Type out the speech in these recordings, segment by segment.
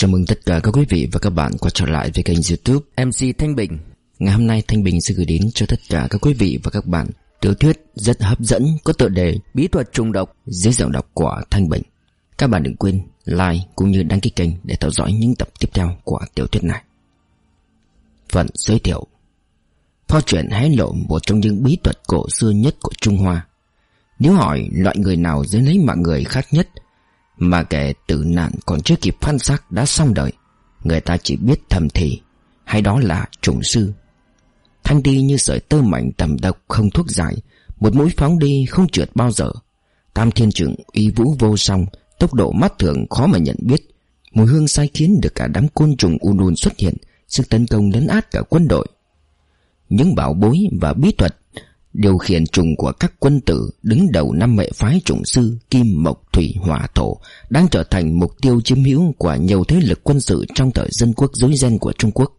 Chào mừng tất cả các quý vị và các bạn quay trở lại với kênh youtube MC Thanh Bình. Ngày hôm nay Thanh Bình sẽ gửi đến cho tất cả các quý vị và các bạn Tiểu thuyết rất hấp dẫn có tựa đề Bí thuật trùng độc dưới giọng đọc của Thanh Bình. Các bạn đừng quên like cũng như đăng ký kênh để theo dõi những tập tiếp theo của tiểu thuyết này. Phần giới thiệu. Pho chuyện hé lộ một trong những bí thuật cổ xưa nhất của Trung Hoa. Nếu hỏi loại người nào dưới lấy mạng người khác nhất mà kẻ tử nạn còn chưa kịp phan xác đã xong đời, Người ta chỉ biết thầm thì, Hay đó là trùng sư. Thanh đi như sợi tơ mảnh tầm độc không thuốc giải, Một mũi phóng đi không trượt bao giờ. Tam thiên trưởng uy vũ vô song, Tốc độ mắt thường khó mà nhận biết. Mùi hương sai khiến được cả đám côn trùng un un xuất hiện, Sức tấn công lấn át cả quân đội. Những bảo bối và bí thuật Điều khiển trùng của các quân tử đứng đầu năm mệ phái trùng sư Kim Mộc Thủy Hỏa Thổ đang trở thành mục tiêu chiếm hữu của nhiều thế lực quân sự trong thời dân quốc dối ghen của Trung Quốc.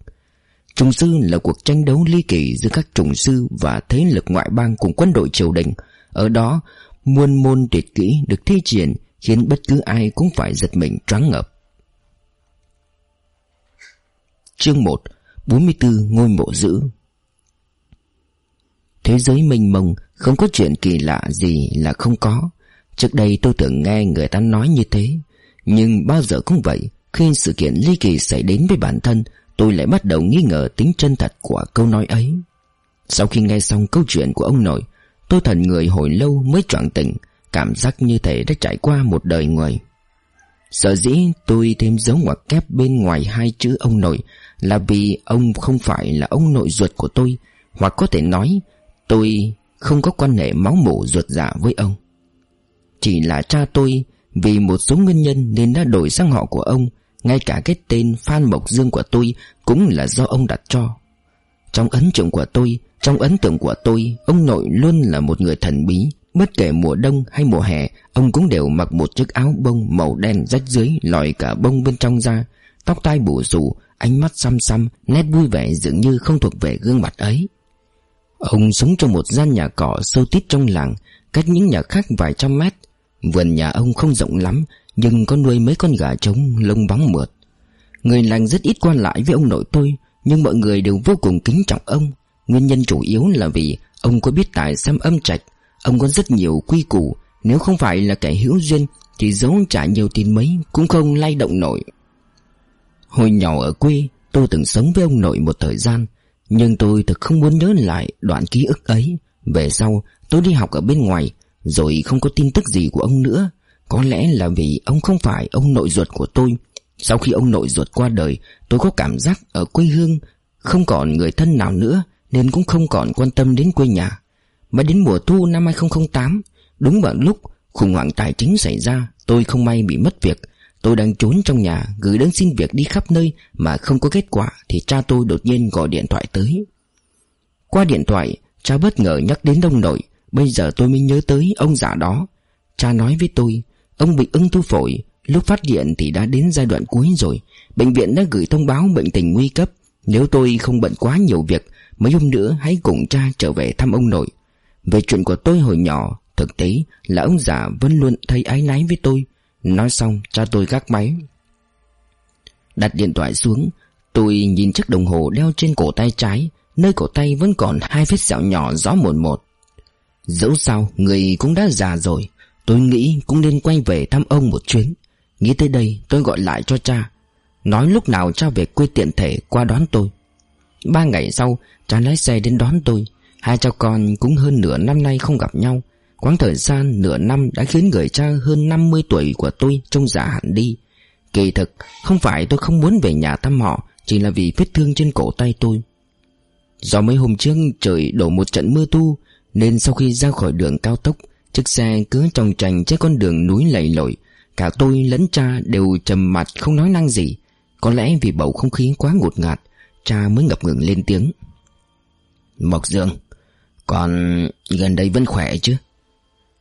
Trùng sư là cuộc tranh đấu ly kỳ giữa các trùng sư và thế lực ngoại bang cùng quân đội triều đình. Ở đó, muôn môn tuyệt kỹ được thi triển khiến bất cứ ai cũng phải giật mình choáng ngợp. Chương 1 44 ngôi mộ giữ Thế giới mênh mông, Không có chuyện kỳ lạ gì là không có. Trước đây tôi tưởng nghe người ta nói như thế, Nhưng bao giờ cũng vậy, Khi sự kiện ly kỳ xảy đến với bản thân, Tôi lại bắt đầu nghi ngờ tính chân thật của câu nói ấy. Sau khi nghe xong câu chuyện của ông nội, Tôi thần người hồi lâu mới choàng tỉnh, Cảm giác như thể đã trải qua một đời người. Sở dĩ tôi thêm dấu ngoặc kép bên ngoài hai chữ ông nội Là vì ông không phải là ông nội ruột của tôi, Hoặc có thể nói Tôi không có quan hệ máu mủ ruột dạ với ông. Chỉ là cha tôi Vì một số nguyên nhân nên đã đổi sang họ của ông, Ngay cả cái tên Phan Mộc Dương của tôi Cũng là do ông đặt cho. Trong ấn tượng của tôi, Trong ấn tượng của tôi, Ông nội luôn là một người thần bí. Bất kể mùa đông hay mùa hè, Ông cũng đều mặc một chiếc áo bông màu đen rách dưới Lòi cả bông bên trong ra. Tóc tai bù xù, Ánh mắt xăm xăm, Nét vui vẻ dường như không thuộc về gương mặt ấy. Ông sống trong một gian nhà cỏ sâu tít trong làng, Cách những nhà khác vài trăm mét. Vườn nhà ông không rộng lắm, Nhưng có nuôi mấy con gà trống, lông bóng mượt. Người làng rất ít quan lại với ông nội tôi, Nhưng mọi người đều vô cùng kính trọng ông. Nguyên nhân chủ yếu là vì Ông có biết tài xem âm trạch. Ông có rất nhiều quy củ, Nếu không phải là kẻ hữu duyên, Thì giấu trả nhiều tiền mấy Cũng không lay động nổi. Hồi nhỏ ở quê, Tôi từng sống với ông nội một thời gian nhưng tôi thực không muốn nhớ lại đoạn ký ức ấy. Về sau, tôi đi học ở bên ngoài, Rồi không có tin tức gì của ông nữa. Có lẽ là vì ông không phải ông nội ruột của tôi. Sau khi ông nội ruột qua đời, Tôi có cảm giác ở quê hương Không còn người thân nào nữa, Nên cũng không còn quan tâm đến quê nhà. Mà đến mùa thu năm 2008 Đúng vào lúc khủng hoảng tài chính xảy ra, Tôi không may bị mất việc. Tôi đang trốn trong nhà, Gửi đơn xin việc đi khắp nơi Mà không có kết quả Thì cha tôi đột nhiên gọi điện thoại tới. Qua điện thoại, Cha bất ngờ nhắc đến ông nội. Bây giờ tôi mới nhớ tới ông già đó. Cha nói với tôi, Ông bị ung thư phổi, Lúc phát hiện thì đã đến giai đoạn cuối rồi. Bệnh viện đã gửi thông báo bệnh tình nguy cấp. Nếu tôi không bận quá nhiều việc, Mấy hôm nữa hãy cùng cha trở về thăm ông nội. Về chuyện của tôi hồi nhỏ, Thực tế là ông già vẫn luôn thấy ái náy với tôi. Nói xong, cha tôi gác máy. Đặt điện thoại xuống, Tôi nhìn chiếc đồng hồ đeo trên cổ tay trái, Nơi cổ tay vẫn còn hai vết sẹo nhỏ rõ một một. Dẫu sao, người cũng đã già rồi, Tôi nghĩ cũng nên quay về thăm ông một chuyến. Nghĩ tới đây, tôi gọi lại cho cha. Nói lúc nào cha về quê tiện thể qua đón tôi. Ba ngày sau, cha lái xe đến đón tôi. Hai cha con cũng hơn nửa năm nay không gặp nhau. Quãng thời gian nửa năm đã khiến người cha hơn 50 tuổi của tôi trông già hẳn đi. Kỳ thực, không phải tôi không muốn về nhà thăm họ, Chỉ là vì vết thương trên cổ tay tôi. Do mấy hôm trước trời đổ một trận mưa tu, Nên sau khi ra khỏi đường cao tốc, Chiếc xe cứ tròng trành trên con đường núi lầy lội, Cả tôi lẫn cha đều trầm mặt không nói năng gì. Có lẽ vì bầu không khí quá ngột ngạt, Cha mới ngập ngừng lên tiếng. Mộc Dương, Còn gần đây vẫn khỏe chứ?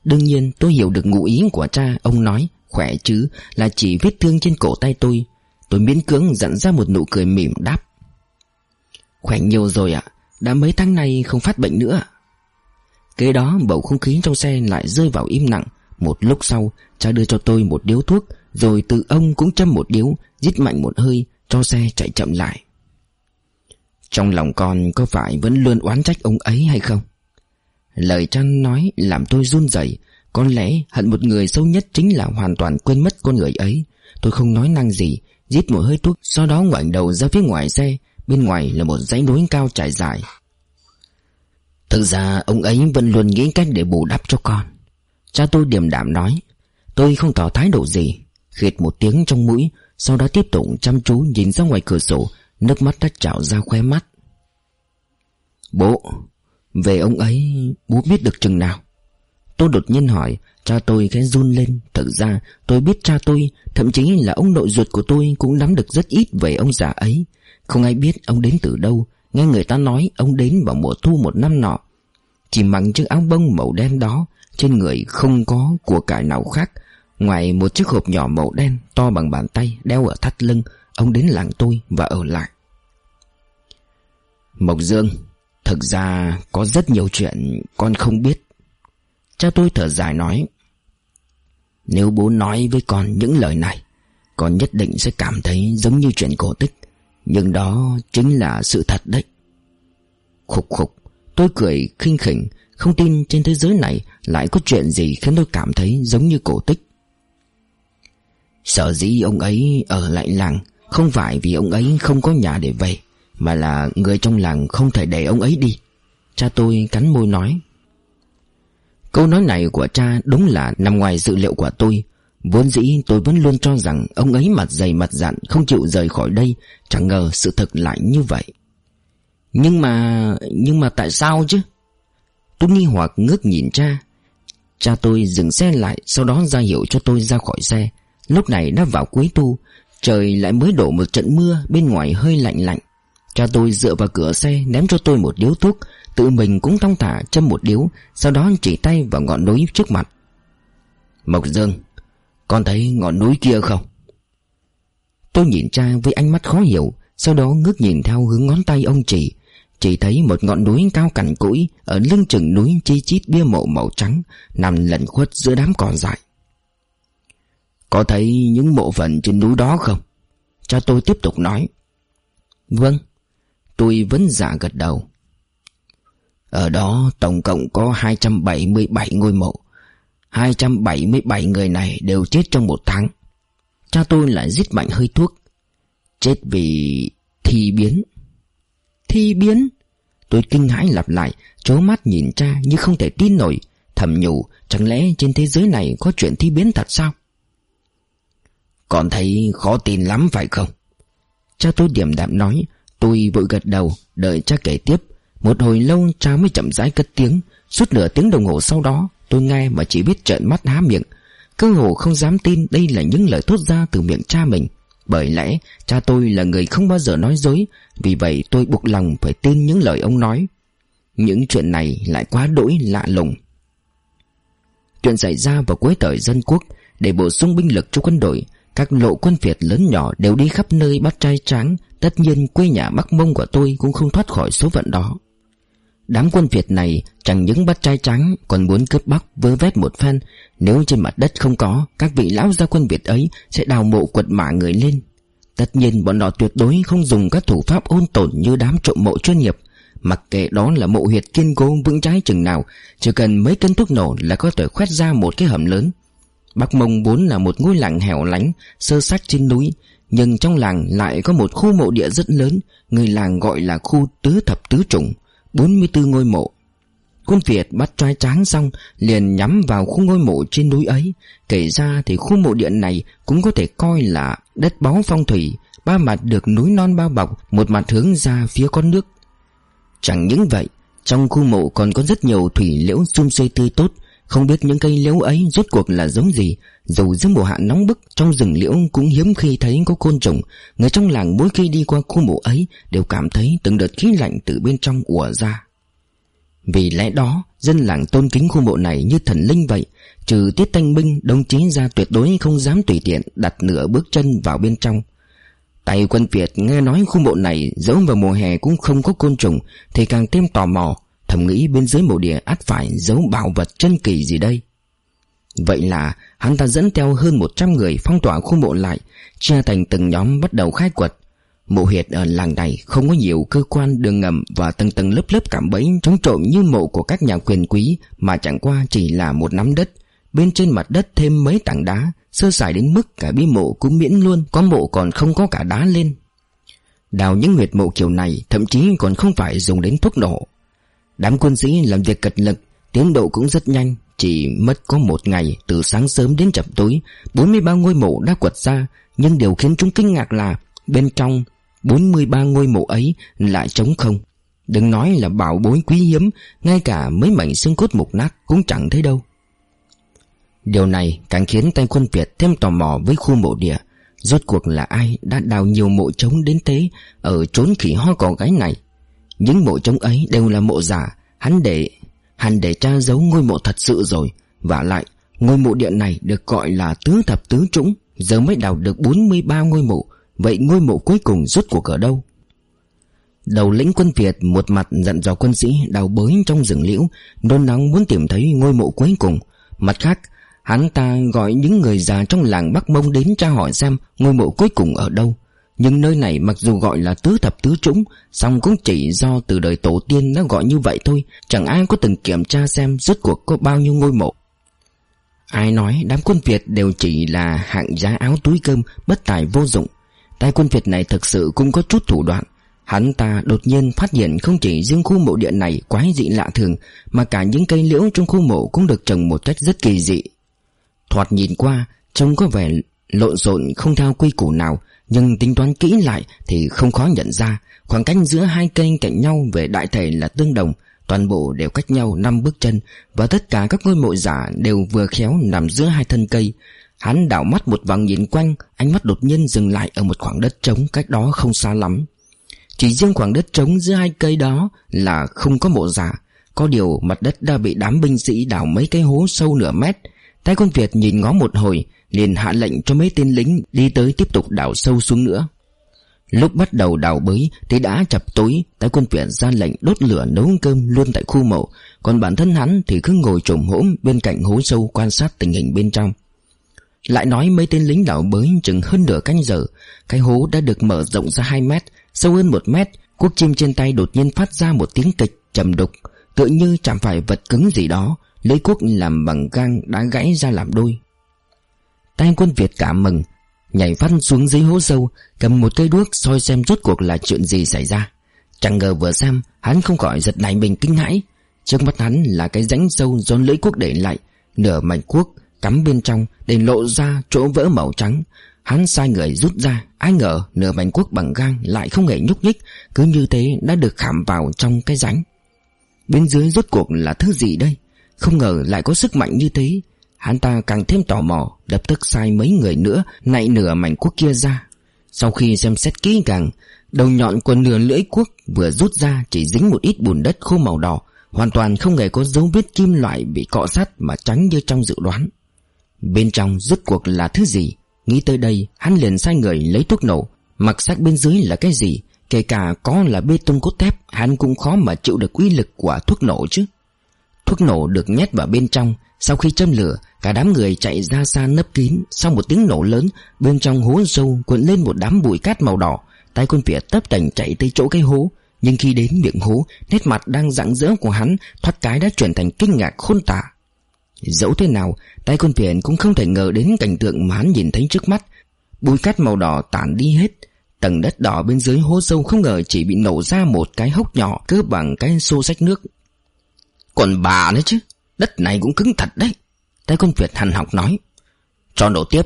Đương nhiên tôi hiểu được ngụ ý của cha, Ông nói, khỏe chứ, Là chỉ vết thương trên cổ tay tôi. Tôi miễn cưỡng dặn ra một nụ cười mỉm đáp. Khỏe nhiều rồi ạ, Đã mấy tháng nay không phát bệnh nữa Kế đó, bầu không khí trong xe lại rơi vào im lặng. Một lúc sau, Cha đưa cho tôi một điếu thuốc, Rồi từ ông cũng châm một điếu Giết mạnh một hơi, Cho xe chạy chậm lại. Trong lòng con có phải vẫn luôn oán trách ông ấy hay không? Lời chăn nói làm tôi run rẩy. Có lẽ hận một người sâu nhất chính là hoàn toàn quên mất con người ấy. Tôi không nói năng gì Giết một hơi thuốc, Sau đó ngoảnh đầu ra phía ngoài xe. Bên ngoài là một dãy núi cao trải dài. Thực ra, ông ấy vẫn luôn nghĩ cách để bù đắp cho con. Cha tôi điềm đạm nói, Tôi không tỏ thái độ gì. Khịt một tiếng trong mũi, Sau đó tiếp tục chăm chú nhìn ra ngoài cửa sổ. Nước mắt đã trào ra khóe mắt. Bố về ông ấy, Bố biết được chừng nào. Tôi đột nhiên hỏi, Cha tôi khẽ run lên, thật ra tôi biết cha tôi, Thậm chí là ông nội ruột của tôi Cũng nắm được rất ít về ông già ấy. Không ai biết ông đến từ đâu, Nghe người ta nói ông đến vào mùa thu một năm nọ. Chỉ mặc chiếc áo bông màu đen đó, Trên người không có của cải nào khác, Ngoài một chiếc hộp nhỏ màu đen To bằng bàn tay Đeo ở thắt lưng, Ông đến làng tôi và ở lại. Mộc Dương Thực ra có rất nhiều chuyện con không biết. Cha tôi thở dài nói, Nếu bố nói với con những lời này, Con nhất định sẽ cảm thấy giống như chuyện cổ tích, Nhưng đó chính là sự thật đấy. Khục khục, Tôi cười khinh khỉnh, Không tin trên thế giới này Lại có chuyện gì khiến tôi cảm thấy giống như cổ tích. Sợ dĩ ông ấy ở lại làng Không phải vì ông ấy không có nhà để về mà là người trong làng không thể để ông ấy đi. Cha tôi cắn môi nói. Câu nói này của cha đúng là nằm ngoài dự liệu của tôi. Vốn dĩ tôi vẫn luôn cho rằng Ông ấy mặt dày mặt dặn Không chịu rời khỏi đây Chẳng ngờ sự thật lại như vậy. Nhưng mà Nhưng mà tại sao chứ? Tôi nghi hoặc ngước nhìn cha. Cha tôi dừng xe lại Sau đó ra hiệu cho tôi ra khỏi xe. Lúc này đã vào cuối tu, Trời lại mới đổ một trận mưa Bên ngoài hơi lạnh lạnh. Cha tôi dựa vào cửa xe ném cho tôi một điếu thuốc, Tự mình cũng thong thả châm một điếu, Sau đó chỉ tay vào ngọn núi trước mặt. Mộc Dương, Con thấy ngọn núi kia không? Tôi nhìn cha với ánh mắt khó hiểu, Sau đó ngước nhìn theo hướng ngón tay ông chỉ. Chỉ thấy một ngọn núi cao cằn cỗi Ở lưng chừng núi chi chít bia mộ màu trắng, Nằm lẩn khuất giữa đám cỏ dại. Có thấy những mộ phần trên núi đó không? Cha tôi tiếp tục nói. Vâng Tôi vẫn giả gật đầu. Ở đó tổng cộng có 277 ngôi mộ. 277 người này đều chết trong một tháng. Cha tôi lại giết mạnh hơi thuốc. Chết vì thi biến. Thi biến? Tôi kinh hãi lặp lại Chố mắt nhìn cha như không thể tin nổi. Thầm nhủ, Chẳng lẽ trên thế giới này có chuyện thi biến thật sao? Còn thấy khó tin lắm phải không? Cha tôi điểm đạm nói Tôi vội gật đầu, Đợi cha kể tiếp. Một hồi lâu cha mới chậm rãi cất tiếng. Suốt nửa tiếng đồng hồ sau đó, Tôi nghe mà chỉ biết trợn mắt há miệng. Cơ hồ không dám tin đây là những lời thốt ra từ miệng cha mình. Bởi lẽ, cha tôi là người không bao giờ nói dối. Vì vậy tôi buộc lòng phải tin những lời ông nói. Những chuyện này lại quá đỗi lạ lùng. Chuyện xảy ra vào cuối thời dân quốc, Để bổ sung binh lực cho quân đội, Các lộ quân Việt lớn nhỏ đều đi khắp nơi bắt trai tráng. Tất nhiên quê nhà Bắc Mông của tôi cũng không thoát khỏi số phận đó. Đám quân Việt này chẳng những bắt trai trắng, Còn muốn cướp Bắc vơ vét một phen. Nếu trên mặt đất không có, Các vị lão gia quân Việt ấy Sẽ đào mộ quật mã người lên. Tất nhiên bọn họ tuyệt đối không dùng các thủ pháp ôn tồn Như đám trộm mộ chuyên nghiệp. Mặc kệ đó là mộ huyệt kiên cố, vững trái chừng nào, Chỉ cần mấy cân thuốc nổ Là có thể khoét ra một cái hầm lớn. Bắc Mông vốn là một ngôi làng hẻo lánh, Sơ sách trên núi nhưng trong làng lại có một khu mộ địa rất lớn, Người làng gọi là khu tứ thập tứ trùng 44 ngôi mộ. Quân Việt bắt trai tráng xong, liền nhắm vào khu ngôi mộ trên núi ấy. Kể ra thì khu mộ điện này cũng có thể coi là đất báu phong thủy, Ba mặt được núi non bao bọc, Một mặt hướng ra phía con nước. Chẳng những vậy, Trong khu mộ còn có rất nhiều thủy liễu xung xuê tươi tốt không biết những cây liễu ấy rốt cuộc là giống gì, Dù giữa mùa hạ nóng bức, Trong rừng liễu cũng hiếm khi thấy có côn trùng. Người trong làng mỗi khi đi qua khu mộ ấy Đều cảm thấy từng đợt khí lạnh từ bên trong ùa ra. Vì lẽ đó, Dân làng tôn kính khu mộ này như thần linh vậy, Trừ tiết thanh binh Đồng chí ra tuyệt đối không dám tùy tiện Đặt nửa bước chân vào bên trong. Tay quân Việt nghe nói khu mộ này Dẫu vào mùa hè cũng không có côn trùng, Thì càng thêm tò mò Thầm nghĩ bên dưới mộ địa át phải giấu bảo vật chân kỳ gì đây Vậy là hắn ta dẫn theo hơn 100 người phong tỏa khu mộ lại Chia thành từng nhóm bắt đầu khai quật Mộ huyệt ở làng này không có nhiều cơ quan đường ngầm và tầng tầng lớp lớp cảm bẫy chống trộm như mộ của các nhà quyền quý mà chẳng qua chỉ là một nắm đất. Bên trên mặt đất thêm mấy tảng đá, sơ sài đến mức cả bi mộ cũng miễn luôn, có mộ còn không có cả đá lên. Đào những huyệt mộ kiểu này thậm chí còn không phải dùng đến thuốc nổ. Đám quân sĩ làm việc cật lực, tiến độ cũng rất nhanh, chỉ mất có một ngày từ sáng sớm đến chập tối, 43 ngôi mộ đã quật ra, nhưng điều khiến chúng kinh ngạc là bên trong 43 ngôi mộ ấy lại trống không. Đừng nói là bảo bối quý hiếm Ngay cả mấy mảnh xương cốt mục nát cũng chẳng thấy đâu. Điều này càng khiến tay quân Việt thêm tò mò với khu mộ địa. Rốt cuộc là ai đã đào nhiều mộ trống đến thế Ở trốn khỉ ho cỏ gái này? Những mộ trống ấy đều là mộ giả. Hắn để Hắn để tra giấu ngôi mộ thật sự rồi. Và lại, ngôi mộ điện này được gọi là tứ thập tứ trũng. Giờ mới đào được 43 ngôi mộ. Vậy ngôi mộ cuối cùng rốt cuộc ở đâu? Đầu lĩnh quân Việt một mặt dặn dò quân sĩ đào bới trong rừng liễu, Nôn nóng muốn tìm thấy ngôi mộ cuối cùng. Mặt khác, Hắn ta gọi những người già trong làng Bắc Mông đến tra hỏi xem ngôi mộ cuối cùng ở đâu. Nhưng nơi này mặc dù gọi là tứ thập tứ trũng song cũng chỉ do từ đời tổ tiên đã gọi như vậy thôi. Chẳng ai có từng kiểm tra xem rốt cuộc có bao nhiêu ngôi mộ. Ai nói đám quân Việt đều chỉ là hạng giá áo túi cơm, bất tài vô dụng. Tay quân Việt này thực sự cũng có chút thủ đoạn. Hắn ta đột nhiên phát hiện không chỉ riêng khu mộ điện này quái dị lạ thường, Mà cả những cây liễu trong khu mộ cũng được trồng một cách rất kỳ dị. Thoạt nhìn qua, trông có vẻ lộn xộn không theo quy củ nào nhưng tính toán kỹ lại thì không khó nhận ra, Khoảng cách giữa hai cây cạnh nhau về đại thể là tương đồng, Toàn bộ đều cách nhau 5 bước chân, Và tất cả các ngôi mộ giả đều vừa khéo nằm giữa hai thân cây. Hắn đảo mắt một vòng nhìn quanh, Ánh mắt đột nhiên dừng lại ở một khoảng đất trống cách đó không xa lắm. Chỉ riêng khoảng đất trống giữa hai cây đó là không có mộ giả, Có điều mặt đất đã bị đám binh sĩ đào mấy cái hố sâu nửa mét Tay con Việt nhìn ngó một hồi, liền hạ lệnh cho mấy tên lính đi tới tiếp tục đào sâu xuống nữa. Lúc bắt đầu đào bới thì đã chập tối Tay quân Việt ra lệnh đốt lửa nấu cơm luôn tại khu mộ Còn bản thân hắn thì cứ ngồi trồm hỗn bên cạnh hố sâu quan sát tình hình bên trong. Lại nói mấy tên lính đảo bới chừng hơn nửa canh giờ, Cái hố đã được mở rộng ra 2 mét, Sâu hơn 1 mét Quốc chim trên tay đột nhiên phát ra một tiếng kịch trầm đục, Tựa như chạm phải vật cứng gì đó Lấy cuốc làm bằng gang đã gãy ra làm đôi. Tay quân Việt cảm mừng, Nhảy phát xuống dưới hố sâu, Cầm một cây đuốc soi xem rốt cuộc là chuyện gì xảy ra. Chẳng ngờ vừa xem, Hắn không khỏi giật nảy mình kinh hãi. Trước mắt hắn là cái rãnh sâu do lưỡi cuốc để lại, Nửa mảnh cuốc Cắm bên trong để lộ ra chỗ vỡ màu trắng. Hắn sai người rút ra, Ai ngờ nửa mảnh cuốc bằng gang lại không hề nhúc nhích, Cứ như thế đã được khảm vào trong cái rãnh. Bên dưới rốt cuộc là thứ gì đây? Không ngờ lại có sức mạnh như thế. Hắn ta càng thêm tò mò, Lập tức sai mấy người nữa Nạy nửa mảnh cuốc kia ra. Sau khi xem xét kỹ càng, Đầu nhọn của nửa lưỡi cuốc vừa rút ra Chỉ dính một ít bùn đất khô màu đỏ, Hoàn toàn không hề có dấu vết kim loại Bị cọ sát mà tránh như trong dự đoán. Bên trong rốt cuộc là thứ gì? Nghĩ tới đây, hắn liền sai người lấy thuốc nổ. Mặc xác bên dưới là cái gì? Kể cả có là bê tông cốt thép, Hắn cũng khó mà chịu được uy lực của thuốc nổ chứ. Thuốc nổ được nhét vào bên trong. Sau khi châm lửa, Cả đám người chạy ra xa nấp kín. Sau một tiếng nổ lớn, Bên trong hố sâu cuộn lên một đám bụi cát màu đỏ. Tay quân Việt tấp tành chạy tới chỗ cái hố. Nhưng khi đến miệng hố, Nét mặt đang rạng rỡ của hắn Thoát cái đã chuyển thành kinh ngạc khôn tả. Dẫu thế nào, Tay con phiền cũng không thể ngờ đến cảnh tượng mà hắn nhìn thấy trước mắt. Bụi cát màu đỏ tản đi hết. Tầng đất đỏ bên dưới hố sâu không ngờ chỉ bị nổ ra một cái hốc nhỏ, Cứ bằng cái xô sách nước. Còn bà nữa chứ. Đất này cũng cứng thật đấy. Tay con Việt hằn học nói. Cho nổ tiếp.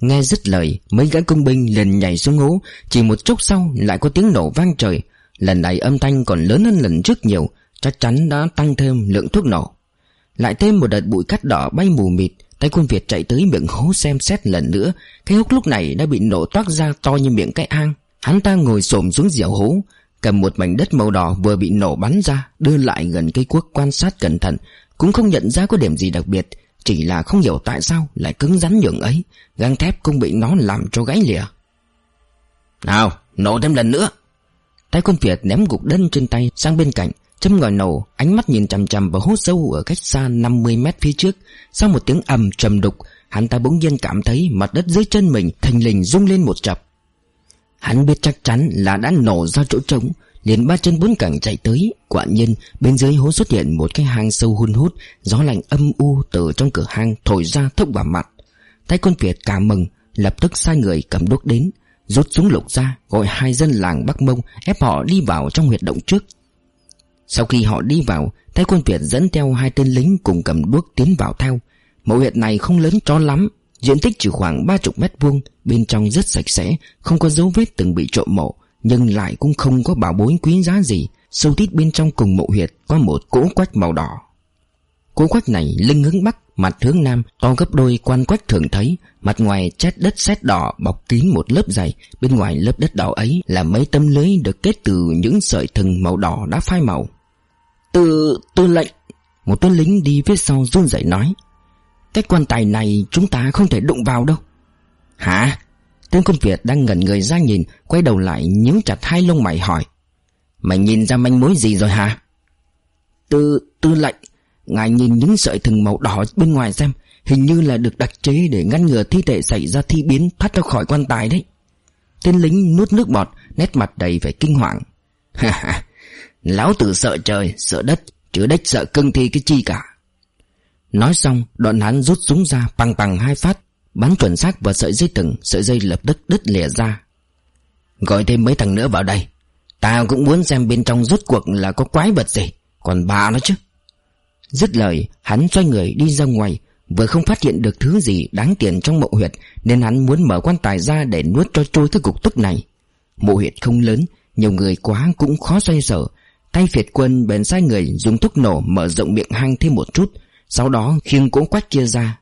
Nghe dứt lời, Mấy gã công binh liền nhảy xuống hố Chỉ một chút sau, lại có tiếng nổ vang trời. Lần này âm thanh còn lớn hơn lần trước nhiều. Chắc chắn đã tăng thêm lượng thuốc nổ. Lại thêm một đợt bụi cát đỏ bay mù mịt. Tay quân Việt chạy tới miệng hố xem xét lần nữa. Cái hốc lúc này đã bị nổ toát ra to như miệng cái hang. Hắn ta ngồi xổm xuống dẻo hố. Cầm một mảnh đất màu đỏ vừa bị nổ bắn ra, Đưa lại gần cây cuốc quan sát cẩn thận, Cũng không nhận ra có điểm gì đặc biệt, Chỉ là không hiểu tại sao lại cứng rắn nhường ấy Gang thép cũng bị nó làm cho gãy lìa. Nào, nổ thêm lần nữa. Tay con Việt ném gục đân trên tay sang bên cạnh, Châm ngòi nổ, Ánh mắt nhìn chằm chằm vào hố sâu Ở cách xa 50 mét phía trước. Sau một tiếng ầm trầm đục, Hắn ta bỗng nhiên cảm thấy mặt đất dưới chân mình Thành lình rung lên một chập. Hắn biết chắc chắn là đã nổ ra chỗ trống, liền ba chân bốn cẳng chạy tới. Quả nhiên, bên dưới hố xuất hiện một cái hang sâu hun hút, gió lạnh âm u từ trong cửa hang thổi ra thốc vào mặt. Tay quân việt cả mừng, lập tức sai người cầm đuốc đến, rút súng lục ra, gọi hai dân làng bắc mông ép họ đi vào trong huyệt động trước. Sau khi họ đi vào, tay quân việt dẫn theo hai tên lính cùng cầm đuốc tiến vào theo mẫu huyệt này không lớn cho lắm diện tích chỉ khoảng ba chục mét vuông bên trong rất sạch sẽ không có dấu vết từng bị trộm mộ nhưng lại cũng không có bảo bối quý giá gì. Sâu tít bên trong cùng mộ huyệt Có một cỗ quách màu đỏ. Cỗ quách này lưng hướng bắc Mặt hướng nam To gấp đôi quan quách thường thấy. Mặt ngoài chét đất sét đỏ Bọc kín một lớp dày Bên ngoài lớp đất đỏ ấy Là mấy tấm lưới được kết từ những sợi thừng màu đỏ đã phai màu. Từ... tư lệnh. Một tên lính đi phía sau run rẩy nói cái quan tài này chúng ta không thể đụng vào đâu. Hả? Tên quân Việt đang ngẩn người ra nhìn Quay đầu lại nhíu chặt hai lông mày hỏi. Mày nhìn ra manh mối gì rồi hả? Tư, tư lệnh Ngài nhìn những sợi thừng màu đỏ bên ngoài xem Hình như là được đặc chế để ngăn ngừa thi thể xảy ra thi biến thoát ra khỏi quan tài đấy. Tên lính nuốt nước bọt Nét mặt đầy vẻ kinh hoàng. Ha ha Lão tử sợ trời, sợ đất Chứ đếch sợ cưng thi cái chi cả. Nói xong, đoạn hắn rút súng ra Bằng bằng hai phát, Bắn chuẩn xác vào sợi dây thừng, Sợi dây lập tức đứt lìa ra. Gọi thêm mấy thằng nữa vào đây. Ta cũng muốn xem bên trong rốt cuộc là có quái vật gì, Còn bà nó chứ. Dứt lời, hắn xoay người đi ra ngoài, Vừa không phát hiện được thứ gì đáng tiền trong mộ huyệt, Nên hắn muốn mở quan tài ra để nuốt cho trôi cái cục tức này. Mộ huyệt không lớn, Nhiều người quá cũng khó xoay sở. Tay phiệt quân bèn sai người dùng thuốc nổ mở rộng miệng hang thêm một chút sau đó khiêng cỗ quách kia ra.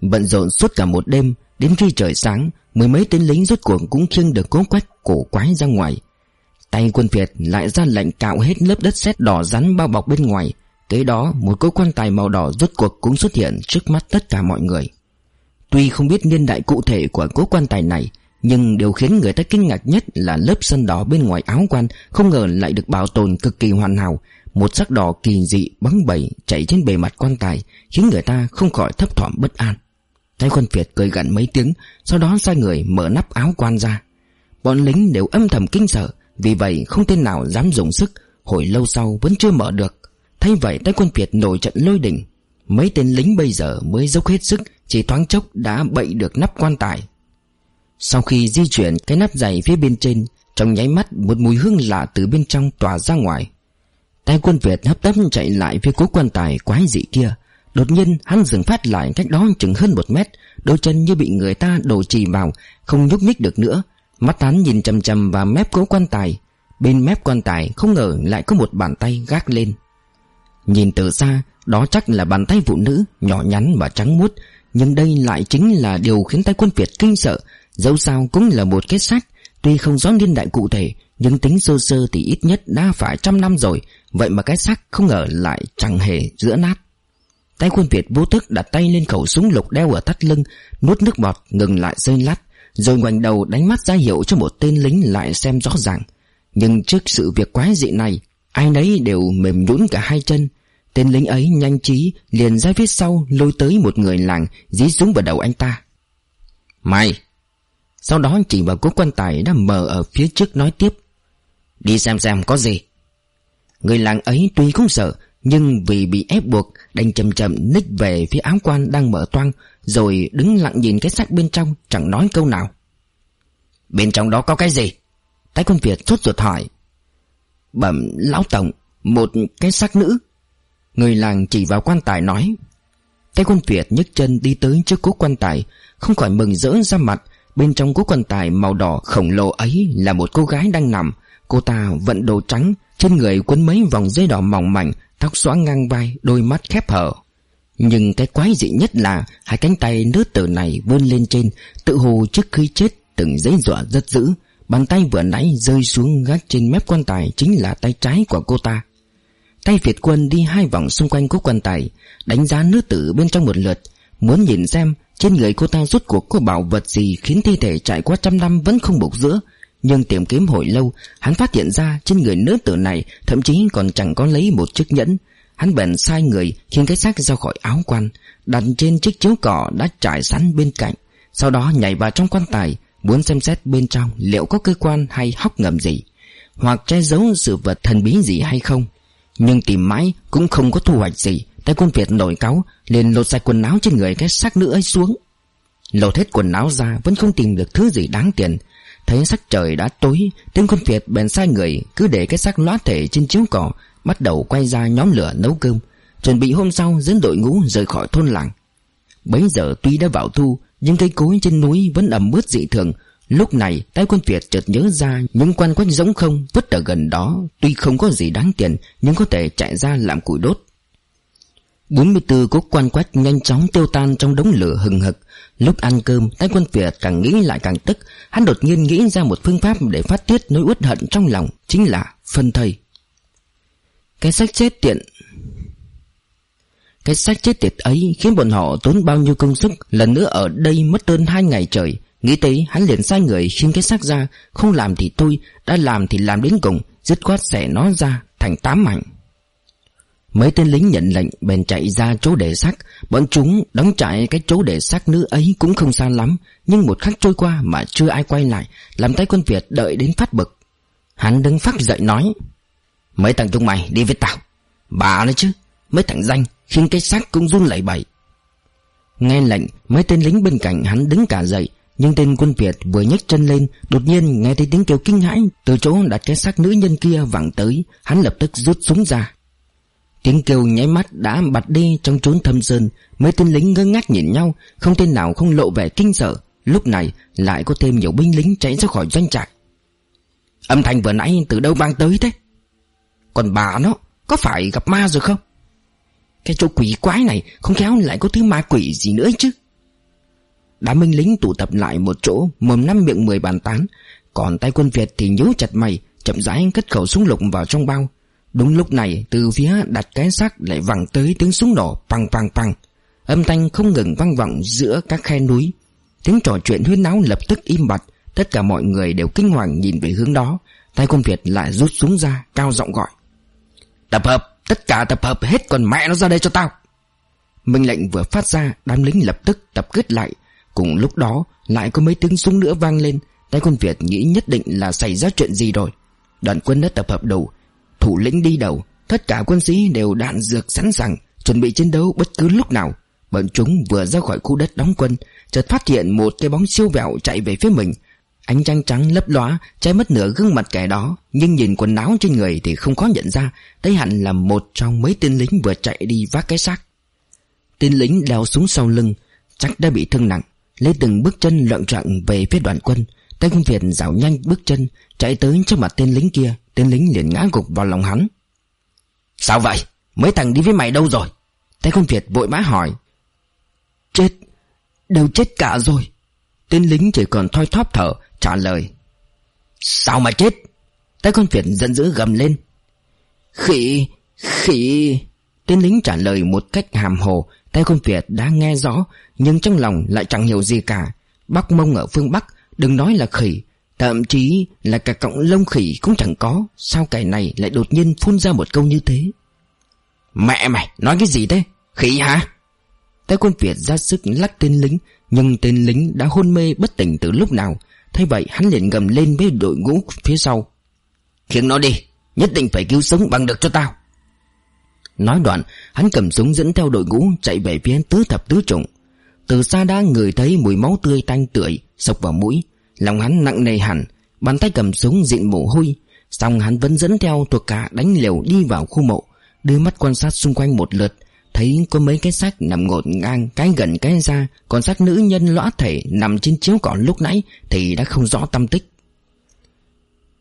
Bận rộn suốt cả một đêm, Đến khi trời sáng, Mười mấy tên lính rốt cuộc cũng khiêng được cỗ quách cổ quái ra ngoài. Tay quân Việt lại ra lệnh cạo hết lớp đất sét đỏ rắn bao bọc bên ngoài. Kế đó, một cỗ quan tài màu đỏ rốt cuộc cũng xuất hiện trước mắt tất cả mọi người. Tuy không biết niên đại cụ thể của cỗ quan tài này, Nhưng điều khiến người ta kinh ngạc nhất là lớp sân đỏ bên ngoài áo quan Không ngờ lại được bảo tồn cực kỳ hoàn hảo một sắc đỏ kỳ dị bắn bẩy chảy trên bề mặt quan tài, Khiến người ta không khỏi thấp thỏm bất an. Thái quân Việt cười gằn mấy tiếng, Sau đó sai người mở nắp áo quan ra. Bọn lính đều âm thầm kinh sợ, Vì vậy không tên nào dám dùng sức, Hồi lâu sau vẫn chưa mở được. Thay vậy, Thái quân Việt nổi trận lôi đỉnh Mấy tên lính bây giờ mới dốc hết sức, Chỉ thoáng chốc đã bậy được nắp quan tài. Sau khi di chuyển cái nắp dày phía bên trên, Trong nháy mắt một mùi hương lạ từ bên trong tỏa ra ngoài. Tay quân Việt hấp tấp chạy lại phía cố quan tài quái dị kia. Đột nhiên, hắn dừng phát lại cách đó chừng hơn một mét. Đôi chân như bị người ta đổ trì vào, Không nhúc nhích được nữa. Mắt hắn nhìn chầm chầm vào mép cố quan tài. Bên mép quan tài, không ngờ lại có một bàn tay gác lên. Nhìn từ xa, Đó chắc là bàn tay phụ nữ, Nhỏ nhắn và trắng muốt. Nhưng đây lại chính là điều khiến tay quân Việt kinh sợ. Dẫu sao cũng là một kết xác. Tuy không rõ niên đại cụ thể, Nhưng tính sơ sơ thì ít nhất đã phải trăm năm rồi. Vậy mà cái xác không ngờ lại chẳng hề giữa nát. Tay quân Việt vô thức đặt tay lên khẩu súng lục đeo ở thắt lưng Nuốt nước bọt ngừng lại rơi lát Rồi ngoảnh đầu đánh mắt ra hiệu cho một tên lính lại xem rõ ràng. Nhưng trước sự việc quái dị này Ai nấy đều mềm nhũn cả hai chân. Tên lính ấy nhanh trí liền ra phía sau lôi tới một người làng dí súng vào đầu anh ta. Mày! Sau đó chỉ vào cố quan tài đã mở ở phía trước nói tiếp. Đi xem xem có gì Người làng ấy tuy không sợ, nhưng vì bị ép buộc, Đành chậm chậm ních về phía áo quan đang mở toang, Rồi đứng lặng nhìn cái xác bên trong, Chẳng nói câu nào. Bên trong đó có cái gì? Tái quân Việt sốt ruột hỏi. Bẩm lão tổng, Một cái xác nữ. Người làng chỉ vào quan tài nói. Tái quân Việt nhấc chân đi tới trước cố quan tài, Không khỏi mừng rỡ ra mặt. Bên trong cố quan tài màu đỏ khổng lồ ấy Là một cô gái đang nằm. Cô ta vận đồ trắng trên người quấn mấy vòng dây đỏ mỏng mảnh Tóc xóa ngang vai, Đôi mắt khép hở. Nhưng cái quái dị nhất là Hai cánh tay nữ tử này vươn lên trên, Tự hồ trước khi chết Từng giấy dọa rất dữ. Bàn tay vừa nãy rơi xuống gác trên mép quan tài Chính là tay trái của cô ta. Tay Việt quân đi hai vòng xung quanh cố quan tài, Đánh giá nữ tử bên trong một lượt, Muốn nhìn xem trên người cô ta rút cuộc có bảo vật gì Khiến thi thể trải qua trăm năm vẫn không bục giữa. Nhưng tìm kiếm hồi lâu, Hắn phát hiện ra trên người nữ tử này Thậm chí còn chẳng có lấy một chiếc nhẫn. Hắn bèn sai người khiến cái xác ra khỏi áo quan, Đặt trên chiếc chiếu cỏ đã trải sẵn bên cạnh. Sau đó nhảy vào trong quan tài, Muốn xem xét bên trong liệu có cơ quan hay hóc ngầm gì, Hoặc che giấu sự vật thần bí gì hay không. Nhưng tìm mãi cũng không có thu hoạch gì, Tay quân Việt nổi cáu, liền lột sạch quần áo trên người cái xác nữ ấy xuống. Lột hết quần áo ra, Vẫn không tìm được thứ gì đáng tiền. Thấy sắc trời đã tối Tên quân Việt bèn sai người Cứ để cái xác lõa thể trên chiếu cỏ, Bắt đầu quay ra nhóm lửa nấu cơm. Chuẩn bị hôm sau, dẫn đội ngũ rời khỏi thôn làng. Bấy giờ tuy đã vào thu, Nhưng cây cối trên núi vẫn ẩm ướt dị thường. Lúc này, tay quân Việt chợt nhớ ra Những quan quách giống không vứt ở gần đó. Tuy không có gì đáng tiền, Nhưng có thể chạy ra làm củi đốt. 44 cốt quan quách nhanh chóng tiêu tan trong đống lửa hừng hực. Lúc ăn cơm, Tay quân Việt càng nghĩ lại càng tức. Hắn đột nhiên nghĩ ra một phương pháp để phát tiết nỗi uất hận trong lòng, Chính là phân thây. Cái sách chết tiện. Cái sách chết tiệt ấy khiến bọn họ tốn bao nhiêu công sức, Lần nữa ở đây mất hơn hai ngày trời. Nghĩ tới, hắn liền sai người khiến cái xác ra. Không làm thì tôi, Đã làm thì làm đến cùng. Dứt khoát xẻ nó ra thành tám mảnh. Mấy tên lính nhận lệnh, bèn chạy ra chỗ để xác. Bọn chúng đóng trại cái chỗ để xác nữ ấy cũng không xa lắm, Nhưng một khắc trôi qua mà chưa ai quay lại, Làm tay quân Việt đợi đến phát bực. Hắn đứng phát dậy nói, Mấy thằng chúng mày đi với tao. Bà nói chứ, Mấy thằng danh khiến cái xác cũng run lẩy bẩy. Nghe lệnh, Mấy tên lính bên cạnh hắn đứng cả dậy, Nhưng tên quân Việt vừa nhấc chân lên, Đột nhiên nghe thấy tiếng kêu kinh hãi, Từ chỗ đặt cái xác nữ nhân kia vẳng tới, Hắn lập tức rút súng ra. Tiếng kêu nháy mắt đã bật đi trong chốn thâm sơn. Mấy tên lính ngơ ngác nhìn nhau, Không tên nào không lộ vẻ kinh sợ. Lúc này lại có thêm nhiều binh lính chạy ra khỏi doanh trại. Âm thanh vừa nãy từ đâu mang tới thế? Còn bà nó, Có phải gặp ma rồi không? Cái chỗ quỷ quái này Không khéo lại có thứ ma quỷ gì nữa chứ? Đám binh lính tụ tập lại một chỗ, Mồm năm miệng mười bàn tán. Còn tay quân Việt thì nhíu chặt mày, Chậm rãi cất khẩu súng lục vào trong bao. Đúng lúc này từ phía đặt cái xác lại vẳng tới tiếng súng nổ păng păng păng. Âm thanh không ngừng vang vọng giữa các khe núi. Tiếng trò chuyện huyên náo lập tức im bặt Tất cả mọi người đều kinh hoàng nhìn về hướng đó. Tay quân Việt lại rút súng ra Cao giọng gọi. Tập hợp, tất cả tập hợp hết còn mẹ nó ra đây cho tao. Mệnh lệnh vừa phát ra Đám lính lập tức tập kết lại. Cùng lúc đó lại có mấy tiếng súng nữa vang lên. Tay quân Việt nghĩ nhất định là xảy ra chuyện gì rồi. Đoàn quân đã tập hợp đủ Thủ lĩnh đi đầu. Tất cả quân sĩ đều đạn dược sẵn sàng, Chuẩn bị chiến đấu bất cứ lúc nào. Bọn chúng vừa ra khỏi khu đất đóng quân, Chợt phát hiện một cái bóng siêu vẹo chạy về phía mình. Ánh trăng trắng lấp lóa, Che mất nửa gương mặt kẻ đó, Nhưng nhìn quần áo trên người thì không khó nhận ra Đây hẳn là một trong mấy tên lính vừa chạy đi vác cái xác. Tên lính đeo súng sau lưng, Chắc đã bị thương nặng, Lấy từng bước chân lợn trận về phía đoàn quân. Tay quân Việt dạo nhanh bước chân, Chạy tới trước mặt tên lính kia. Tên lính liền ngã gục vào lòng hắn. Sao vậy? Mấy thằng đi với mày đâu rồi? Tay con Việt vội má hỏi. Chết. Đều chết cả rồi. Tên lính chỉ còn thoi thóp thở, Trả lời. Sao mà chết? Tay con Việt giận dữ gầm lên. Khỉ Khỉ. Tên lính trả lời một cách hàm hồ. Tay con Việt đã nghe rõ, Nhưng trong lòng lại chẳng hiểu gì cả. Bắc mông ở phương Bắc, Đừng nói là khỉ Thậm chí là cả cọng lông khỉ cũng chẳng có. Sao cái này lại đột nhiên phun ra một câu như thế? Mẹ mày, nói cái gì thế? Khỉ hả? Tay quân Việt ra sức lắc tên lính, Nhưng tên lính đã hôn mê bất tỉnh từ lúc nào. Thay vậy, hắn liền gầm lên với đội ngũ phía sau. Khiến nó đi, Nhất định phải cứu sống bằng được cho tao. Nói đoạn, Hắn cầm súng dẫn theo đội ngũ Chạy về phía tứ thập tứ trùng. Từ xa đã người thấy mùi máu tươi tanh tưởi, Sộc vào mũi. Lòng hắn nặng nề hẳn, Bàn tay cầm súng dịn mồ hôi Xong hắn vẫn dẫn theo thuộc cả đánh liều đi vào khu mộ, Đưa mắt quan sát xung quanh một lượt, Thấy có mấy cái xác nằm ngột ngang Cái gần cái ra, Còn xác nữ nhân lõa thể nằm trên chiếu cỏ lúc nãy Thì đã không rõ tâm tích.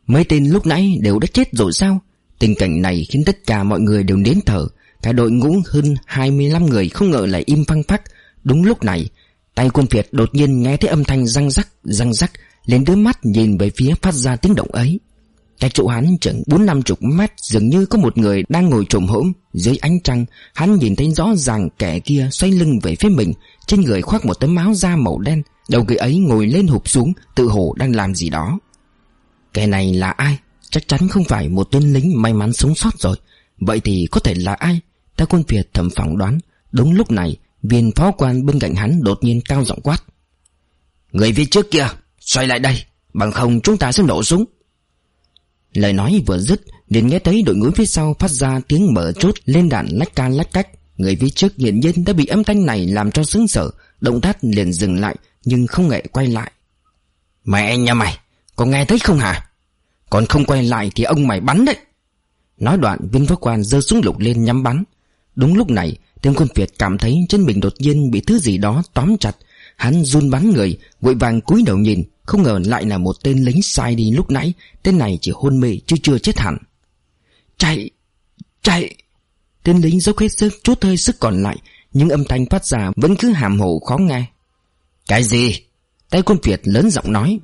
Mấy tên lúc nãy đều đã chết rồi sao? Tình cảnh này khiến tất cả mọi người đều đến thở, Cả đội ngũ hơn 25 người không ngờ lại im phăng phắc. Đúng lúc này, Tay quân Việt đột nhiên nghe thấy âm thanh răng rắc răng rắc lên đứa mắt nhìn về phía phát ra tiếng động ấy. Cách chỗ hắn chừng bốn năm chục mét, Dường như có một người đang ngồi trồm hổm. Dưới ánh trăng, Hắn nhìn thấy rõ ràng kẻ kia xoay lưng về phía mình. Trên người khoác một tấm áo da màu đen. Đầu người ấy ngồi lên hụp xuống, Tự hồ đang làm gì đó. Kẻ này là ai? Chắc chắn không phải một tên lính may mắn sống sót rồi. Vậy thì có thể là ai? Ta quân Việt thầm phỏng đoán. Đúng lúc này, Viên phó quan bên cạnh hắn đột nhiên cao giọng quát. Người phía trước kia! Xoay lại đây, Bằng không chúng ta sẽ nổ súng. Lời nói vừa dứt, liền nghe thấy đội ngũ phía sau phát ra tiếng mở chốt lên đạn lách ca lách cách. Người phía trước hiển nhiên đã bị âm thanh này làm cho sững sờ, Động tác liền dừng lại, Nhưng không ngại quay lại. Mẹ nhà mày, Có nghe thấy không hả? Còn không quay lại thì ông mày bắn đấy. Nói đoạn, viên phó quan giơ súng lục lên nhắm bắn. Đúng lúc này Tên quân Việt cảm thấy chân mình đột nhiên bị thứ gì đó tóm chặt. Hắn run bắn người, Vội vàng cúi đầu nhìn. Không ngờ lại là một tên lính sai đi lúc nãy. Tên này chỉ hôn mê chứ chưa chết hẳn. Chạy Chạy. Tên lính dốc hết sức, chút hơi sức còn lại. Nhưng âm thanh phát ra vẫn cứ hàm hồ khó nghe. Cái gì? Tay quân Việt lớn giọng nói.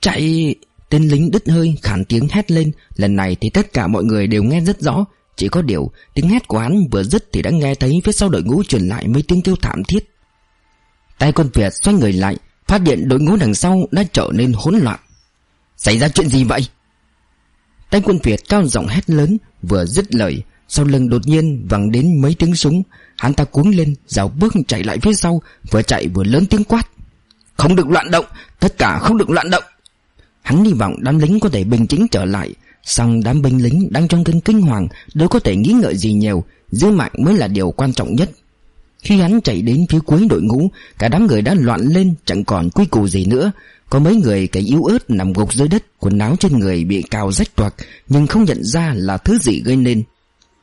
Chạy. Tên lính đứt hơi khản tiếng hét lên. Lần này thì tất cả mọi người đều nghe rất rõ. Chỉ có điều, tiếng hét của hắn vừa dứt Thì đã nghe thấy phía sau đội ngũ truyền lại mấy tiếng kêu thảm thiết. Tay quân Việt xoay người lại Phát hiện đội ngũ đằng sau đã trở nên hỗn loạn. Xảy ra chuyện gì vậy? Tay quân Việt cao giọng hét lớn, Vừa dứt lời, Sau lưng đột nhiên vang đến mấy tiếng súng. Hắn ta cuống lên Rào bước chạy lại phía sau, Vừa chạy vừa lớn tiếng quát. Không được loạn động, Tất cả không được loạn động. Hắn hy vọng đám lính có thể bình tĩnh trở lại Xong đám binh lính đang trong cơn kinh hoàng, Đâu có thể nghĩ ngợi gì nhiều. Giữ mạng mới là điều quan trọng nhất. Khi hắn chạy đến phía cuối đội ngũ, Cả đám người đã loạn lên, Chẳng còn quy củ gì nữa. Có mấy người cái yếu ớt nằm gục dưới đất, Quần áo trên người bị cào rách toạc, Nhưng không nhận ra là thứ gì gây nên.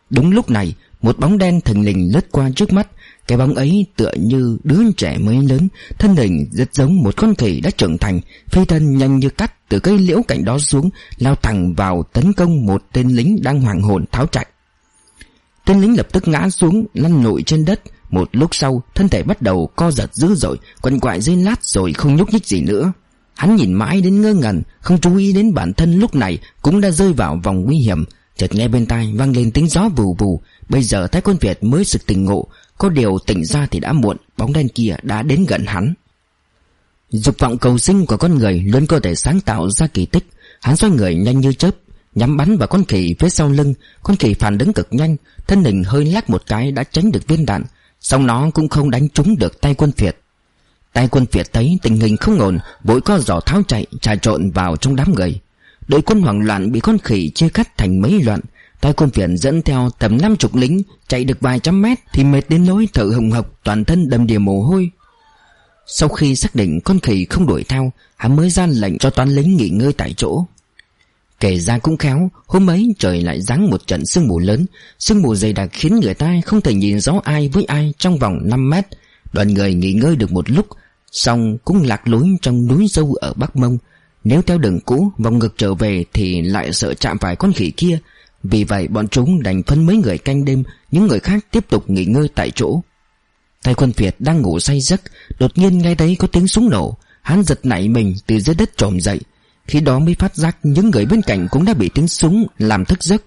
Đúng lúc này, Một bóng đen thình lình lướt qua trước mắt. Cái bóng ấy tựa như đứa trẻ mới lớn, Thân hình rất giống một con khỉ đã trưởng thành, Phi thân nhanh như cắt từ cây liễu cạnh đó xuống, Lao thẳng vào tấn công một tên lính đang hoàng hồn tháo chạy. Tên lính lập tức ngã xuống, lăn lội trên đất. Một lúc sau, thân thể bắt đầu co giật dữ dội, Quằn quại dây lát rồi không nhúc nhích gì nữa. Hắn nhìn mãi đến ngơ ngẩn, Không chú ý đến bản thân lúc này Cũng đã rơi vào vòng nguy hiểm. Chợt nghe bên tai vang lên tiếng gió vù vù. Bây giờ thái quân Việt mới sực tỉnh ngộ, có điều tỉnh ra thì đã muộn, Bóng đen kia đã đến gần hắn. Dục vọng cầu sinh của con người Luôn có thể sáng tạo ra kỳ tích. Hắn xoay người nhanh như chớp, Nhắm bắn vào con khỉ phía sau lưng. Con khỉ phản ứng cực nhanh, Thân hình hơi lắc một cái đã tránh được viên đạn. Xong nó cũng không đánh trúng được tay quân Việt. Tay quân Việt thấy tình hình không ổn, Vội co giỏ tháo chạy, trà trộn vào trong đám người. Đội quân hoảng loạn bị con khỉ chia cắt thành mấy loạn. Tay quân việt dẫn theo tầm năm chục lính, Chạy được vài trăm mét Thì mệt đến nỗi thở hồng hộc, Toàn thân đầm đìa mồ hôi. Sau khi xác định con khỉ không đuổi theo, Hắn mới ra lệnh cho toán lính nghỉ ngơi tại chỗ. Kể ra cũng khéo, Hôm ấy trời lại giáng một trận sương mù lớn. Sương mù dày đặc khiến người ta không thể nhìn rõ ai với ai trong vòng 5 mét. Đoàn người nghỉ ngơi được một lúc, Xong cũng lạc lối trong núi sâu ở Bắc Mông. Nếu theo đường cũ vòng ngược trở về Thì lại sợ chạm phải con khỉ kia. Vì vậy bọn chúng đành phân mấy người canh đêm, Những người khác tiếp tục nghỉ ngơi tại chỗ. Tay quân Việt đang ngủ say giấc, Đột nhiên nghe thấy có tiếng súng nổ. Hắn giật nảy mình từ dưới đất trồm dậy. Khi đó mới phát giác những người bên cạnh cũng đã bị tiếng súng làm thức giấc.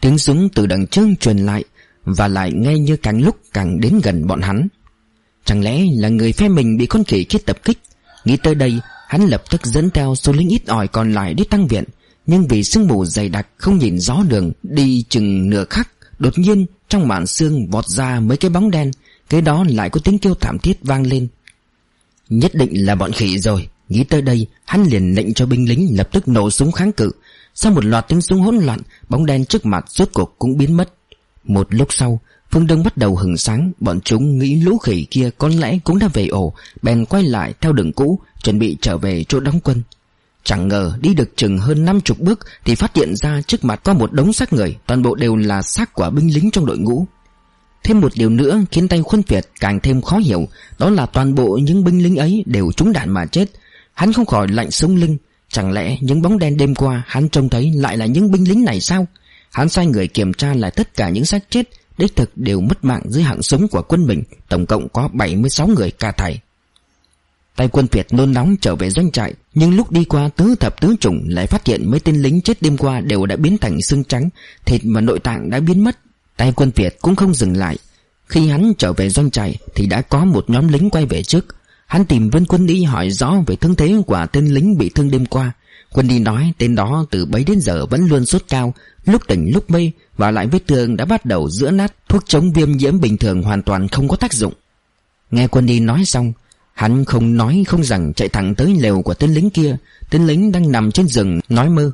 Tiếng súng từ đằng trước truyền lại Và lại nghe như càng lúc càng đến gần bọn hắn. Chẳng lẽ là người phe mình bị con khỉ kia tập kích? Nghĩ tới đây, Hắn lập tức dẫn theo số lính ít ỏi còn lại đi tăng viện, nhưng vì sương mù dày đặc không nhìn rõ đường, Đi chừng nửa khắc, Đột nhiên trong màn sương vọt ra mấy cái bóng đen Cái đó lại có tiếng kêu thảm thiết vang lên. Nhất định là bọn khỉ rồi. Nghĩ tới đây, Hắn liền lệnh cho binh lính lập tức nổ súng kháng cự. Sau một loạt tiếng súng hỗn loạn, Bóng đen trước mặt rốt cuộc cũng biến mất. Một lúc sau, Phương Đông bắt đầu hừng sáng, Bọn chúng nghĩ lũ khỉ kia có lẽ cũng đã về ổ, Bèn quay lại theo đường cũ, Chuẩn bị trở về chỗ đóng quân. Chẳng ngờ đi được chừng hơn năm chục bước Thì phát hiện ra trước mặt có một đống xác người, Toàn bộ đều là xác của binh lính trong đội ngũ. Thêm một điều nữa khiến tay khuân Việt càng thêm khó hiểu, Đó là toàn bộ những binh lính ấy đều trúng đạn mà chết. Hắn không khỏi lạnh sống lưng. Chẳng lẽ những bóng đen đêm qua hắn trông thấy lại là những binh lính này sao? Hắn sai người kiểm tra lại tất cả những xác chết, Đích thực đều mất mạng dưới hạng sống của quân mình, Tổng cộng có 76 người ca thải. Tay quân Việt nôn nóng trở về doanh trại, Nhưng lúc đi qua tứ thập tứ chủng Lại phát hiện mấy tên lính chết đêm qua Đều đã biến thành xương trắng, Thịt và nội tạng đã biến mất. Tay quân Việt cũng không dừng lại. Khi hắn trở về doanh trại Thì đã có một nhóm lính quay về trước. Hắn tìm Vân Quân đi hỏi rõ về thương thế của tên lính bị thương đêm qua. Quân đi nói tên đó từ bấy đến giờ vẫn luôn sốt cao, Lúc tỉnh lúc mê, Và lại vết thương đã bắt đầu giữa nát, Thuốc chống viêm nhiễm bình thường hoàn toàn không có tác dụng. Nghe quân đi nói xong, Hắn không nói không rằng chạy thẳng tới lều của tên lính kia. Tên lính đang nằm trên rừng nói mơ,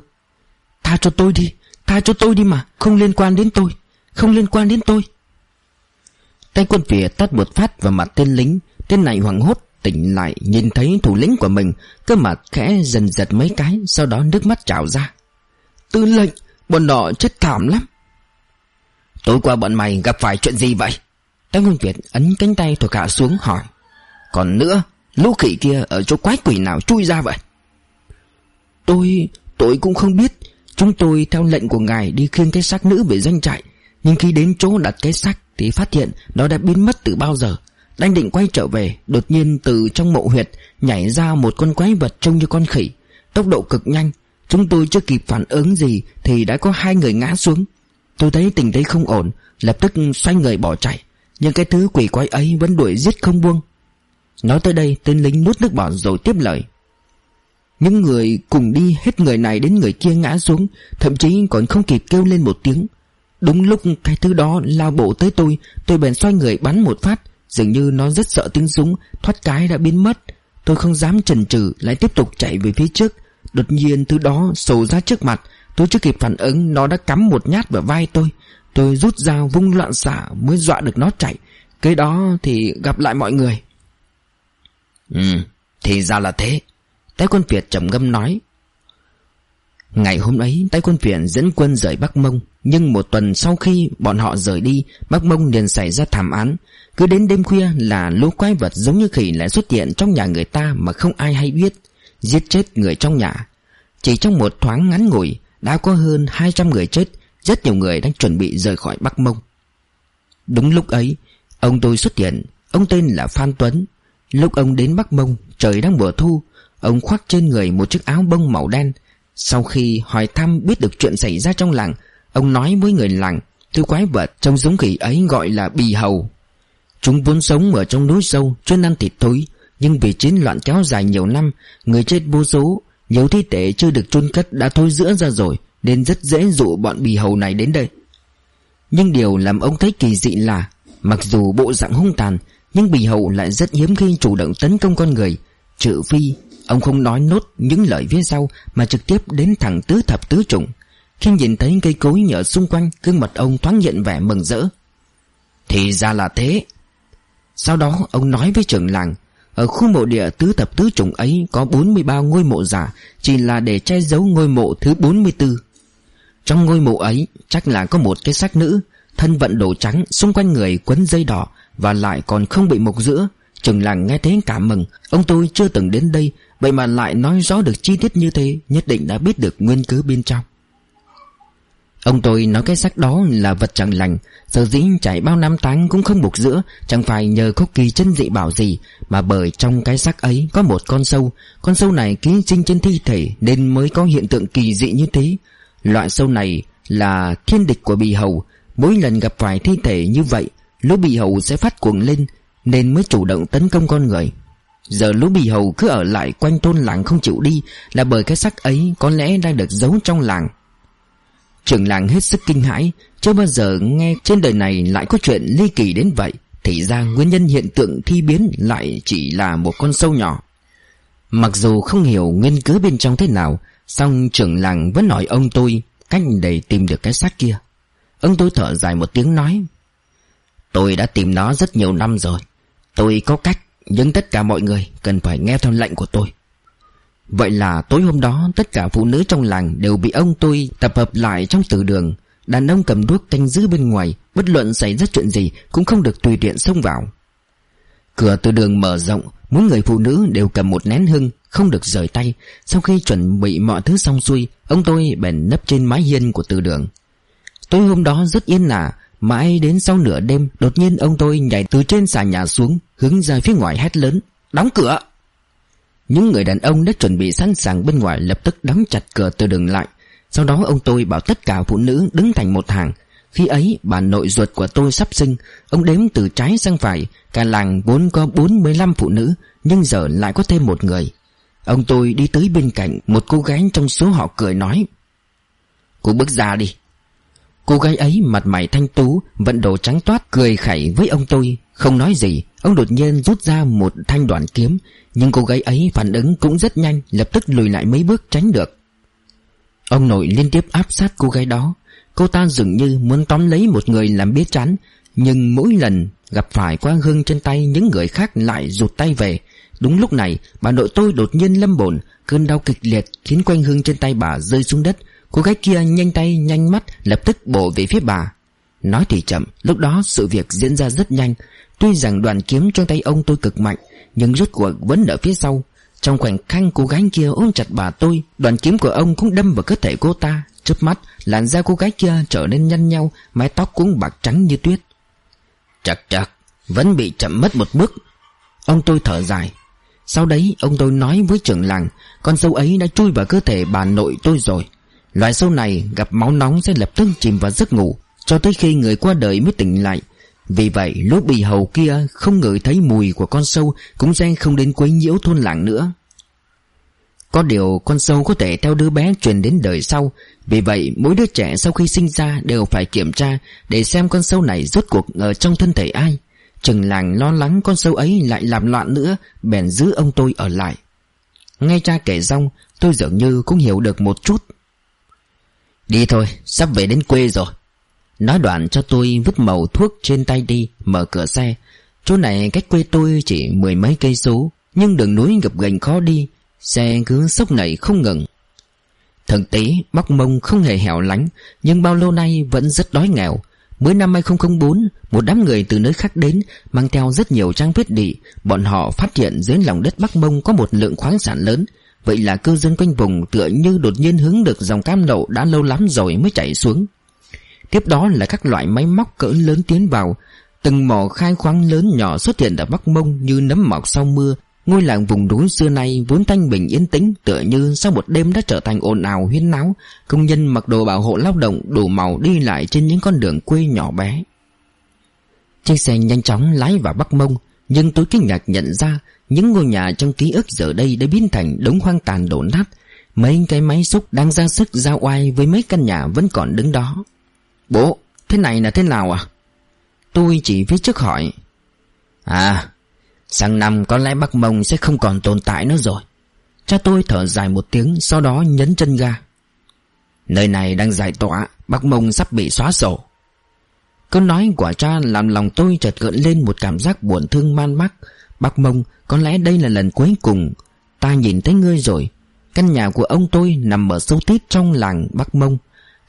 Tha cho tôi đi, Tha cho tôi đi mà, Không liên quan đến tôi, Không liên quan đến tôi. Tay quân phía tát một phát vào mặt tên lính, Tên này hoảng hốt tỉnh lại Nhìn thấy thủ lĩnh của mình, Cơ mặt khẽ dần giật mấy cái, Sau đó nước mắt trào ra. Tư lệnh, Bọn nọ chết thảm lắm. Tối qua bọn mày gặp phải chuyện gì vậy? Tá quân Việt ấn cánh tay thuộc hạ xuống hỏi. Còn nữa, Lũ khỉ kia ở chỗ quái quỷ nào chui ra vậy? Tôi Tôi cũng không biết. Chúng tôi theo lệnh của ngài đi khiêng cái xác nữ về doanh trại. Nhưng khi đến chỗ đặt cái xác Thì phát hiện nó đã biến mất từ bao giờ. Đang định quay trở về, Đột nhiên từ trong mộ huyệt Nhảy ra một con quái vật trông như con khỉ. Tốc độ cực nhanh, Chúng tôi chưa kịp phản ứng gì Thì đã có hai người ngã xuống. Tôi thấy tình thế không ổn, Lập tức xoay người bỏ chạy. Nhưng cái thứ quỷ quái ấy vẫn đuổi giết không buông. Nói tới đây, tên lính nuốt nước bọt rồi tiếp lời. Những người cùng đi hết người này đến người kia ngã xuống, Thậm chí còn không kịp kêu lên một tiếng. Đúng lúc cái thứ đó lao bộ tới tôi Tôi bèn xoay người bắn một phát. Dường như nó rất sợ tiếng súng, Thoát cái đã biến mất. Tôi không dám chần chừ, lại tiếp tục chạy về phía trước. Đột nhiên thứ đó sổ ra trước mặt. Tôi chưa kịp phản ứng, Nó đã cắm một nhát vào vai tôi. Tôi rút dao vung loạn xạ mới dọa được nó chạy. Cái đó thì gặp lại mọi người. Ừ Thì ra là thế. Tay quân Việt trầm ngâm nói Ngày hôm ấy, Tay quân phiền dẫn quân rời Bắc Mông. Nhưng một tuần sau khi bọn họ rời đi, Bắc Mông liền xảy ra thảm án. Cứ đến đêm khuya là lũ quái vật giống như khỉ lại xuất hiện trong nhà người ta mà không ai hay biết, Giết chết người trong nhà. Chỉ trong một thoáng ngắn ngủi, Đã có hơn 200 người chết, Rất nhiều người đang chuẩn bị rời khỏi Bắc Mông. Đúng lúc ấy, Ông tôi xuất hiện. Ông tên là Phan Tuấn. Lúc ông đến Bắc Mông, Trời đang mùa thu. Ông khoác trên người một chiếc áo bông màu đen sau khi hỏi thăm biết được chuyện xảy ra trong làng, Ông nói với người làng, Thứ quái vật trong giống khỉ ấy gọi là bì hầu. Chúng vốn sống ở trong núi sâu, Chuyên ăn thịt thối, Nhưng vì chiến loạn kéo dài nhiều năm, Người chết vô số, Nhiều thi thể chưa được chôn cất đã thôi giữa ra rồi, Nên rất dễ dụ bọn bì hầu này đến đây. Nhưng điều làm ông thấy kỳ dị là, Mặc dù bộ dạng hung tàn, Nhưng bì hầu lại rất hiếm khi chủ động tấn công con người, Trừ phi Ông không nói nốt những lời phía sau, Mà trực tiếp đến thẳng tứ thập tứ trùng. Khi nhìn thấy cây cối nhở xung quanh, gương mặt ông thoáng hiện vẻ mừng rỡ. Thì ra là thế. Sau đó, ông nói với trưởng làng, Ở khu mộ địa tứ thập tứ trùng ấy Có 43 ngôi mộ giả, Chỉ là để che giấu ngôi mộ thứ 44 Trong ngôi mộ ấy, Chắc là có một cái xác nữ, Thân vận đồ trắng Xung quanh người quấn dây đỏ Và lại còn không bị mục giữa. Trường làng nghe thế cảm mừng, Ông tôi chưa từng đến đây Vậy mà lại nói rõ được chi tiết như thế, Nhất định đã biết được nguyên cứ bên trong. Ông tôi nói cái xác đó là vật chẳng lành, Sở dĩ chảy bao năm tháng cũng không buộc giữa, Chẳng phải nhờ có kỳ chân dị bảo gì, Mà bởi trong cái xác ấy có một con sâu. Con sâu này ký sinh trên thi thể Nên mới có hiện tượng kỳ dị như thế. Loại sâu này là thiên địch của bì hầu. Mỗi lần gặp phải thi thể như vậy Lũ bì hầu sẽ phát cuồng lên, Nên mới chủ động tấn công con người. Giờ lũ bì hầu cứ ở lại quanh thôn làng không chịu đi Là bởi cái xác ấy có lẽ đang được giấu trong làng. Trưởng làng hết sức kinh hãi, Chưa bao giờ nghe trên đời này lại có chuyện ly kỳ đến vậy. Thì ra nguyên nhân hiện tượng thi biến lại chỉ là một con sâu nhỏ. Mặc dù không hiểu nguyên cớ bên trong thế nào, song trưởng làng vẫn hỏi ông tôi cách để tìm được cái xác kia. Ông tôi thở dài một tiếng nói, Tôi đã tìm nó rất nhiều năm rồi. Tôi có cách nhưng tất cả mọi người cần phải nghe theo lệnh của tôi. Vậy là tối hôm đó, Tất cả phụ nữ trong làng đều bị ông tôi Tập hợp lại trong từ đường. Đàn ông cầm đuốc canh giữ bên ngoài, Bất luận xảy ra chuyện gì Cũng không được tùy tiện xông vào. Cửa từ đường mở rộng, Mỗi người phụ nữ đều cầm một nén hương, Không được rời tay. Sau khi chuẩn bị mọi thứ xong xuôi, Ông tôi bèn nấp trên mái hiên của từ đường. Tối hôm đó rất yên ả Mãi đến sau nửa đêm, Đột nhiên ông tôi nhảy từ trên xà nhà xuống, Hướng ra phía ngoài hét lớn, Đóng cửa! Những người đàn ông đã chuẩn bị sẵn sàng bên ngoài Lập tức đóng chặt cửa từ đường lại. Sau đó ông tôi bảo tất cả phụ nữ đứng thành một hàng. Khi ấy, bà nội ruột của tôi sắp sinh, Ông đếm từ trái sang phải, Cả làng vốn có 45 phụ nữ, Nhưng giờ lại có thêm một người. Ông tôi đi tới bên cạnh, Một cô gái trong số họ cười nói, Cô bước ra đi. Cô gái ấy mặt mày thanh tú, Vận đồ trắng toát, cười khẩy với ông tôi. Không nói gì, Ông đột nhiên rút ra một thanh đoạn kiếm. Nhưng cô gái ấy phản ứng cũng rất nhanh, Lập tức lùi lại mấy bước tránh được. Ông nội liên tiếp áp sát cô gái đó. Cô ta dường như muốn tóm lấy một người làm biết chán, Nhưng mỗi lần gặp phải qua hương trên tay, những người khác lại rụt tay về. Đúng lúc này, bà nội tôi đột nhiên lâm bồn Cơn đau kịch liệt khiến quanh hương trên tay bà rơi xuống đất. Cô gái kia nhanh tay, nhanh mắt, lập tức bổ về phía bà. Nói thì chậm, Lúc đó sự việc diễn ra rất nhanh. Tuy rằng đoàn kiếm trong tay ông tôi cực mạnh, Nhưng rốt cuộc vẫn ở phía sau. Trong khoảnh khắc cô gái kia ôm chặt bà tôi, Đoàn kiếm của ông cũng đâm vào cơ thể cô ta. Chớp mắt, làn da cô gái kia trở nên nhăn nhau Mái tóc cũng bạc trắng như tuyết. Chặt chặt Vẫn bị chậm mất một bước. Ông tôi thở dài. Sau đấy, ông tôi nói với trưởng làng, Con sâu ấy đã chui vào cơ thể bà nội tôi rồi. Loại sâu này gặp máu nóng sẽ lập tức chìm vào giấc ngủ, Cho tới khi người qua đời mới tỉnh lại. Vì vậy, lũ bì hầu kia không ngửi thấy mùi của con sâu, Cũng sẽ không đến quấy nhiễu thôn làng nữa. Có điều con sâu có thể theo đứa bé truyền đến đời sau, Vì vậy mỗi đứa trẻ sau khi sinh ra đều phải kiểm tra Để xem con sâu này rốt cuộc ở trong thân thể ai. Trừng làng lo lắng con sâu ấy lại làm loạn nữa, Bèn giữ ông tôi ở lại. Ngay cha kể xong, Tôi dường như cũng hiểu được một chút. Đi thôi, sắp về đến quê rồi. Nói đoạn cho tôi vứt màu thuốc trên tay đi, Mở cửa xe. Chỗ này cách quê tôi chỉ mười mấy cây số, Nhưng đường núi gập ghềnh khó đi. Xe cứ sốc nảy không ngừng. Thần tế, Bắc Mông không hề hẻo lánh, Nhưng bao lâu nay vẫn rất đói nghèo. Mới năm 2004 Một đám người từ nơi khác đến, Mang theo rất nhiều trang thiết bị. Bọn họ phát hiện dưới lòng đất Bắc Mông Có một lượng khoáng sản lớn. Vậy là cư dân quanh vùng tựa như đột nhiên hướng được dòng cam nậu đã lâu lắm rồi mới chảy xuống. Tiếp đó là các loại máy móc cỡ lớn tiến vào. Từng mỏ khai khoáng lớn nhỏ xuất hiện ở Bắc Mông như nấm mọc sau mưa. Ngôi làng vùng núi xưa nay vốn thanh bình yên tĩnh, Tựa như sau một đêm đã trở thành ồn ào huyên náo. Công nhân mặc đồ bảo hộ lao động đủ màu đi lại trên những con đường quê nhỏ bé. Chiếc xe nhanh chóng lái vào Bắc Mông. Nhưng tôi kinh ngạc nhận ra Những ngôi nhà trong ký ức giờ đây đã biến thành đống hoang tàn đổ nát. Mấy cái máy xúc đang ra sức ra oai với mấy căn nhà vẫn còn đứng đó. Bố, thế này là thế nào à? Tôi chỉ phía trước hỏi. À, sang năm có lẽ Bắc Mông sẽ không còn tồn tại nữa rồi. Cha tôi thở dài một tiếng Sau đó nhấn chân ga. Nơi này đang giải tỏa Bắc Mông sắp bị xóa sổ. Câu nói của cha làm lòng tôi chợt gợn lên một cảm giác buồn thương man mác. Bắc Mông, có lẽ đây là lần cuối cùng Ta nhìn thấy ngươi rồi. Căn nhà của ông tôi nằm ở sâu tít trong làng Bắc Mông.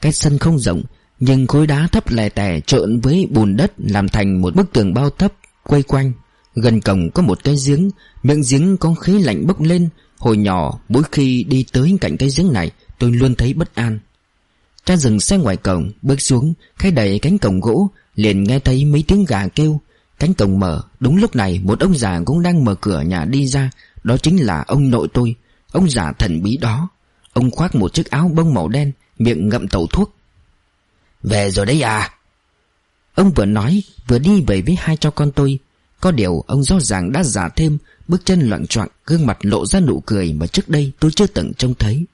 Cái sân không rộng, Nhưng khối đá thấp lè tè trộn với bùn đất Làm thành một bức tường bao thấp Quay quanh. Gần cổng có một cái giếng, Miệng giếng có khí lạnh bốc lên. Hồi nhỏ, mỗi khi đi tới cạnh cái giếng này, Tôi luôn thấy bất an. Cha dừng xe ngoài cổng Bước xuống Khai đẩy cánh cổng gỗ Liền nghe thấy mấy tiếng gà kêu. Cánh cổng mở Đúng lúc này một ông già cũng đang mở cửa nhà đi ra Đó chính là ông nội tôi Ông già thần bí đó. Ông khoác một chiếc áo bông màu đen Miệng ngậm tẩu thuốc. Về rồi đấy à? Ông vừa nói Vừa đi về với hai cho con tôi. Có điều ông rõ ràng đã già thêm Bước chân loạn choạng Gương mặt lộ ra nụ cười Mà trước đây tôi chưa từng trông thấy.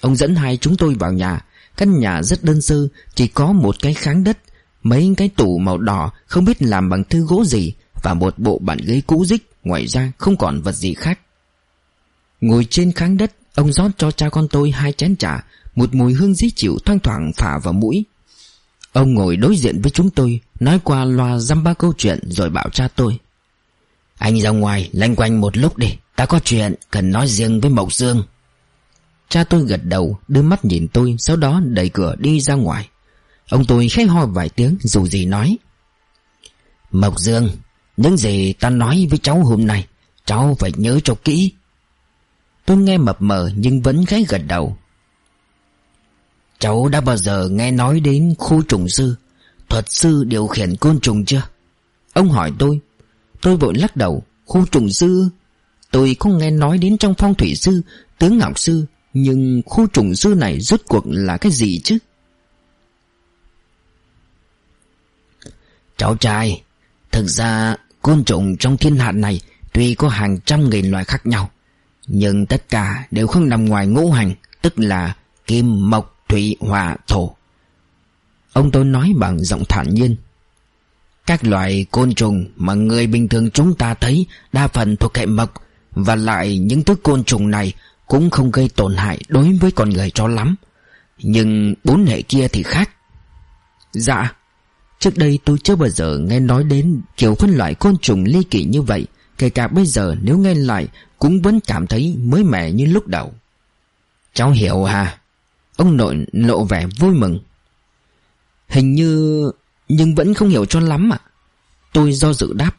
Ông dẫn hai chúng tôi vào nhà Căn nhà rất đơn sơ, Chỉ có một cái kháng đất. Mấy cái tủ màu đỏ, Không biết làm bằng thư gỗ gì, Và một bộ bàn ghế cũ rích, Ngoài ra không còn vật gì khác. Ngồi trên kháng đất, Ông rót cho cha con tôi hai chén trà, Một mùi hương dí chịu thoang thoảng phả vào mũi. Ông ngồi đối diện với chúng tôi, Nói qua loa dăm ba câu chuyện Rồi bảo cha tôi. Anh ra ngoài, lanh quanh một lúc đi, Ta có chuyện cần nói riêng với Mộc Dương. Cha tôi gật đầu, Đưa mắt nhìn tôi, Sau đó đẩy cửa đi ra ngoài. Ông tôi khẽ ho vài tiếng, Dù gì nói. Mộc Dương, Những gì ta nói với cháu hôm nay, Cháu phải nhớ cho kỹ. Tôi nghe mập mờ nhưng vẫn khẽ gật đầu. Cháu đã bao giờ nghe nói đến khu trùng sư? Thuật sư điều khiển côn trùng chưa? Ông hỏi tôi. Tôi vội lắc đầu. Khu trùng sư? Tôi không nghe nói đến trong phong thủy sư, Tướng ngọc sư. Nhưng khu trùng dư này rốt cuộc là cái gì chứ? Cháu trai Thực ra côn trùng trong thiên hạ này Tuy có hàng trăm nghìn loài khác nhau Nhưng tất cả đều không nằm ngoài ngũ hành Tức là kim, mộc, thủy, hỏa, thổ. Ông tôi nói bằng giọng thản nhiên Các loại côn trùng mà người bình thường chúng ta thấy Đa phần thuộc hệ mộc Và lại những thứ côn trùng này cũng không gây tổn hại đối với con người cho lắm. Nhưng bốn hệ kia thì khác. Dạ Trước đây tôi chưa bao giờ nghe nói đến Kiểu phân loại côn trùng ly kỳ như vậy. Kể cả bây giờ nếu nghe lại Cũng vẫn cảm thấy mới mẻ như lúc đầu. Cháu hiểu hà Ông nội lộ vẻ vui mừng. Hình như, Nhưng vẫn không hiểu cho lắm ạ. Tôi do dự đáp.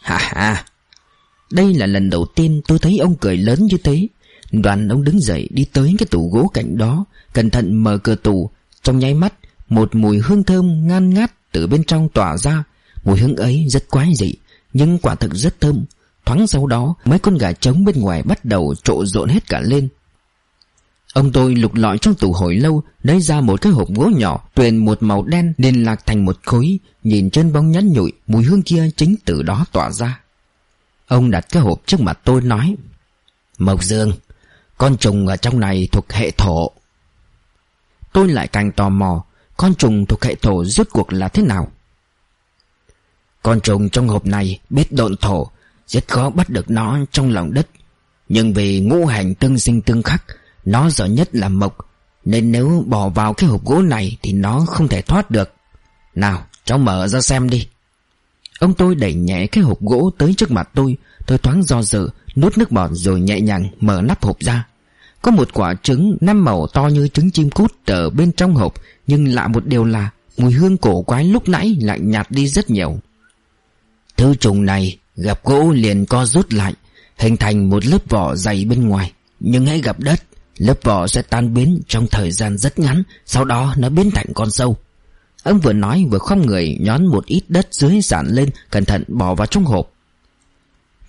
Hà hà Đây là lần đầu tiên tôi thấy ông cười lớn như thế. Đoàn ông đứng dậy đi tới cái tủ gỗ cạnh đó, Cẩn thận mở cửa tủ. Trong nháy mắt, Một mùi hương thơm ngan ngát từ bên trong tỏa ra. Mùi hương ấy rất quái dị, Nhưng quả thực rất thơm. Thoáng sau đó, mấy con gà trống bên ngoài bắt đầu trộn rộn hết cả lên. Ông tôi lục lọi trong tủ hồi lâu, Lấy ra một cái hộp gỗ nhỏ, Tuyền một màu đen liên lạc thành một khối, Nhìn trên bóng nhắn nhụi, Mùi hương kia chính từ đó tỏa ra. Ông đặt cái hộp trước mặt tôi nói, Mộc Dương con trùng ở trong này thuộc hệ thổ. Tôi lại càng tò mò, Con trùng thuộc hệ thổ rốt cuộc là thế nào? Con trùng trong hộp này biết độn thổ, Rất khó bắt được nó trong lòng đất. Nhưng vì ngũ hành tương sinh tương khắc, Nó giỏi nhất là mộc, Nên nếu bỏ vào cái hộp gỗ này Thì nó không thể thoát được. Nào, cháu mở ra xem đi. Ông tôi đẩy nhẹ cái hộp gỗ tới trước mặt tôi Tôi thoáng do dự Nuốt nước bọt rồi nhẹ nhàng mở nắp hộp ra. Có một quả trứng năm màu to như trứng chim cút Ở bên trong hộp, Nhưng lạ một điều là Mùi hương cổ quái lúc nãy lại nhạt đi rất nhiều. Thứ trùng này gặp gỗ liền co rút lại, Hình thành một lớp vỏ dày bên ngoài. Nhưng hãy gặp đất, Lớp vỏ sẽ tan biến trong thời gian rất ngắn, Sau đó nó biến thành con sâu. Ông vừa nói vừa khom người nhón một ít đất dưới sàn lên, Cẩn thận bỏ vào trong hộp.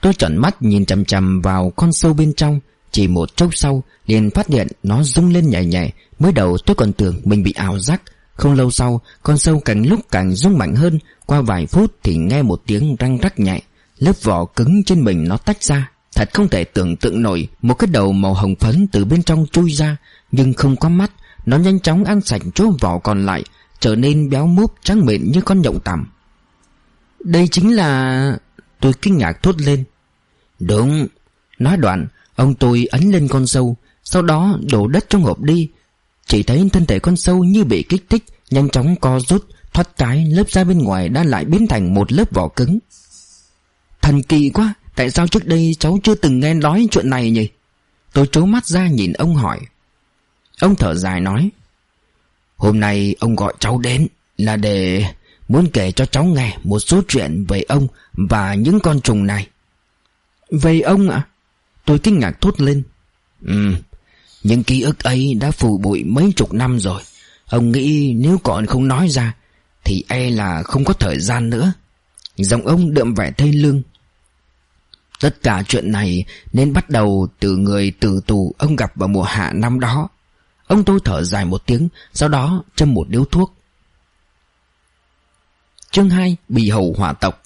Tôi trợn mắt nhìn chằm chằm vào con sâu bên trong. Chỉ một chốc sau, liền phát hiện nó rung lên nhảy nhảy. Mới đầu tôi còn tưởng mình bị ảo giác. Không lâu sau, con sâu càng lúc càng rung mạnh hơn. Qua vài phút thì nghe một tiếng răng rắc nhạy Lớp vỏ cứng trên mình nó tách ra. Thật không thể tưởng tượng nổi, Một cái đầu màu hồng phấn từ bên trong chui ra. Nhưng không có mắt, Nó nhanh chóng ăn sạch chỗ vỏ còn lại, Trở nên béo múp, trắng mịn như con nhộng tằm. Đây chính là... Tôi kinh ngạc thốt lên. Đúng. Nói đoạn, Ông tôi ấn lên con sâu, Sau đó đổ đất trong hộp đi. Chỉ thấy thân thể con sâu như bị kích thích, Nhanh chóng co rút, Thoát cái lớp da bên ngoài đã lại biến thành một lớp vỏ cứng. Thần kỳ quá, Tại sao trước đây cháu chưa từng nghe nói chuyện này nhỉ? Tôi trố mắt ra nhìn ông hỏi. Ông thở dài nói, Hôm nay ông gọi cháu đến Là để muốn kể cho cháu nghe Một số chuyện về ông Và những con trùng này. Về ông ạ? Tôi kinh ngạc thốt lên. Ừ Những ký ức ấy đã phủ bụi mấy chục năm rồi. Ông nghĩ nếu còn không nói ra Thì e là không có thời gian nữa. Giọng ông đượm vẻ thê lương. Tất cả chuyện này nên bắt đầu từ người tử tù ông gặp vào mùa hạ năm đó. Ông tôi thở dài một tiếng, sau đó châm một điếu thuốc. Chương 2 Bì hầu hỏa tộc.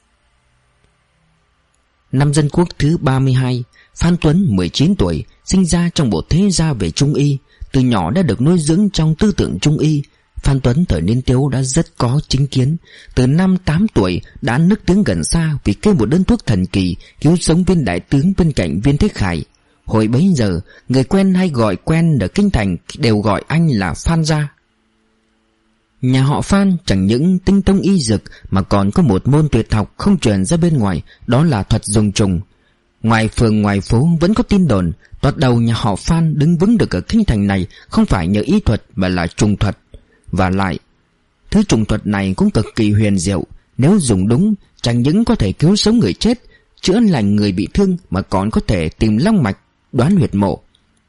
Năm dân quốc thứ 32 Phan Tuấn 19 tuổi, Sinh ra trong bộ thế gia về Trung Y, Từ nhỏ đã được nuôi dưỡng trong tư tưởng Trung Y. Phan Tuấn thời niên tiếu đã rất có chính kiến, Từ năm 8 tuổi đã nức tiếng gần xa Vì kê một đơn thuốc thần kỳ Cứu sống viên đại tướng bên cạnh viên thế khải. Hồi bấy giờ, Người quen hay gọi quen ở Kinh Thành Đều gọi anh là Phan Gia. Nhà họ Phan chẳng những tinh tông y dực Mà còn có một môn tuyệt học không truyền ra bên ngoài, Đó là thuật dùng trùng. Ngoài phường, ngoài phố vẫn có tin đồn Toát đầu nhà họ Phan đứng vững được ở kinh thành này Không phải nhờ y thuật mà là trùng thuật. Và lại, Thứ trùng thuật này cũng cực kỳ huyền diệu, Nếu dùng đúng, Chẳng những có thể cứu sống người chết, Chữa lành người bị thương Mà còn có thể tìm long mạch, Đoán huyệt mộ.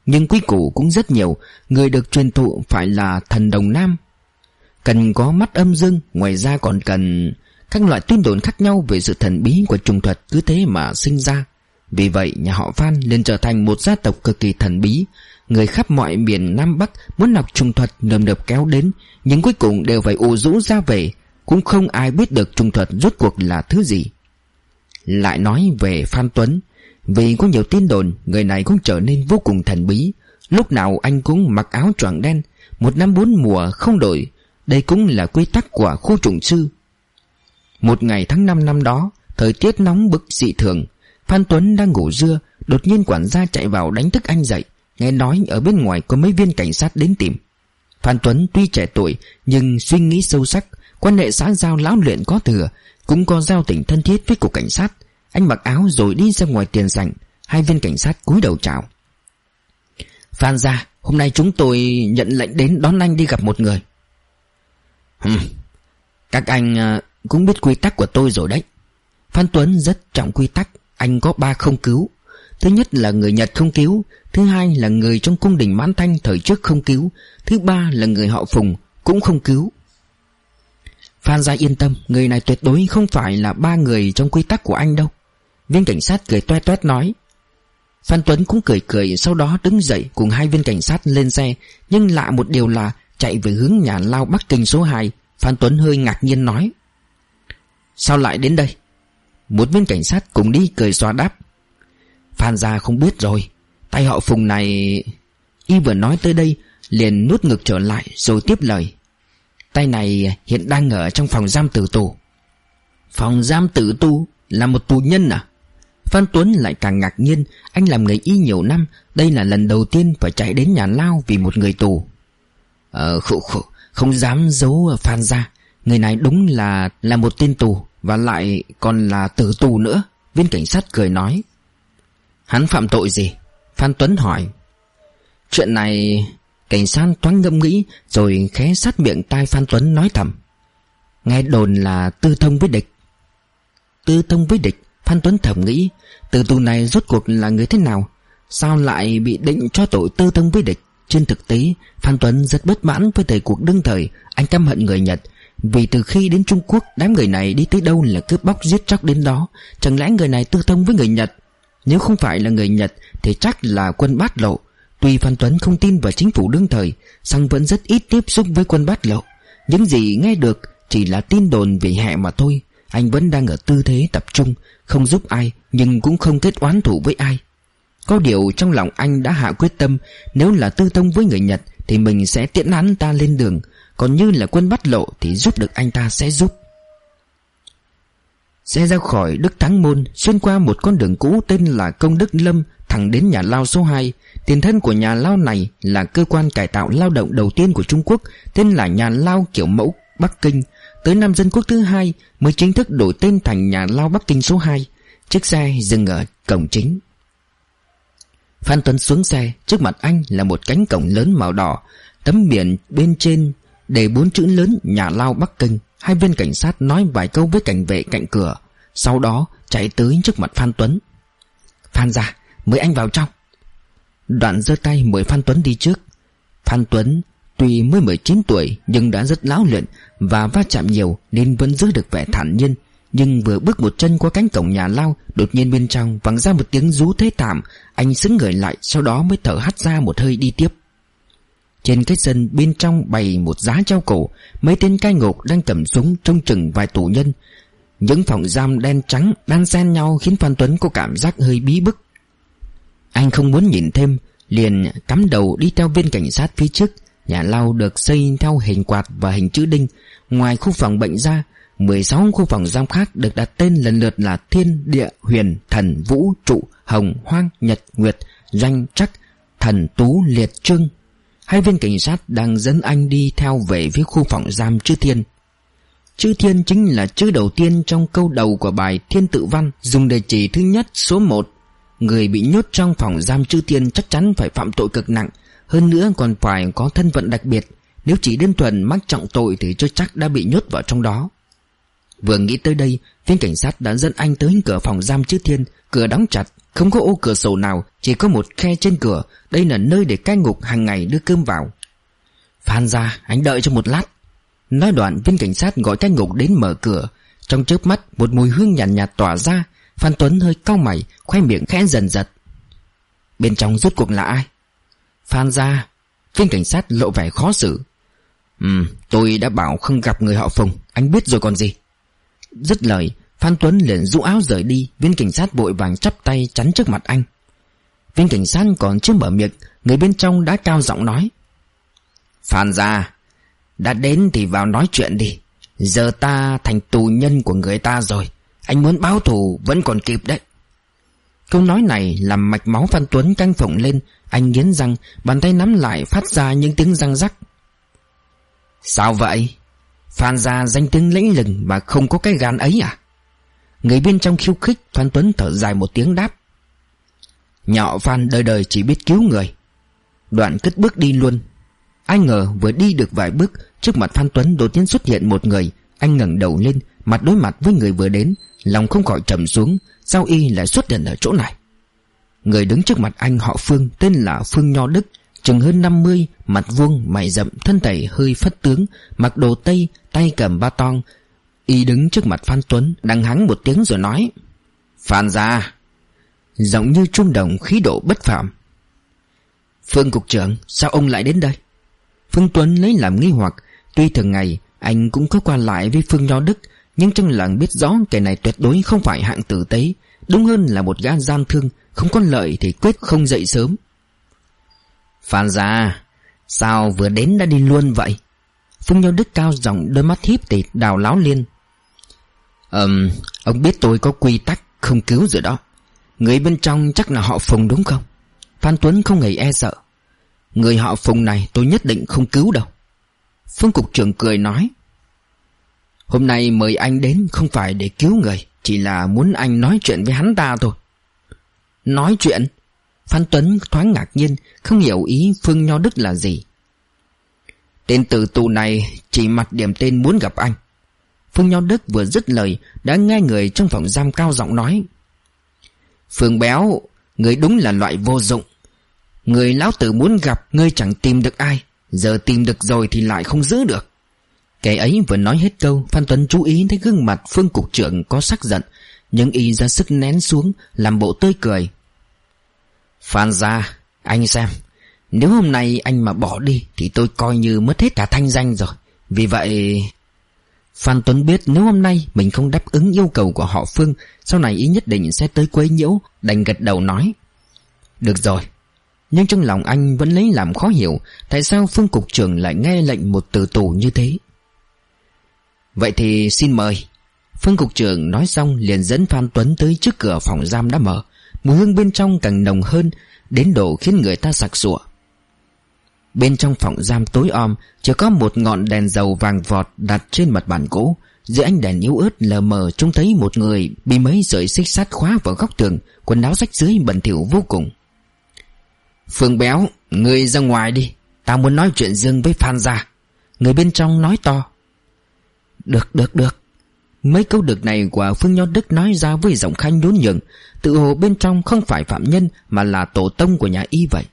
Nhưng quy củ cũng rất nhiều, Người được truyền thụ phải là thần đồng nam Cần có mắt âm dương, Ngoài ra còn cần Các loại tin đồn khác nhau về sự thần bí của trùng thuật Cứ thế mà sinh ra. Vì vậy, nhà họ Phan liền trở thành một gia tộc cực kỳ thần bí. Người khắp mọi miền Nam Bắc Muốn học trùng thuật nầm nập kéo đến, Nhưng cuối cùng đều phải ủ rũ ra về. Cũng không ai biết được trùng thuật rốt cuộc là thứ gì. Lại nói về Phan Tuấn, Vì có nhiều tin đồn, Người này cũng trở nên vô cùng thần bí. Lúc nào anh cũng mặc áo choàng đen, Một năm bốn mùa không đổi. Đây cũng là quy tắc của khu trùng sư. Một ngày tháng 5 năm đó, Thời tiết nóng bức dị thường, Phan Tuấn đang ngủ dưa, Đột nhiên quản gia chạy vào đánh thức anh dậy, Nghe nói ở bên ngoài có mấy viên cảnh sát đến tìm. Phan Tuấn tuy trẻ tuổi, Nhưng suy nghĩ sâu sắc, Quan hệ xã giao lão luyện có thừa, Cũng có giao tình thân thiết với cục cảnh sát. Anh mặc áo rồi đi ra ngoài tiền sảnh, Hai viên cảnh sát cúi đầu chào. Phan ra Hôm nay chúng tôi nhận lệnh đến đón anh đi gặp một người. Hừm Các anh à, cũng biết quy tắc của tôi rồi đấy. Phan Tuấn rất trọng quy tắc, Anh có ba không cứu. Thứ nhất là người Nhật không cứu, Thứ hai là người trong cung đình mãn thanh thời trước không cứu, Thứ ba là người họ Phùng Cũng không cứu. Phan Gia yên tâm, Người này tuyệt đối không phải là ba người trong quy tắc của anh đâu. Viên cảnh sát cười toe toét nói. Phan Tuấn cũng cười cười, Sau đó đứng dậy cùng hai viên cảnh sát lên xe. Nhưng lạ một điều là Chạy về hướng nhà lao Bắc Kinh số 2 Phan Tuấn hơi ngạc nhiên nói, Sao lại đến đây? Một viên cảnh sát cùng đi cười xóa đáp, Phan gia không biết rồi, Tay họ Phùng này Y vừa nói tới đây, Liền nuốt ngực trở lại rồi tiếp lời, Tay này hiện đang ở trong phòng giam tử tù. Phòng giam tử tu Là một tù nhân à? Phan Tuấn lại càng ngạc nhiên, Anh làm người y nhiều năm, Đây là lần đầu tiên phải chạy đến nhà lao Vì một người tù. Ờ khổ khổ Không dám giấu Phan ra Người này đúng là là một tên tù Và lại còn là tử tù nữa. Viên cảnh sát cười nói. Hắn phạm tội gì? Phan Tuấn hỏi. Chuyện này, Cảnh sát thoáng ngâm nghĩ Rồi khé sát miệng tai Phan Tuấn nói thầm. Nghe đồn là tư thông với địch. Tư thông với địch? Phan Tuấn thầm nghĩ. Tử tù này rốt cuộc là người thế nào? Sao lại bị định cho tội tư thông với địch? Trên thực tế, Phan Tuấn rất bất mãn với thời cuộc đương thời, Anh căm hận người Nhật. Vì từ khi đến Trung Quốc, Đám người này đi tới đâu là cướp bóc giết chóc đến đó. Chẳng lẽ người này tư thông với người Nhật? Nếu không phải là người Nhật, Thì chắc là quân bát lộ. Tuy Phan Tuấn không tin vào chính phủ đương thời, song vẫn rất ít tiếp xúc với quân bát lộ. Những gì nghe được Chỉ là tin đồn vì hẹ mà thôi. Anh vẫn đang ở tư thế tập trung, Không giúp ai, Nhưng cũng không kết oán thủ với ai. Có điều trong lòng anh đã hạ quyết tâm, Nếu là tư thông với người Nhật Thì mình sẽ tiễn hắn ta lên đường, Còn như là quân bắt lộ Thì giúp được anh ta sẽ giúp. Xe ra khỏi Đức Thắng Môn, Xuyên qua một con đường cũ tên là Công Đức Lâm, Thẳng đến nhà lao số 2 Tiền thân của nhà lao này là cơ quan cải tạo lao động đầu tiên của Trung Quốc, Tên là nhà lao kiểu mẫu, Bắc Kinh. Tới năm dân quốc thứ hai mới chính thức đổi tên thành nhà lao Bắc Kinh số 2 Chiếc xe dừng ở cổng chính. Phan Tuấn xuống xe, Trước mặt anh là một cánh cổng lớn màu đỏ. Tấm biển bên trên Để bốn chữ lớn nhà lao Bắc Kinh. Hai viên cảnh sát nói vài câu với cảnh vệ cạnh cửa. Sau đó chạy tới trước mặt Phan Tuấn. Phan ra Mời anh vào trong. Đoạn giơ tay mời Phan Tuấn đi trước. Phan Tuấn tuy mới 19 tuổi Nhưng đã rất lão luyện Và va chạm nhiều nên vẫn giữ được vẻ thản nhiên. Nhưng vừa bước một chân qua cánh cổng nhà lao, Đột nhiên bên trong vang ra một tiếng rú thế thảm. Anh xứng người lại, Sau đó mới thở hắt ra một hơi đi tiếp. Trên cái sân bên trong bày một giá treo cổ, Mấy tên cai ngục đang cầm súng trông chừng vài tù nhân. Những phòng giam đen trắng đan xen nhau Khiến Phan Tuấn có cảm giác hơi bí bức. Anh không muốn nhìn thêm, Liền cắm đầu đi theo viên cảnh sát phía trước. Nhà lao được xây theo hình quạt và hình chữ đinh. Ngoài khu phòng bệnh ra 16 khu phòng giam khác được đặt tên lần lượt là Thiên, Địa, Huyền, Thần, Vũ, Trụ, Hồng, Hoang, Nhật, Nguyệt, danh Trắc, Thần, Tú, Liệt, Trương. Hai viên cảnh sát đang dẫn anh đi theo về phía khu phòng giam chữ Thiên. Chữ Thiên chính là chữ đầu tiên trong câu đầu của bài Thiên Tự Văn Dùng để chỉ thứ nhất số 1 Người bị nhốt trong phòng giam chư thiên chắc chắn phải phạm tội cực nặng Hơn nữa còn phải có thân phận đặc biệt. Nếu chỉ đơn thuần mắc trọng tội thì chưa chắc đã bị nhốt vào trong đó. Vừa nghĩ tới đây Viên cảnh sát đã dẫn anh tới cửa phòng giam chư thiên Cửa đóng chặt Không có ô cửa sổ nào Chỉ có một khe trên cửa. Đây là nơi để cai ngục hàng ngày đưa cơm vào. Phan ra anh đợi cho một lát. Nói đoạn viên cảnh sát gọi cai ngục đến mở cửa. Trong chớp mắt một mùi hương nhàn nhạt, nhạt tỏa ra. Phan Tuấn hơi cau mày Khoe miệng khẽ dần giật. Bên trong rốt cuộc là ai? Phan ra Viên cảnh sát lộ vẻ khó xử. Ừ tôi đã bảo không gặp người họ Phùng Anh biết rồi còn gì. Dứt lời, Phan Tuấn liền rũ áo rời đi, Viên cảnh sát vội vàng chắp tay chắn trước mặt anh. Viên cảnh sát còn chưa mở miệng, Người bên trong đã cao giọng nói. Phan ra Đã đến thì vào nói chuyện đi. Giờ ta thành tù nhân của người ta rồi. Anh muốn báo thù vẫn còn kịp đấy. Câu nói này làm mạch máu Phan Tuấn căng phồng lên. Anh nghiến răng, Bàn tay nắm lại phát ra những tiếng răng rắc. Sao vậy? Phan gia danh tiếng lẫy lừng Mà không có cái gan ấy à? Người bên trong khiêu khích Phan Tuấn thở dài một tiếng đáp. Nhọ Phan đời đời chỉ biết cứu người. Đoạn cất bước đi luôn. Ai ngờ vừa đi được vài bước Trước mặt Phan Tuấn đột nhiên xuất hiện một người. Anh ngẩng đầu lên Mặt đối mặt với người vừa đến Lòng không khỏi trầm xuống Sao y lại xuất hiện ở chỗ này? Người đứng trước mặt anh họ Phương Tên là Phương Nho Đức Chừng hơn 50 Mặt vuông, mày rậm, thân thể hơi phất tướng Mặc đồ tây, tay cầm ba tong. Y đứng trước mặt Phan Tuấn, Đằng hắng một tiếng rồi nói, Phan ra Giọng như trung đồng khí độ bất phạm Phương Cục trưởng, Sao ông lại đến đây? Phương Tuấn lấy làm nghi hoặc, Tuy thường ngày anh cũng có qua lại với Phương Nho Đức, Nhưng trong lòng biết rõ kẻ này tuyệt đối không phải hạng tử tế. Đúng hơn là một gã gian thương, Không có lợi thì quyết không dậy sớm. Phan ra Sao vừa đến đã đi luôn vậy? Phương Nho Đức cao giọng đôi mắt hiếp tịt, đào láo liên. Ừm, Ông biết tôi có quy tắc không cứu rồi đó. Người bên trong chắc là họ Phùng đúng không? Phan Tuấn không hề e sợ. Người họ Phùng này tôi nhất định không cứu đâu. Phương Cục trưởng cười nói. Hôm nay mời anh đến không phải để cứu người, Chỉ là muốn anh nói chuyện với hắn ta thôi. Nói chuyện? Phan Tuấn thoáng ngạc nhiên, Không hiểu ý Phương Nho Đức là gì. Tên tử tù này Chỉ mặt điểm tên muốn gặp anh. Phương Nho Đức vừa dứt lời, Đã nghe người trong phòng giam cao giọng nói. Phương Béo, Người đúng là loại vô dụng. Người lão tử muốn gặp, Ngươi chẳng tìm được ai. Giờ tìm được rồi thì lại không giữ được. Kẻ ấy vừa nói hết câu, Phan Tuấn chú ý thấy gương mặt Phương Cục trưởng có sắc giận, Nhưng y ra sức nén xuống, Làm bộ tươi cười. Phan ra Anh xem. Nếu hôm nay anh mà bỏ đi, Thì tôi coi như mất hết cả thanh danh rồi. Vì vậy, Phan Tuấn biết nếu hôm nay mình không đáp ứng yêu cầu của họ Phương, Sau này ý nhất định sẽ tới quấy nhiễu, Đành gật đầu nói. Được rồi, Nhưng trong lòng anh vẫn lấy làm khó hiểu, Tại sao Phương Cục trưởng lại nghe lệnh một từ tù như thế? Vậy thì xin mời. Phương Cục trưởng nói xong liền dẫn Phan Tuấn tới trước cửa phòng giam đã mở. Mùi hương bên trong càng nồng hơn, Đến độ khiến người ta sặc sụa. Bên trong phòng giam tối om, Chỉ có một ngọn đèn dầu vàng vọt đặt trên mặt bàn gỗ. Dưới ánh đèn yếu ớt lờ mờ Trông thấy một người bị mấy sợi xích sắt khóa vào góc tường, Quần áo rách dưới bẩn thỉu vô cùng. Phương Béo, Người ra ngoài đi Tao muốn nói chuyện riêng với Phan gia. Người bên trong nói to. Được được được. Mấy câu được này của Phương Nho Đức nói ra với giọng khanh nhún nhường, Tự hồ bên trong không phải phạm nhân Mà là tổ tông của nhà y vậy.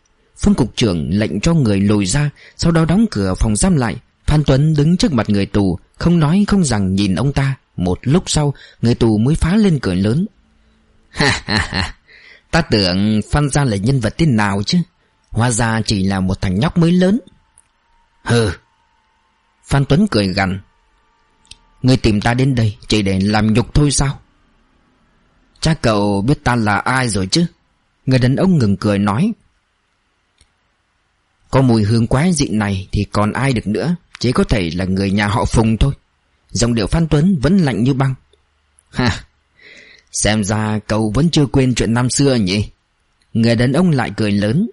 Phương cục trưởng lệnh cho người lùi ra, Sau đó đóng cửa phòng giam lại. Phan Tuấn đứng trước mặt người tù, Không nói không rằng nhìn ông ta. Một lúc sau, người tù mới phá lên cười lớn. Ha ha ha. Ta tưởng Phan Gia là nhân vật tên nào chứ? Hóa ra chỉ là một thằng nhóc mới lớn. Hừ. Phan Tuấn cười gằn. Người tìm ta đến đây Chỉ để làm nhục thôi sao? Cha cậu biết ta là ai rồi chứ? Người đàn ông ngừng cười nói có mùi hương quái dị này thì còn ai được nữa. Chỉ có thể là người nhà họ Phùng thôi. Dòng điệu Phan Tuấn vẫn lạnh như băng. Ha! Xem ra cậu vẫn chưa quên chuyện năm xưa nhỉ? Người đàn ông lại cười lớn.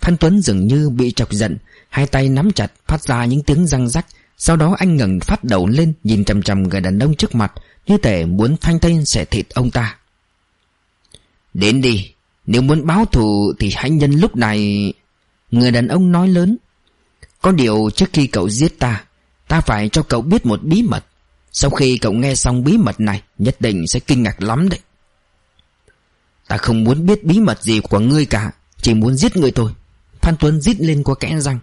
Phan Tuấn dường như bị chọc giận, Hai tay nắm chặt, phát ra những tiếng răng rắc. Sau đó anh ngẩng phát đầu lên, Nhìn chằm chằm người đàn ông trước mặt, Như thể muốn phanh tay xẻ thịt ông ta. Đến đi, Nếu muốn báo thù thì hãy nhân lúc này Người đàn ông nói lớn, Có điều trước khi cậu giết ta Ta phải cho cậu biết một bí mật. Sau khi cậu nghe xong bí mật này, Nhất định sẽ kinh ngạc lắm đấy. Ta không muốn biết bí mật gì của ngươi cả, Chỉ muốn giết ngươi thôi. Phan Tuấn rít lên qua kẽ răng.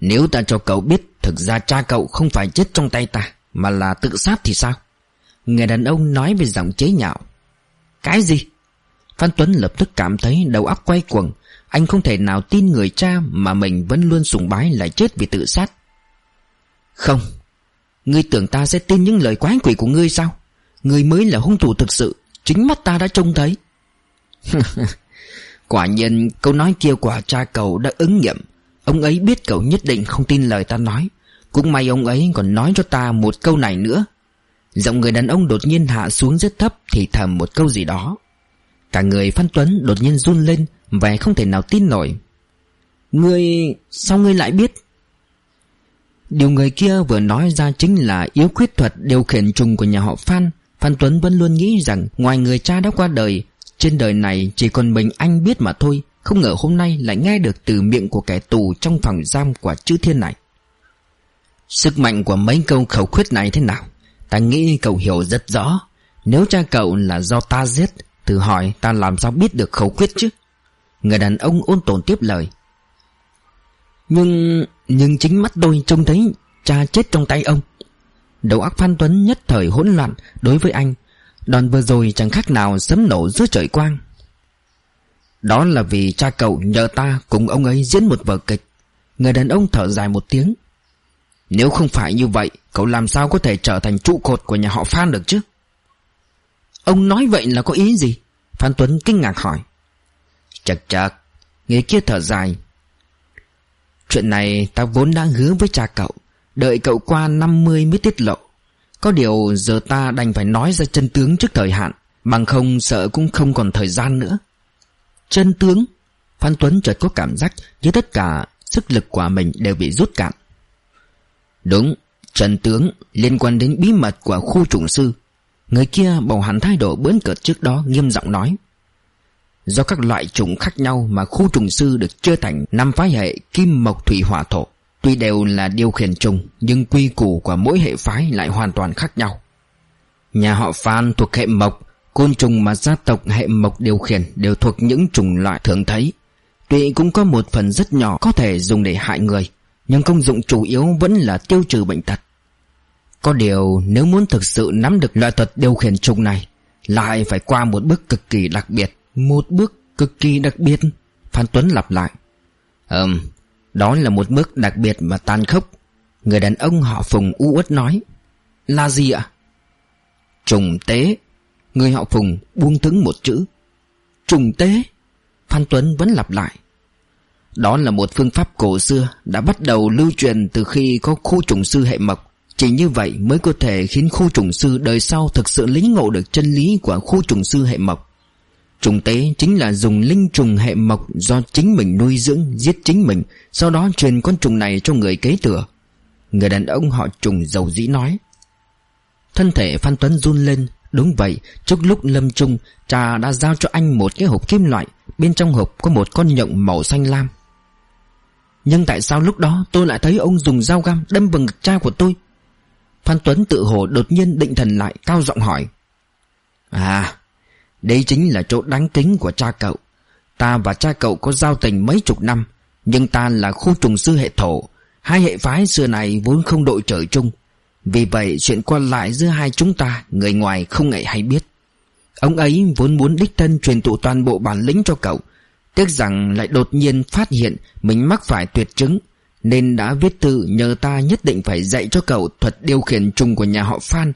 Nếu ta cho cậu biết, Thực ra cha cậu không phải chết trong tay ta, Mà là tự sát thì sao? Người đàn ông nói với giọng chế nhạo. Cái gì? Phan Tuấn lập tức cảm thấy đầu óc quay cuồng anh không thể nào tin người cha mà mình vẫn luôn sùng bái lại chết vì tự sát. Không, ngươi tưởng ta sẽ tin những lời quái quỷ của ngươi sao? Người mới là hung thủ thực sự Chính mắt ta đã trông thấy. Quả nhiên câu nói kia của cha cậu đã ứng nghiệm. Ông ấy biết cậu nhất định không tin lời ta nói. Cũng may ông ấy còn nói cho ta một câu này nữa. Giọng người đàn ông đột nhiên hạ xuống rất thấp Thì thầm một câu gì đó. Cả người Phan Tuấn đột nhiên run lên Vẻ không thể nào tin nổi. Ngươi... sao ngươi lại biết? Điều người kia vừa nói ra chính là yếu khuyết thuật điều khiển trùng của nhà họ Phan. Phan Tuấn vẫn luôn nghĩ rằng ngoài người cha đã qua đời, Trên đời này chỉ còn mình anh biết mà thôi. Không ngờ hôm nay lại nghe được từ miệng của kẻ tù trong phòng giam của chữ thiên này. Sức mạnh của mấy câu khẩu khuyết này thế nào? Ta nghĩ cậu hiểu rất rõ. Nếu cha cậu là do ta giết, Thử hỏi ta làm sao biết được khẩu quyết chứ? Người đàn ông ôn tồn tiếp lời. Nhưng Nhưng chính mắt tôi trông thấy Cha chết trong tay ông. Đầu óc Phan Tuấn nhất thời hỗn loạn Đối với anh. Đòn vừa rồi chẳng khác nào sấm nổ giữa trời quang. Đó là vì cha cậu nhờ ta cùng ông ấy diễn một vở kịch. Người đàn ông thở dài một tiếng. Nếu không phải như vậy, Cậu làm sao có thể trở thành trụ cột của nhà họ Phan được chứ? Ông nói vậy là có ý gì? Phan Tuấn kinh ngạc hỏi. Chật chật Người kia thở dài. Chuyện này ta vốn đã hứa với cha cậu, Đợi cậu qua 50 mới tiết lộ. Có điều giờ ta đành phải nói ra chân tướng trước thời hạn, Bằng không sợ cũng không còn thời gian nữa. Chân tướng? Phan Tuấn chợt có cảm giác Như tất cả sức lực của mình đều bị rút cạn. Đúng, Chân tướng liên quan đến bí mật của khu trùng sư. Người kia bầu hẳn thái độ bớn cợt trước đó, nghiêm giọng nói. Do các loại trùng khác nhau mà khu trùng sư được chia thành năm phái hệ kim, mộc, thủy, hỏa, thổ. Tuy đều là điều khiển trùng Nhưng quy củ của mỗi hệ phái lại hoàn toàn khác nhau. Nhà họ Phan thuộc hệ mộc, Côn trùng mà gia tộc hệ mộc điều khiển Đều thuộc những trùng loại thường thấy. Tuy cũng có một phần rất nhỏ có thể dùng để hại người, Nhưng công dụng chủ yếu vẫn là tiêu trừ bệnh tật. Có điều, nếu muốn thực sự nắm được loại thuật điều khiển trùng này, Lại phải qua một bước cực kỳ đặc biệt. Một bước cực kỳ đặc biệt. Phan Tuấn lặp lại. Ừm, đó là một bước đặc biệt và tàn khốc. Người đàn ông họ Phùng u uất nói. Là gì ạ? Trùng tế. Người họ Phùng buông thứng một chữ. Trùng tế. Phan Tuấn vẫn lặp lại. Đó là một phương pháp cổ xưa Đã bắt đầu lưu truyền từ khi có khu trùng sư hệ mộc. Chỉ như vậy mới có thể khiến khu trùng sư đời sau thực sự lính ngộ được chân lý của khu trùng sư hệ mộc. Trùng tế chính là dùng linh trùng hệ mộc do chính mình nuôi dưỡng, giết chính mình, sau đó truyền con trùng này cho người kế thừa. Người đàn ông họ trùng giàu dĩ nói. Thân thể Phan Tuấn run lên, đúng vậy, trước lúc lâm trung, cha đã giao cho anh một cái hộp kim loại, bên trong hộp có một con nhộng màu xanh lam. Nhưng tại sao lúc đó tôi lại thấy ông dùng dao găm đâm vào ngực cha của tôi? Phan Tuấn tự hồ đột nhiên định thần lại, cao giọng hỏi. À, đấy chính là chỗ đáng kính của cha cậu. Ta và cha cậu có giao tình mấy chục năm, Nhưng ta là khu trùng sư hệ thổ. Hai hệ phái xưa này vốn không đội trời chung. Vì vậy, chuyện qua lại giữa hai chúng ta, Người ngoài không ngại hay biết. Ông ấy vốn muốn đích thân truyền tụ toàn bộ bản lĩnh cho cậu. Tiếc rằng lại đột nhiên phát hiện Mình mắc phải tuyệt chứng, Nên đã viết thư nhờ ta nhất định phải dạy cho cậu Thuật điều khiển trùng của nhà họ Phan,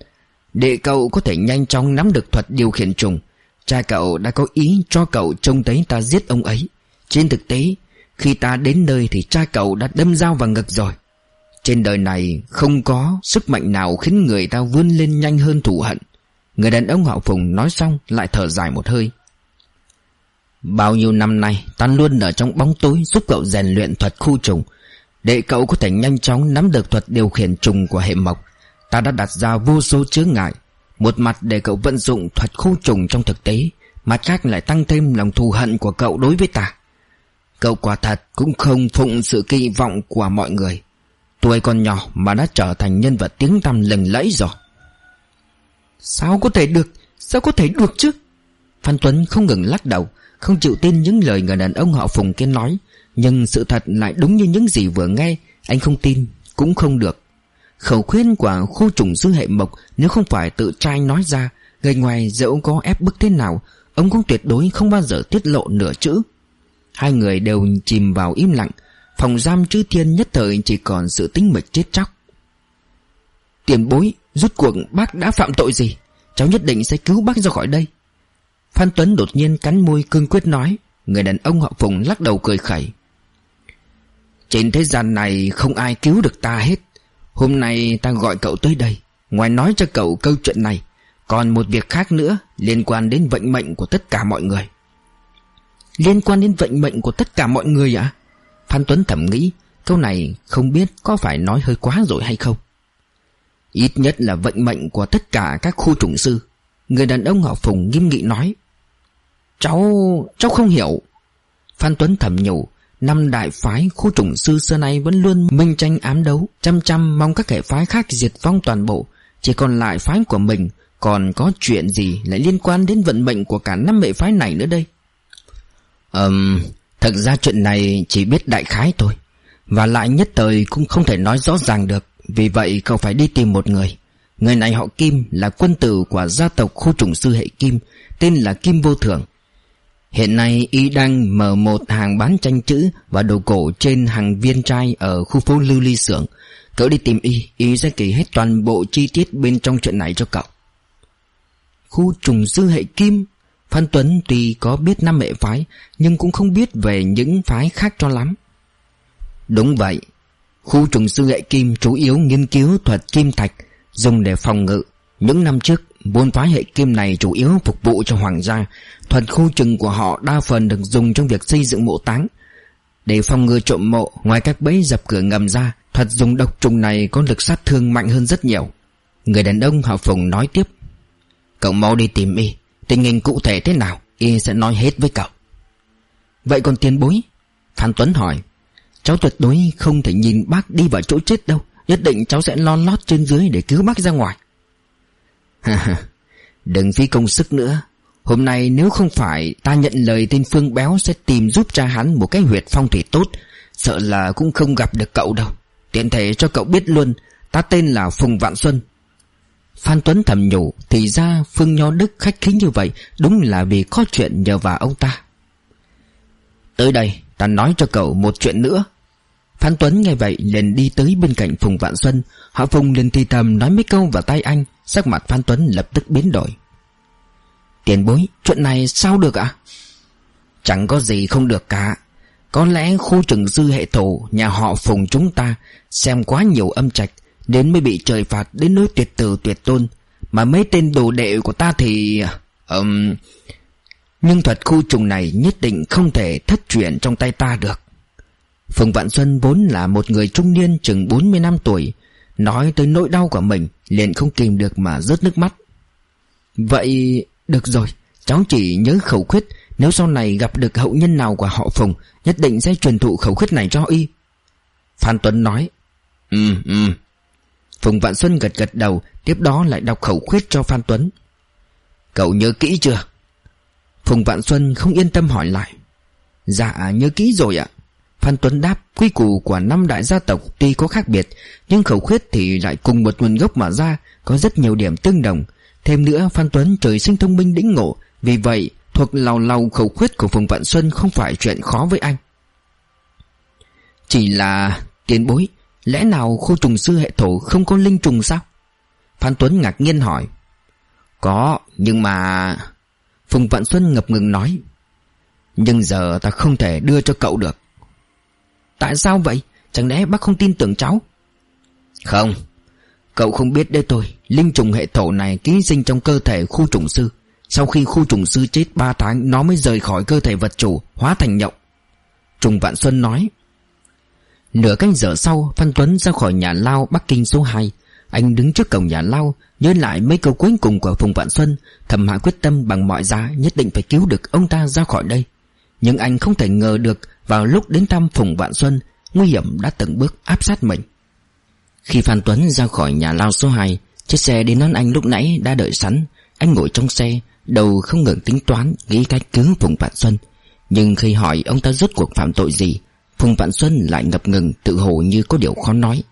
Để cậu có thể nhanh chóng nắm được thuật điều khiển trùng. Cha cậu đã có ý cho cậu trông thấy ta giết ông ấy. Trên thực tế, Khi ta đến nơi thì cha cậu đã đâm dao vào ngực rồi. Trên đời này, không có sức mạnh nào khiến người ta vươn lên nhanh hơn thù hận. Người đàn ông họ Phùng nói xong, lại thở dài một hơi. Bao nhiêu năm nay, ta luôn ở trong bóng tối giúp cậu rèn luyện thuật khu trùng, Để cậu có thể nhanh chóng nắm được thuật điều khiển trùng của hệ mộc. Ta đã đặt ra vô số chướng ngại một mặt để cậu vận dụng thuật khu trùng trong thực tế, Mặt khác lại tăng thêm lòng thù hận của cậu đối với ta. Cậu quả thật cũng không phụng sự kỳ vọng của mọi người. Tuổi còn nhỏ mà đã trở thành nhân vật tiếng tăm lừng lẫy rồi. Sao có thể được? Sao có thể được chứ? Phan Tuấn không ngừng lắc đầu, Không chịu tin những lời người đàn ông họ Phùng kia nói. Nhưng sự thật lại đúng như những gì vừa nghe, Anh không tin, Cũng không được. Khẩu khuyên của khu trùng sư hệ mộc Nếu không phải tự trai nói ra, Người ngoài dẫu có ép bức thế nào, Ông cũng tuyệt đối không bao giờ tiết lộ nửa chữ. Hai người đều chìm vào im lặng, Phòng giam chữ thiên nhất thời chỉ còn sự tính mịch chết chóc. Tiền bối Rút cuộc bác đã phạm tội gì? Cháu nhất định sẽ cứu bác ra khỏi đây. Phan Tuấn đột nhiên cắn môi cương quyết nói, Người đàn ông họ Phùng lắc đầu cười khẩy. Trên thế gian này không ai cứu được ta hết. Hôm nay ta gọi cậu tới đây Ngoài nói cho cậu câu chuyện này Còn một việc khác nữa Liên quan đến vận mệnh của tất cả mọi người. Liên quan đến vận mệnh của tất cả mọi người ạ? Phan Tuấn thầm nghĩ Câu này không biết có phải nói hơi quá rồi hay không? Ít nhất là vận mệnh của tất cả các khu trùng sư. Người đàn ông họ Phùng nghiêm nghị nói Cháu... cháu không hiểu. Phan Tuấn thầm nhủ Năm đại phái khu trùng sư xưa nay vẫn luôn minh tranh ám đấu Chăm chăm mong các hệ phái khác diệt vong toàn bộ. Chỉ còn lại phái của mình Còn có chuyện gì lại liên quan đến vận mệnh của cả năm hệ phái này nữa đây? Ừm... Um, thật ra chuyện này chỉ biết đại khái thôi Và lại nhất thời cũng không thể nói rõ ràng được Vì vậy cậu phải đi tìm một người. Người này họ Kim là quân tử của gia tộc khu trùng sư hệ Kim Tên là Kim Vô Thường. Hiện nay y đang mở một hàng bán tranh chữ và đồ cổ trên hàng viên trai ở khu phố Lưu Ly Sưởng. Cậu đi tìm y, y sẽ kể hết toàn bộ chi tiết bên trong chuyện này cho cậu. Khu trùng sư hệ kim Phan Tuấn tuy có biết năm hệ phái Nhưng cũng không biết về những phái khác cho lắm Đúng vậy Khu trùng sư hệ kim chủ yếu nghiên cứu thuật kim thạch Dùng để phòng ngự Những năm trước Môn phái hệ kim này chủ yếu phục vụ cho hoàng gia. Thuật khu trừng của họ đa phần được dùng trong việc xây dựng mộ táng. Để phòng ngừa trộm mộ, Ngoài các bẫy dập cửa ngầm ra, Thuật dùng độc trùng này có lực sát thương mạnh hơn rất nhiều. Người đàn ông họ Phùng nói tiếp, Cậu mau đi tìm y. Tình hình cụ thể thế nào, Y sẽ nói hết với cậu. Vậy còn tiền bối? Phan Tuấn hỏi. Cháu tuyệt đối không thể nhìn bác đi vào chỗ chết đâu. Nhất định cháu sẽ lo lót trên dưới để cứu bác ra ngoài. Đừng phí công sức nữa. Hôm nay nếu không phải ta nhận lời tên Phương Béo sẽ tìm giúp cha hắn một cái huyệt phong thủy tốt, Sợ là cũng không gặp được cậu đâu. Tiện thể cho cậu biết luôn, Ta tên là Phùng Vạn Xuân. Phan Tuấn thầm nhủ, Thì ra Phương Nho Đức khách khí như vậy Đúng là vì có chuyện nhờ vào ông ta. Tới đây, Ta nói cho cậu một chuyện nữa. Phan Tuấn nghe vậy liền đi tới bên cạnh Phùng Vạn Xuân. Họ Phùng liền thì thầm nói mấy câu vào tay anh. Sắc mặt Phan Tuấn lập tức biến đổi. Tiền bối Chuyện này sao được ạ? Chẳng có gì không được cả. Có lẽ khu trừng dư hệ thổ Nhà họ Phùng chúng ta Xem quá nhiều âm trạch Đến mới bị trời phạt đến nỗi tuyệt tử tuyệt tôn. Mà mấy tên đồ đệ của ta thì um, Nhưng thuật khu trùng này nhất định không thể thất truyền trong tay ta được. Phùng Vạn Xuân vốn là một người trung niên chừng 40 năm tuổi Nói tới nỗi đau của mình, liền không kìm được mà rớt nước mắt. Vậy, được rồi, Cháu chỉ nhớ khẩu khuyết, Nếu sau này gặp được hậu nhân nào của họ Phùng, Nhất định sẽ truyền thụ khẩu khuyết này cho y. Phan Tuấn nói Ừ ừ. Phùng Vạn Xuân gật gật đầu, Tiếp đó lại đọc khẩu khuyết cho Phan Tuấn. Cậu nhớ kỹ chưa? Phùng Vạn Xuân không yên tâm hỏi lại. Dạ nhớ kỹ rồi ạ. Phan Tuấn đáp, quy củ của năm đại gia tộc tuy có khác biệt, Nhưng khẩu khuyết thì lại cùng một nguồn gốc mà ra, Có rất nhiều điểm tương đồng. Thêm nữa, Phan Tuấn trời sinh thông minh đĩnh ngộ, Vì vậy thuộc lào lào khẩu khuyết của Phùng Vạn Xuân không phải chuyện khó với anh. Chỉ là tiền bối, Lẽ nào khu trùng sư hệ thổ không có linh trùng sao? Phan Tuấn ngạc nhiên hỏi. Có, nhưng mà Phùng Vạn Xuân ngập ngừng nói. Nhưng giờ ta không thể đưa cho cậu được. Tại sao vậy? Chẳng lẽ bác không tin tưởng cháu? Không. Cậu không biết đấy tôi Linh trùng hệ thổ này ký sinh trong cơ thể khu trùng sư. Sau khi khu trùng sư chết 3 tháng, Nó mới rời khỏi cơ thể vật chủ, Hóa thành nhộng. Trùng Vạn Xuân nói, Nửa canh giờ sau Phan Tuấn ra khỏi nhà lao Bắc Kinh số 2 Anh đứng trước cổng nhà lao, Nhớ lại mấy câu cuối cùng của Phùng Vạn Xuân, Thầm hạ quyết tâm bằng mọi giá Nhất định phải cứu được ông ta ra khỏi đây. Nhưng anh không thể ngờ được vào lúc đến thăm Phùng Vạn Xuân, Nguy hiểm đã từng bước áp sát mình. Khi Phan Tuấn ra khỏi nhà lao số 2 Chiếc xe đến đón anh lúc nãy đã đợi sẵn. Anh ngồi trong xe, Đầu không ngừng tính toán, Nghĩ cách cứu Phùng Vạn Xuân. Nhưng khi hỏi ông ta rốt cuộc phạm tội gì, Phùng Vạn Xuân lại ngập ngừng, Tự hồ như có điều khó nói.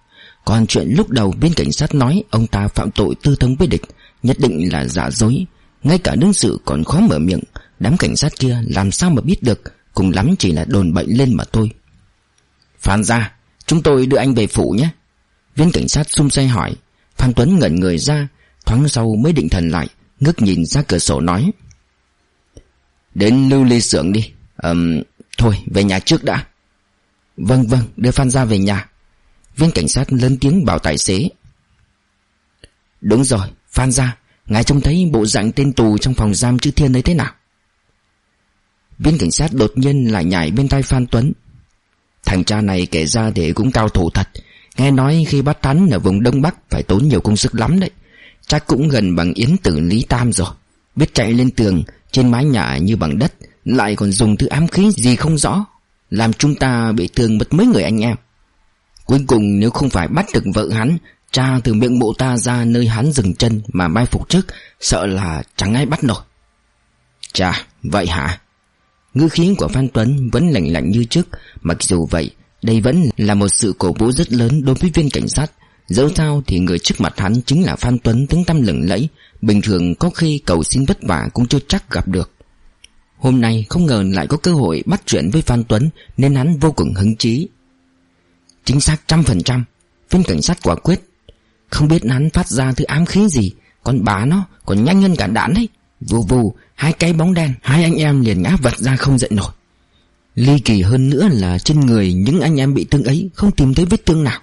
Còn chuyện lúc đầu bên cảnh sát nói Ông ta phạm tội tư thông với địch, Nhất định là giả dối. Ngay cả đương sự còn khó mở miệng, Đám cảnh sát kia làm sao mà biết được Cùng lắm chỉ là đồn bệnh lên mà thôi. Phan ra Chúng tôi đưa anh về phủ nhé. Viên cảnh sát xung say hỏi Phan Tuấn ngẩn người ra Thoáng sau mới định thần lại Ngước nhìn ra cửa sổ nói. Đến lưu ly xưởng đi um, Thôi về nhà trước đã. Vâng vâng đưa Phan ra về nhà. Viên cảnh sát lớn tiếng bảo tài xế. Đúng rồi Phan ra Ngài trông thấy bộ dạng tên tù trong phòng giam chữ thiên ấy thế nào? Viên cảnh sát đột nhiên lại nhảy bên tay Phan Tuấn. Thằng cha này kể ra để cũng cao thủ thật. Nghe nói khi bắt hắn ở vùng Đông Bắc Phải tốn nhiều công sức lắm đấy. Chắc cũng gần bằng yến tử Lý Tam rồi. Biết chạy lên tường, Trên mái nhà như bằng đất, Lại còn dùng thứ ám khí gì không rõ, Làm chúng ta bị thương mất mấy người anh em. Cuối cùng nếu không phải bắt được vợ hắn, Cha từ miệng bộ ta ra nơi hắn dừng chân Mà mai phục trước, Sợ là chẳng ai bắt nổi. Chà, vậy hả? Ngư khí của Phan Tuấn vẫn lạnh lạnh như trước, Mặc dù vậy, Đây vẫn là một sự cổ vũ rất lớn đối với viên cảnh sát. Dẫu sao thì người trước mặt hắn chính là Phan Tuấn tiếng tăm lừng lẫy, Bình thường có khi cầu xin vất vả cũng chưa chắc gặp được. Hôm nay không ngờ lại có cơ hội bắt chuyện với Phan Tuấn Nên hắn vô cùng hứng chí. Chính xác trăm phần trăm, Viên cảnh sát quả quyết. Không biết hắn phát ra thứ ám khí gì Còn bá nó còn nhanh hơn cả đạn đấy. Vù vù, Hai cái bóng đen, Hai anh em liền ngã vật ra không dậy nổi. Ly kỳ hơn nữa là trên người những anh em bị thương ấy Không tìm thấy vết thương nào.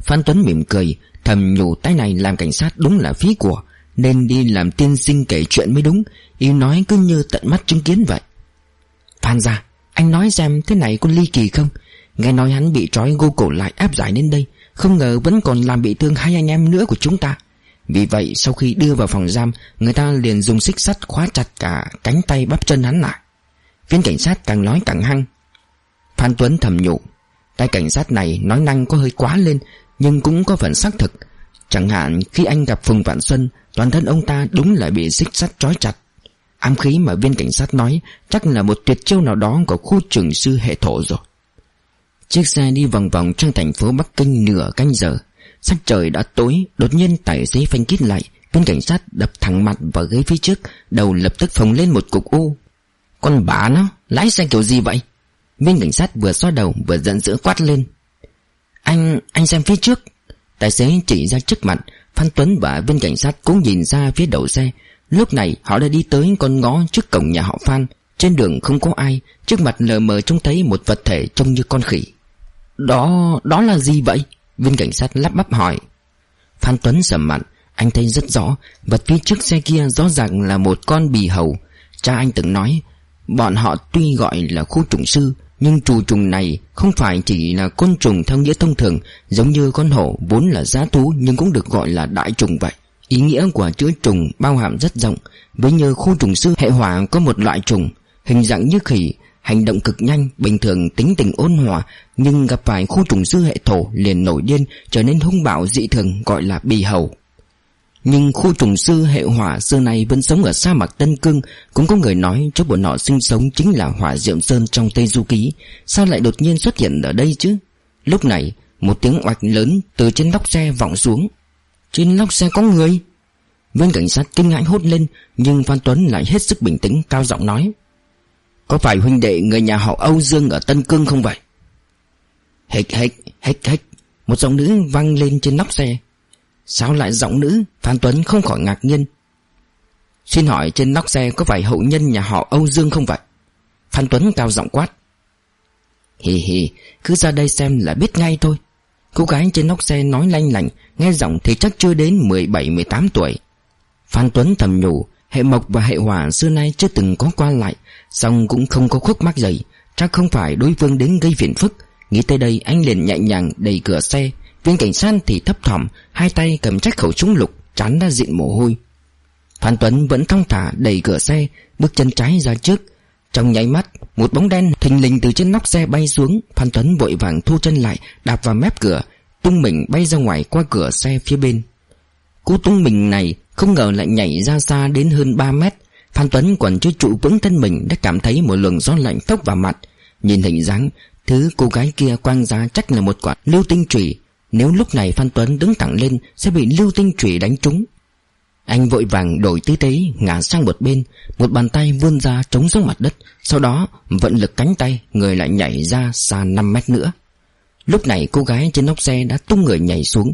Phan Tuấn mỉm cười, Thầm nhủ tay này làm cảnh sát đúng là phí của, Nên đi làm tiên sinh kể chuyện mới đúng Y nói cứ như tận mắt chứng kiến vậy. Phan ra, Anh nói xem thế này có ly kỳ không? Nghe nói hắn bị trói gô cổ lại áp giải đến đây, Không ngờ vẫn còn làm bị thương hai anh em nữa của chúng ta. Vì vậy, sau khi đưa vào phòng giam, Người ta liền dùng xích sắt khóa chặt cả cánh tay bắp chân hắn lại. Viên cảnh sát càng nói càng hăng. Phan Tuấn thầm nhủ Tay cảnh sát này nói năng có hơi quá lên, Nhưng cũng có phần xác thực. Chẳng hạn, khi anh gặp Phùng Vạn Xuân, Toàn thân ông ta đúng là bị xích sắt trói chặt. Ám khí mà viên cảnh sát nói, Chắc là một tuyệt chiêu nào đó Của khu trường sư hệ thổ rồi. Chiếc xe đi vòng vòng trong thành phố Bắc Kinh nửa canh giờ. Sắc trời đã tối Đột nhiên tài xế phanh kít lại. Viên cảnh sát đập thẳng mặt vào ghế phía trước Đầu lập tức phồng lên một cục u. Con bà nó Lái xe kiểu gì vậy? Viên cảnh sát vừa xoa đầu vừa giận dữ quát lên. Anh, anh xem phía trước. Tài xế chỉ ra trước mặt Phan Tuấn và viên cảnh sát cũng nhìn ra phía đầu xe. Lúc này họ đã đi tới con ngõ trước cổng nhà họ Phan. Trên đường không có ai Trước mặt lờ mờ trông thấy một vật thể trông như con khỉ. Đó, đó là gì vậy? Viên cảnh sát lắp bắp hỏi. Phan Tuấn sầm mặt, Anh thấy rất rõ, Vật phía trước xe kia rõ ràng là một con bì hầu. Cha anh từng nói, Bọn họ tuy gọi là khu trùng sư, Nhưng trù trùng này không phải chỉ là côn trùng theo nghĩa thông thường, Giống như con hổ vốn là giá thú Nhưng cũng được gọi là đại trùng vậy. Ý nghĩa của chữ trùng bao hàm rất rộng, Với như khu trùng sư hệ hỏa có một loại trùng, Hình dạng như khỉ Hành động cực nhanh, Bình thường tính tình ôn hòa, Nhưng gặp phải khu trùng sư hệ thổ liền nổi điên, Trở nên hung bạo dị thường, gọi là bì hầu. Nhưng khu trùng sư hệ hỏa xưa nay vẫn sống ở sa mạc Tân Cương, Cũng có người nói cho bọn họ sinh sống chính là hỏa diệm sơn trong Tây Du Ký. Sao lại đột nhiên xuất hiện ở đây chứ? Lúc này, một tiếng oạch lớn từ trên nóc xe vọng xuống. Trên nóc xe có người? Viên cảnh sát kinh ngãi hốt lên, Nhưng Phan Tuấn lại hết sức bình tĩnh, cao giọng nói. Có phải huynh đệ người nhà họ Âu Dương ở Tân Cương không vậy? Hịch hịch hịch hịch Một giọng nữ vang lên trên nóc xe. Sao lại giọng nữ? Phan Tuấn không khỏi ngạc nhiên. Xin hỏi trên nóc xe có phải hậu nhân nhà họ Âu Dương không vậy? Phan Tuấn cao giọng quát. Hì hì, Cứ ra đây xem là biết ngay thôi. Cô gái trên nóc xe nói lanh lành Nghe giọng thì chắc chưa đến 17-18 tuổi. Phan Tuấn thầm nhủ, Hệ mộc và hệ hỏa xưa nay chưa từng có qua lại. Xong cũng không có khúc mắc dậy, Chắc không phải đối phương đến gây phiền phức. Nghĩ tới đây, anh liền nhẹ nhàng đẩy cửa xe. Viên cảnh sát thì thấp thỏm, Hai tay cầm trách khẩu súng lục Chán ra diện mồ hôi. Phan Tuấn vẫn thong thả đẩy cửa xe, Bước chân trái ra trước. Trong nháy mắt, Một bóng đen thình lình từ trên nóc xe bay xuống. Phan Tuấn vội vàng thu chân lại, Đạp vào mép cửa, Tung mình bay ra ngoài qua cửa xe phía bên. Cú tung mình này Không ngờ lại nhảy ra xa đến hơn 3 mét. Phan Tuấn còn chưa trụ vững thân mình Đã cảm thấy một luồng gió lạnh tốc vào mặt. Nhìn hình dáng, Thứ cô gái kia quang ra chắc là một quả lưu tinh trùy. Nếu lúc này Phan Tuấn đứng thẳng lên, Sẽ bị lưu tinh trùy đánh trúng. Anh vội vàng đổi tư thế, Ngả sang một bên. Một bàn tay vươn ra chống xuống mặt đất. Sau đó, vận lực cánh tay, Người lại nhảy ra xa 5 mét nữa. Lúc này, cô gái trên nóc xe đã tung người nhảy xuống.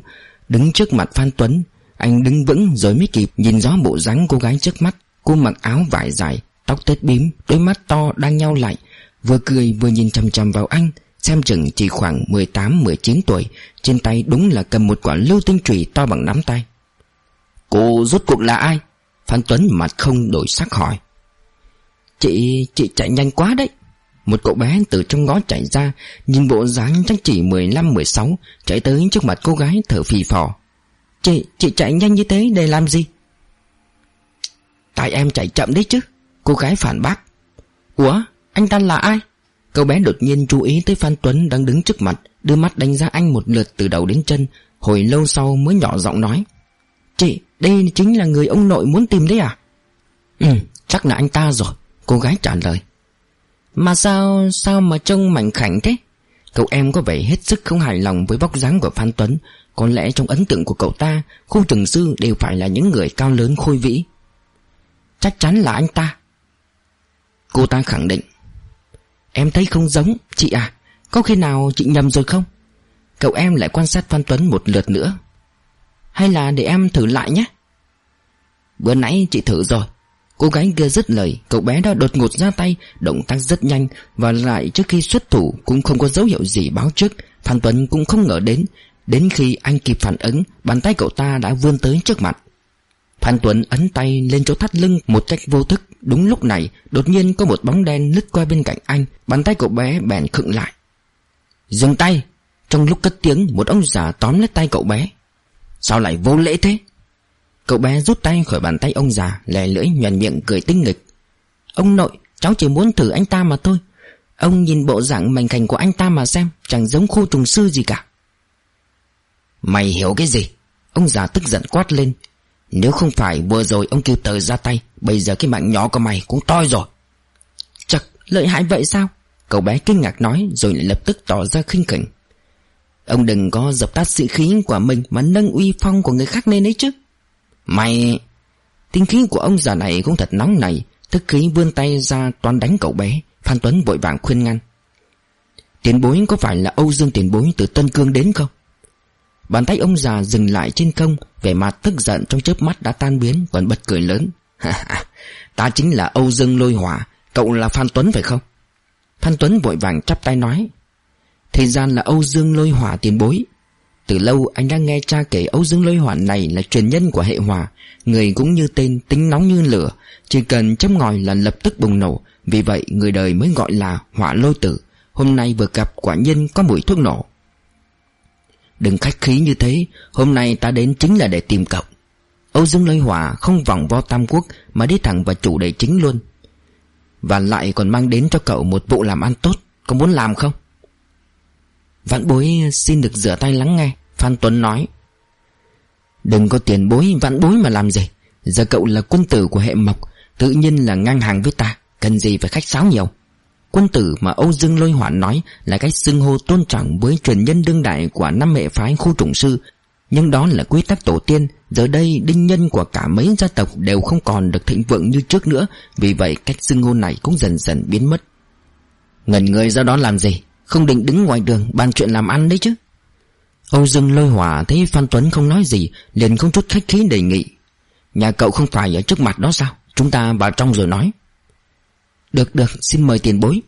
Đứng trước mặt Phan Tuấn, Anh đứng vững rồi mới kịp nhìn rõ bộ dáng cô gái trước mắt. Cô mặc áo vải dài Tóc tết bím Đôi mắt to đang nhau lại Vừa cười vừa nhìn chằm chằm vào anh Xem chừng chỉ khoảng 18-19 tuổi Trên tay đúng là cầm một quả lưu tinh trùy to bằng nắm tay Cô rốt cuộc là ai? Phan Tuấn mặt không đổi sắc hỏi Chị, chị chạy nhanh quá đấy Một cậu bé từ trong ngõ chạy ra Nhìn bộ dáng chắc chỉ 15-16 Chạy tới trước mặt cô gái thở phì phò Chị, chị chạy nhanh như thế để làm gì? Tại em chạy chậm đấy chứ Cô gái phản bác Ủa, anh ta là ai? Cậu bé đột nhiên chú ý tới Phan Tuấn đang đứng trước mặt Đưa mắt đánh giá anh một lượt từ đầu đến chân Hồi lâu sau mới nhỏ giọng nói Chị, đây chính là người ông nội muốn tìm đấy à? Ừ, chắc là anh ta rồi Cô gái trả lời Mà sao, sao mà trông mảnh khảnh thế? Cậu em có vẻ hết sức không hài lòng với bóc dáng của Phan Tuấn Có lẽ trong ấn tượng của cậu ta Khu trường sư đều phải là những người cao lớn khôi vĩ Chắc chắn là anh ta. Cô ta khẳng định. Em thấy không giống Chị à? Có khi nào chị nhầm rồi không? Cậu em lại quan sát Phan Tuấn một lượt nữa. Hay là để em thử lại nhé. Bữa nãy chị thử rồi. Cô gái kia dứt lời, Cậu bé đã đột ngột ra tay, Động tác rất nhanh, Và lại trước khi xuất thủ Cũng không có dấu hiệu gì báo trước. Phan Tuấn cũng không ngờ đến. Đến khi anh kịp phản ứng, Bàn tay cậu ta đã vươn tới trước mặt. Phan Tuấn ấn tay lên chỗ thắt lưng Một cách vô thức. Đúng lúc này, Đột nhiên có một bóng đen lướt qua bên cạnh anh. Bàn tay cậu bé bèn khựng lại. Dừng tay! Trong lúc cất tiếng, Một ông già tóm lấy tay cậu bé. Sao lại vô lễ thế? Cậu bé rút tay khỏi bàn tay ông già, Lè lưỡi nhuền miệng, cười tinh nghịch. Ông nội, cháu chỉ muốn thử anh ta mà thôi. Ông nhìn bộ dạng mảnh khảnh của anh ta mà xem, Chẳng giống khu trùng sư gì cả. Mày hiểu cái gì? Ông già tức giận quát lên. Nếu không phải vừa rồi ông kêu tờ ra tay Bây giờ cái mạng nhỏ của mày cũng to rồi. Chật lợi hại vậy sao? Cậu bé kinh ngạc nói Rồi lại lập tức tỏ ra khinh khỉnh. Ông đừng có dập tắt sĩ khí của mình Mà nâng uy phong của người khác lên ấy chứ. Mày Tinh khí của ông già này cũng thật nóng này. Tức khí vươn tay ra toán đánh cậu bé. Phan Tuấn vội vàng khuyên ngăn. Tiền bối có phải là Âu Dương tiền bối từ Tân Cương đến không Bàn tay ông già dừng lại trên không, Vẻ mặt tức giận trong chớp mắt đã tan biến Còn bật cười lớn. Ta chính là Âu Dương lôi hỏa, Cậu là Phan Tuấn phải không? Phan Tuấn vội vàng chắp tay nói. Thời gian là Âu Dương lôi hỏa tiền bối. Từ lâu anh đã nghe cha kể Âu Dương Lôi Hỏa này là truyền nhân của hệ hỏa, Người cũng như tên tính nóng như lửa, Chỉ cần châm ngòi là lập tức bùng nổ. Vì vậy người đời mới gọi là hỏa lôi tử. Hôm nay vừa gặp quả nhân có mùi thuốc nổ. Đừng khách khí như thế, Hôm nay ta đến chính là để tìm cậu. Âu Dương Lôi Hỏa không vòng vo tam quốc Mà đi thẳng vào chủ đề chính luôn. Và lại còn mang đến cho cậu một vụ làm ăn tốt, Có muốn làm không? Vạn bối xin được rửa tay lắng nghe, Phan Tuấn nói. Đừng có tiền bối vạn bối mà làm gì? Giờ cậu là quân tử của hệ mộc, Tự nhiên là ngang hàng với ta, Cần gì phải khách sáo nhiều? Quân tử mà Âu Dương Lôi Hoạn nói Là cách xưng hô tôn trọng với truyền nhân đương đại Của năm hệ phái khu trùng sư. Nhưng đó là quy tắc tổ tiên, Giờ đây đinh nhân của cả mấy gia tộc Đều không còn được thịnh vượng như trước nữa, Vì vậy cách xưng hô này cũng dần dần biến mất. Ngần người ra đó làm gì? Không định đứng ngoài đường bàn chuyện làm ăn đấy chứ? Âu Dương lôi hỏa thấy Phan Tuấn không nói gì, liền không chút khách khí đề nghị. Nhà cậu không phải ở trước mặt đó sao? Chúng ta vào trong rồi nói. Được được, xin mời tiền bối.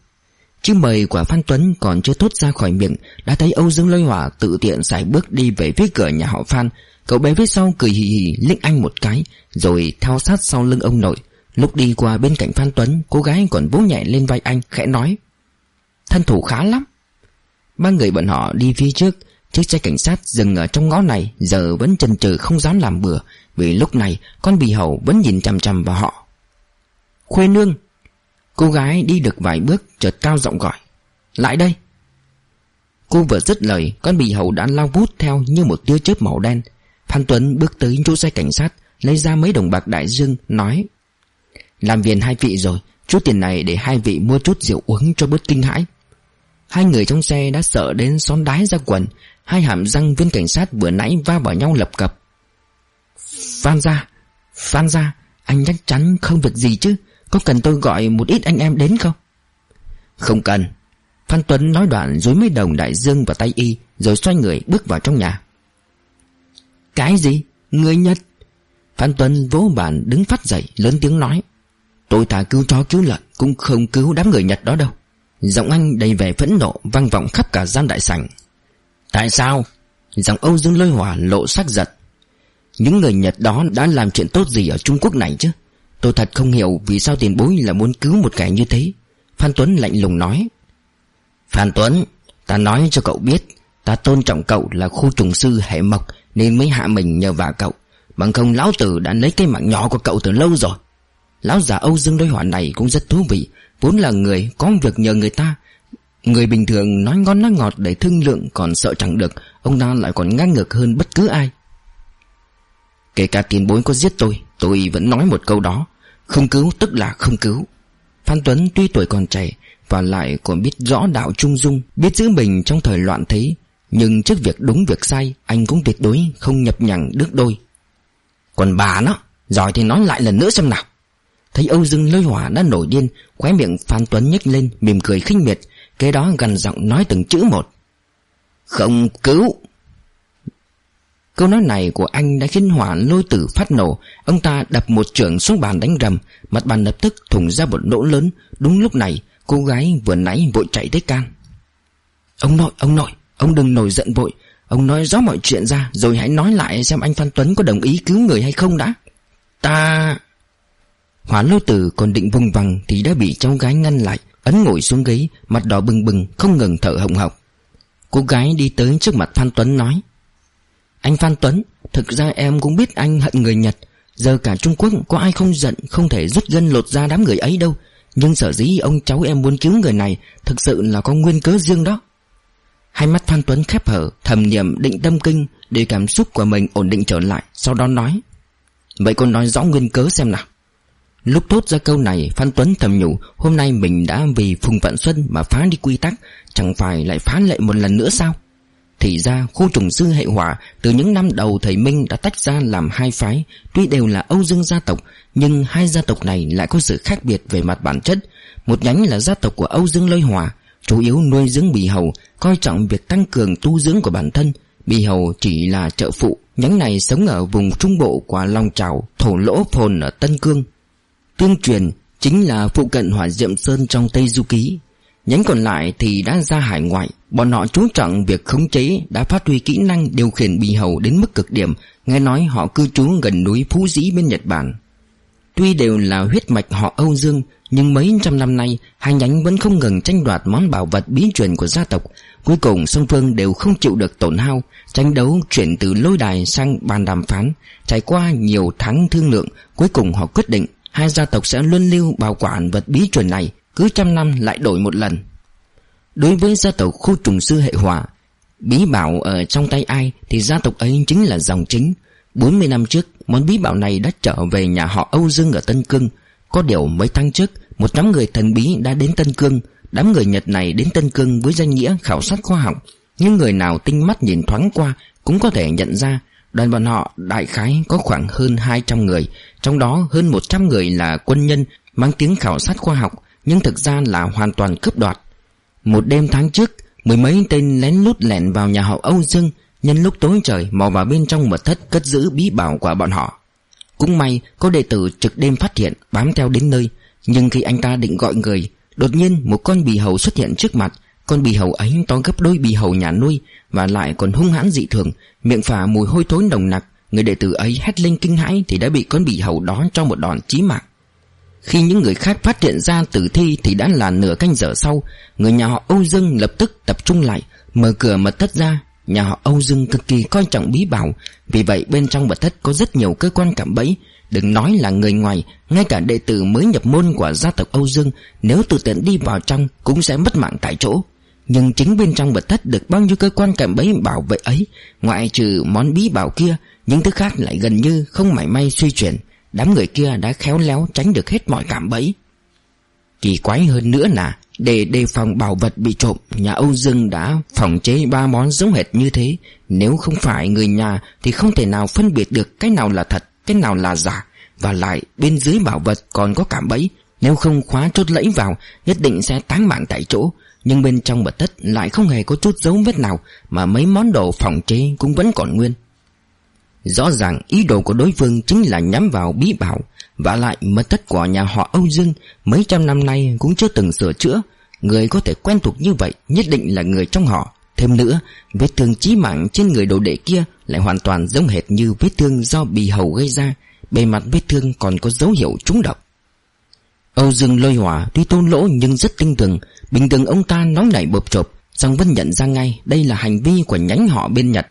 Chứ mời của Phan Tuấn còn chưa thốt ra khỏi miệng, Đã thấy Âu Dương lôi hỏa tự tiện xài bước đi về phía cửa nhà họ Phan. Cậu bé phía sau cười hì hì, liếc anh một cái, Rồi theo sát sau lưng ông nội. Lúc đi qua bên cạnh Phan Tuấn, Cô gái còn vỗ nhẹ lên vai anh, khẽ nói, Thân thủ khá lắm. Ba người bọn họ đi phía trước, Chiếc xe cảnh sát dừng ở trong ngõ này, Giờ vẫn chần chừ không dám làm bừa, Vì lúc này con bì hầu vẫn nhìn chằm chằm vào họ. Khuê nương Cô gái đi được vài bước chợt cao giọng gọi. Lại đây. Cô vừa dứt lời, Con bì hầu đã lao vút theo như một tia chớp màu đen. Phan Tuấn bước tới chỗ xe cảnh sát, Lấy ra mấy đồng bạc đại dương, Nói, Làm viền hai vị rồi, Chút tiền này để hai vị mua chút rượu uống cho bớt kinh hãi. Hai người trong xe đã sợ đến xón đái ra quần, Hai hàm răng viên cảnh sát vừa nãy va vào nhau lập cập. Phan ra Phan ra Anh chắc chắn không việc gì chứ. Có cần tôi gọi một ít anh em đến không? Không cần. Phan Tuấn nói đoạn dối mấy đồng đại dương vào tay y Rồi xoay người bước vào trong nhà. Cái gì? Người Nhật? Phan Tuấn vỗ bàn đứng phát dậy lớn tiếng nói. Tôi thà cứu chó cứu lợn Cũng không cứu đám người Nhật đó đâu. Giọng anh đầy vẻ phẫn nộ vang vọng khắp cả gian đại sảnh. Tại sao? Giọng Âu Dương lôi hỏa lộ sắc giật Những người Nhật đó đã làm chuyện tốt gì ở Trung Quốc này chứ Tôi thật không hiểu vì sao tiền bối là muốn cứu một kẻ như thế. Phan Tuấn lạnh lùng nói. Phan Tuấn, Ta nói cho cậu biết, Ta tôn trọng cậu là khu trùng sư hệ mộc, Nên mới hạ mình nhờ vả cậu. Bằng không, lão tử đã lấy cái mạng nhỏ của cậu từ lâu rồi. Lão già Âu Dương đối hỏa này cũng rất thú vị, Vốn là người có việc nhờ người ta. Người bình thường nói ngon nói ngọt để thương lượng Còn sợ chẳng được, Ông ta lại còn ngang ngược hơn bất cứ ai. Kể cả tiền bối có giết tôi Tôi vẫn nói một câu đó. Không cứu tức là không cứu. Phan Tuấn tuy tuổi còn trẻ Và lại còn biết rõ đạo trung dung, Biết giữ mình trong thời loạn thế, Nhưng trước việc đúng việc sai, Anh cũng tuyệt đối không nhập nhằng đứt đôi. Còn bà nó, Giỏi thì nói lại lần nữa xem nào. Thấy Âu Dương lôi hỏa đã nổi điên, Khóe miệng Phan Tuấn nhếch lên, Mỉm cười khinh miệt, Kế đó gần giọng nói từng chữ một. Không cứu. Câu nói này của anh đã khiến hỏa lôi tử phát nổ. Ông ta đập một trưởng xuống bàn đánh rầm. Mặt bàn lập tức thủng ra một lỗ lớn. Đúng lúc này cô gái vừa nãy vội chạy tới can. Ông nội, ông nội, ông đừng nổi giận vội. Ông nói rõ mọi chuyện ra Rồi hãy nói lại xem anh Phan Tuấn có đồng ý cứu người hay không đã. Ta... Hỏa lôi tử còn định vùng vằng Thì đã bị cháu gái ngăn lại Ấn ngồi xuống ghế Mặt đỏ bừng bừng không ngừng thở hồng hộc. Cô gái đi tới trước mặt Phan Tuấn nói anh Phan Tuấn, Thực ra em cũng biết anh hận người Nhật. Giờ cả Trung Quốc, có ai không giận, Không thể rút gân lột ra đám người ấy đâu. Nhưng sở dĩ ông cháu em muốn cứu người này, Thực sự là có nguyên cớ riêng đó. Hai mắt Phan Tuấn khép hở, Thầm niệm, định tâm kinh, Để cảm xúc của mình ổn định trở lại, Sau đó nói, Vậy con nói rõ nguyên cớ xem nào. Lúc thốt ra câu này, Phan Tuấn thầm nhủ, Hôm nay mình đã vì Phùng Vạn Xuân mà phá đi quy tắc, Chẳng phải lại phá lệ một lần nữa sao? Thì ra khu trùng sư hệ hỏa Từ những năm đầu thầy Minh đã tách ra làm hai phái, Tuy đều là Âu Dương gia tộc, Nhưng hai gia tộc này lại có sự khác biệt về mặt bản chất. Một nhánh là gia tộc của Âu Dương Lôi Hỏa, Chủ yếu nuôi dưỡng bì hầu, Coi trọng việc tăng cường tu dưỡng của bản thân. Bì hầu chỉ là trợ phụ, Nhánh này sống ở vùng trung bộ của Long Trào, Thổ Lỗ Phồn ở Tân Cương. Tương truyền chính là phụ cận hỏa diệm sơn trong Tây Du Ký. Nhánh còn lại thì đã ra hải ngoại. Bọn họ chú trọng việc khống chế, Đã phát huy kỹ năng điều khiển bì hầu đến mức cực điểm. Nghe nói họ cư trú gần núi Phú Dĩ bên Nhật Bản. Tuy đều là huyết mạch họ Âu Dương, Nhưng mấy trăm năm nay, Hai nhánh vẫn không ngừng tranh đoạt món bảo vật bí truyền của gia tộc. Cuối cùng, song phương đều không chịu được tổn hao, Tranh đấu chuyển từ lôi đài sang bàn đàm phán. Trải qua nhiều tháng thương lượng, Cuối cùng họ quyết định Hai gia tộc sẽ luân lưu bảo quản vật bí truyền này. Cứ trăm năm lại đổi một lần. Đối với gia tộc khu trùng sư hệ hỏa Bí bảo ở trong tay ai Thì gia tộc ấy chính là dòng chính. 40 năm trước, Món bí bảo này đã trở về nhà họ Âu Dương ở Tân Cương. Có điều mấy tháng trước, Một nhóm người thần bí đã đến Tân Cương. Đám người Nhật này đến Tân Cương với danh nghĩa khảo sát khoa học. Nhưng người nào tinh mắt nhìn thoáng qua Cũng có thể nhận ra Đoàn bọn họ đại khái có khoảng hơn 200 người, Trong đó hơn 100 người là quân nhân Mang tiếng khảo sát khoa học. Nhưng thực ra là hoàn toàn cướp đoạt. Một đêm tháng trước, Mười mấy tên lén lút lẻn vào nhà họ Âu Dương, Nhân lúc tối trời mò vào bên trong mật thất cất giữ bí bảo của bọn họ. Cũng may, có đệ tử trực đêm phát hiện, bám theo đến nơi. Nhưng khi anh ta định gọi người, Đột nhiên một con bì hầu xuất hiện trước mặt. Con bì hầu ấy to gấp đôi bì hầu nhà nuôi Và lại còn hung hãn dị thường. Miệng phả mùi hôi thối nồng nặc. Người đệ tử ấy hét lên kinh hãi Thì đã bị con bì hầu đó cho một đòn chí mạng. Khi những người khác phát hiện ra tử thi Thì đã là nửa canh giờ sau, Người nhà họ Âu Dương lập tức tập trung lại, Mở cửa mật thất ra. Nhà họ Âu Dương cực kỳ coi trọng bí bảo, Vì vậy bên trong mật thất có rất nhiều cơ quan cảm bẫy. Đừng nói là người ngoài, Ngay cả đệ tử mới nhập môn của gia tộc Âu Dương, Nếu tự tiện đi vào trong Cũng sẽ mất mạng tại chỗ. Nhưng chính bên trong mật thất được bao nhiêu cơ quan cảm bẫy bảo vệ ấy, Ngoại trừ món bí bảo kia, Những thứ khác lại gần như không mảy may suy chuyển. Đám người kia đã khéo léo tránh được hết mọi cảm bẫy. Kỳ quái hơn nữa là để đề phòng bảo vật bị trộm Nhà Âu Dương đã phòng chế ba món giống hệt như thế. Nếu không phải người nhà Thì không thể nào phân biệt được Cái nào là thật, cái nào là giả. Và lại bên dưới bảo vật còn có cảm bẫy. Nếu không khóa chốt lẫy vào Nhất định sẽ tán mạng tại chỗ. Nhưng bên trong mật thất lại không hề có chút dấu vết nào Mà mấy món đồ phòng chế cũng vẫn còn nguyên. Rõ ràng ý đồ của đối phương chính là nhắm vào bí bảo, Và lại mật thất của nhà họ Âu Dương Mấy trăm năm nay cũng chưa từng sửa chữa. Người có thể quen thuộc như vậy Nhất định là người trong họ. Thêm nữa, Vết thương chí mạng trên người đồ đệ kia Lại hoàn toàn giống hệt như vết thương do bì hầu gây ra. Bề mặt vết thương còn có dấu hiệu trúng độc. Âu Dương lôi hỏa tuy tôn lỗ nhưng rất tinh tường. Bình thường ông ta nóng nảy bộp chộp Xong vẫn nhận ra ngay Đây là hành vi của nhánh họ bên Nhật.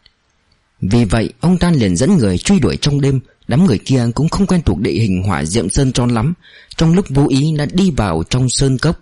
Vì vậy, ông ta liền dẫn người truy đuổi trong đêm. Đám người kia cũng không quen thuộc địa hình hỏa diệm sơn tròn lắm. Trong lúc vô ý đã đi vào trong sơn cốc.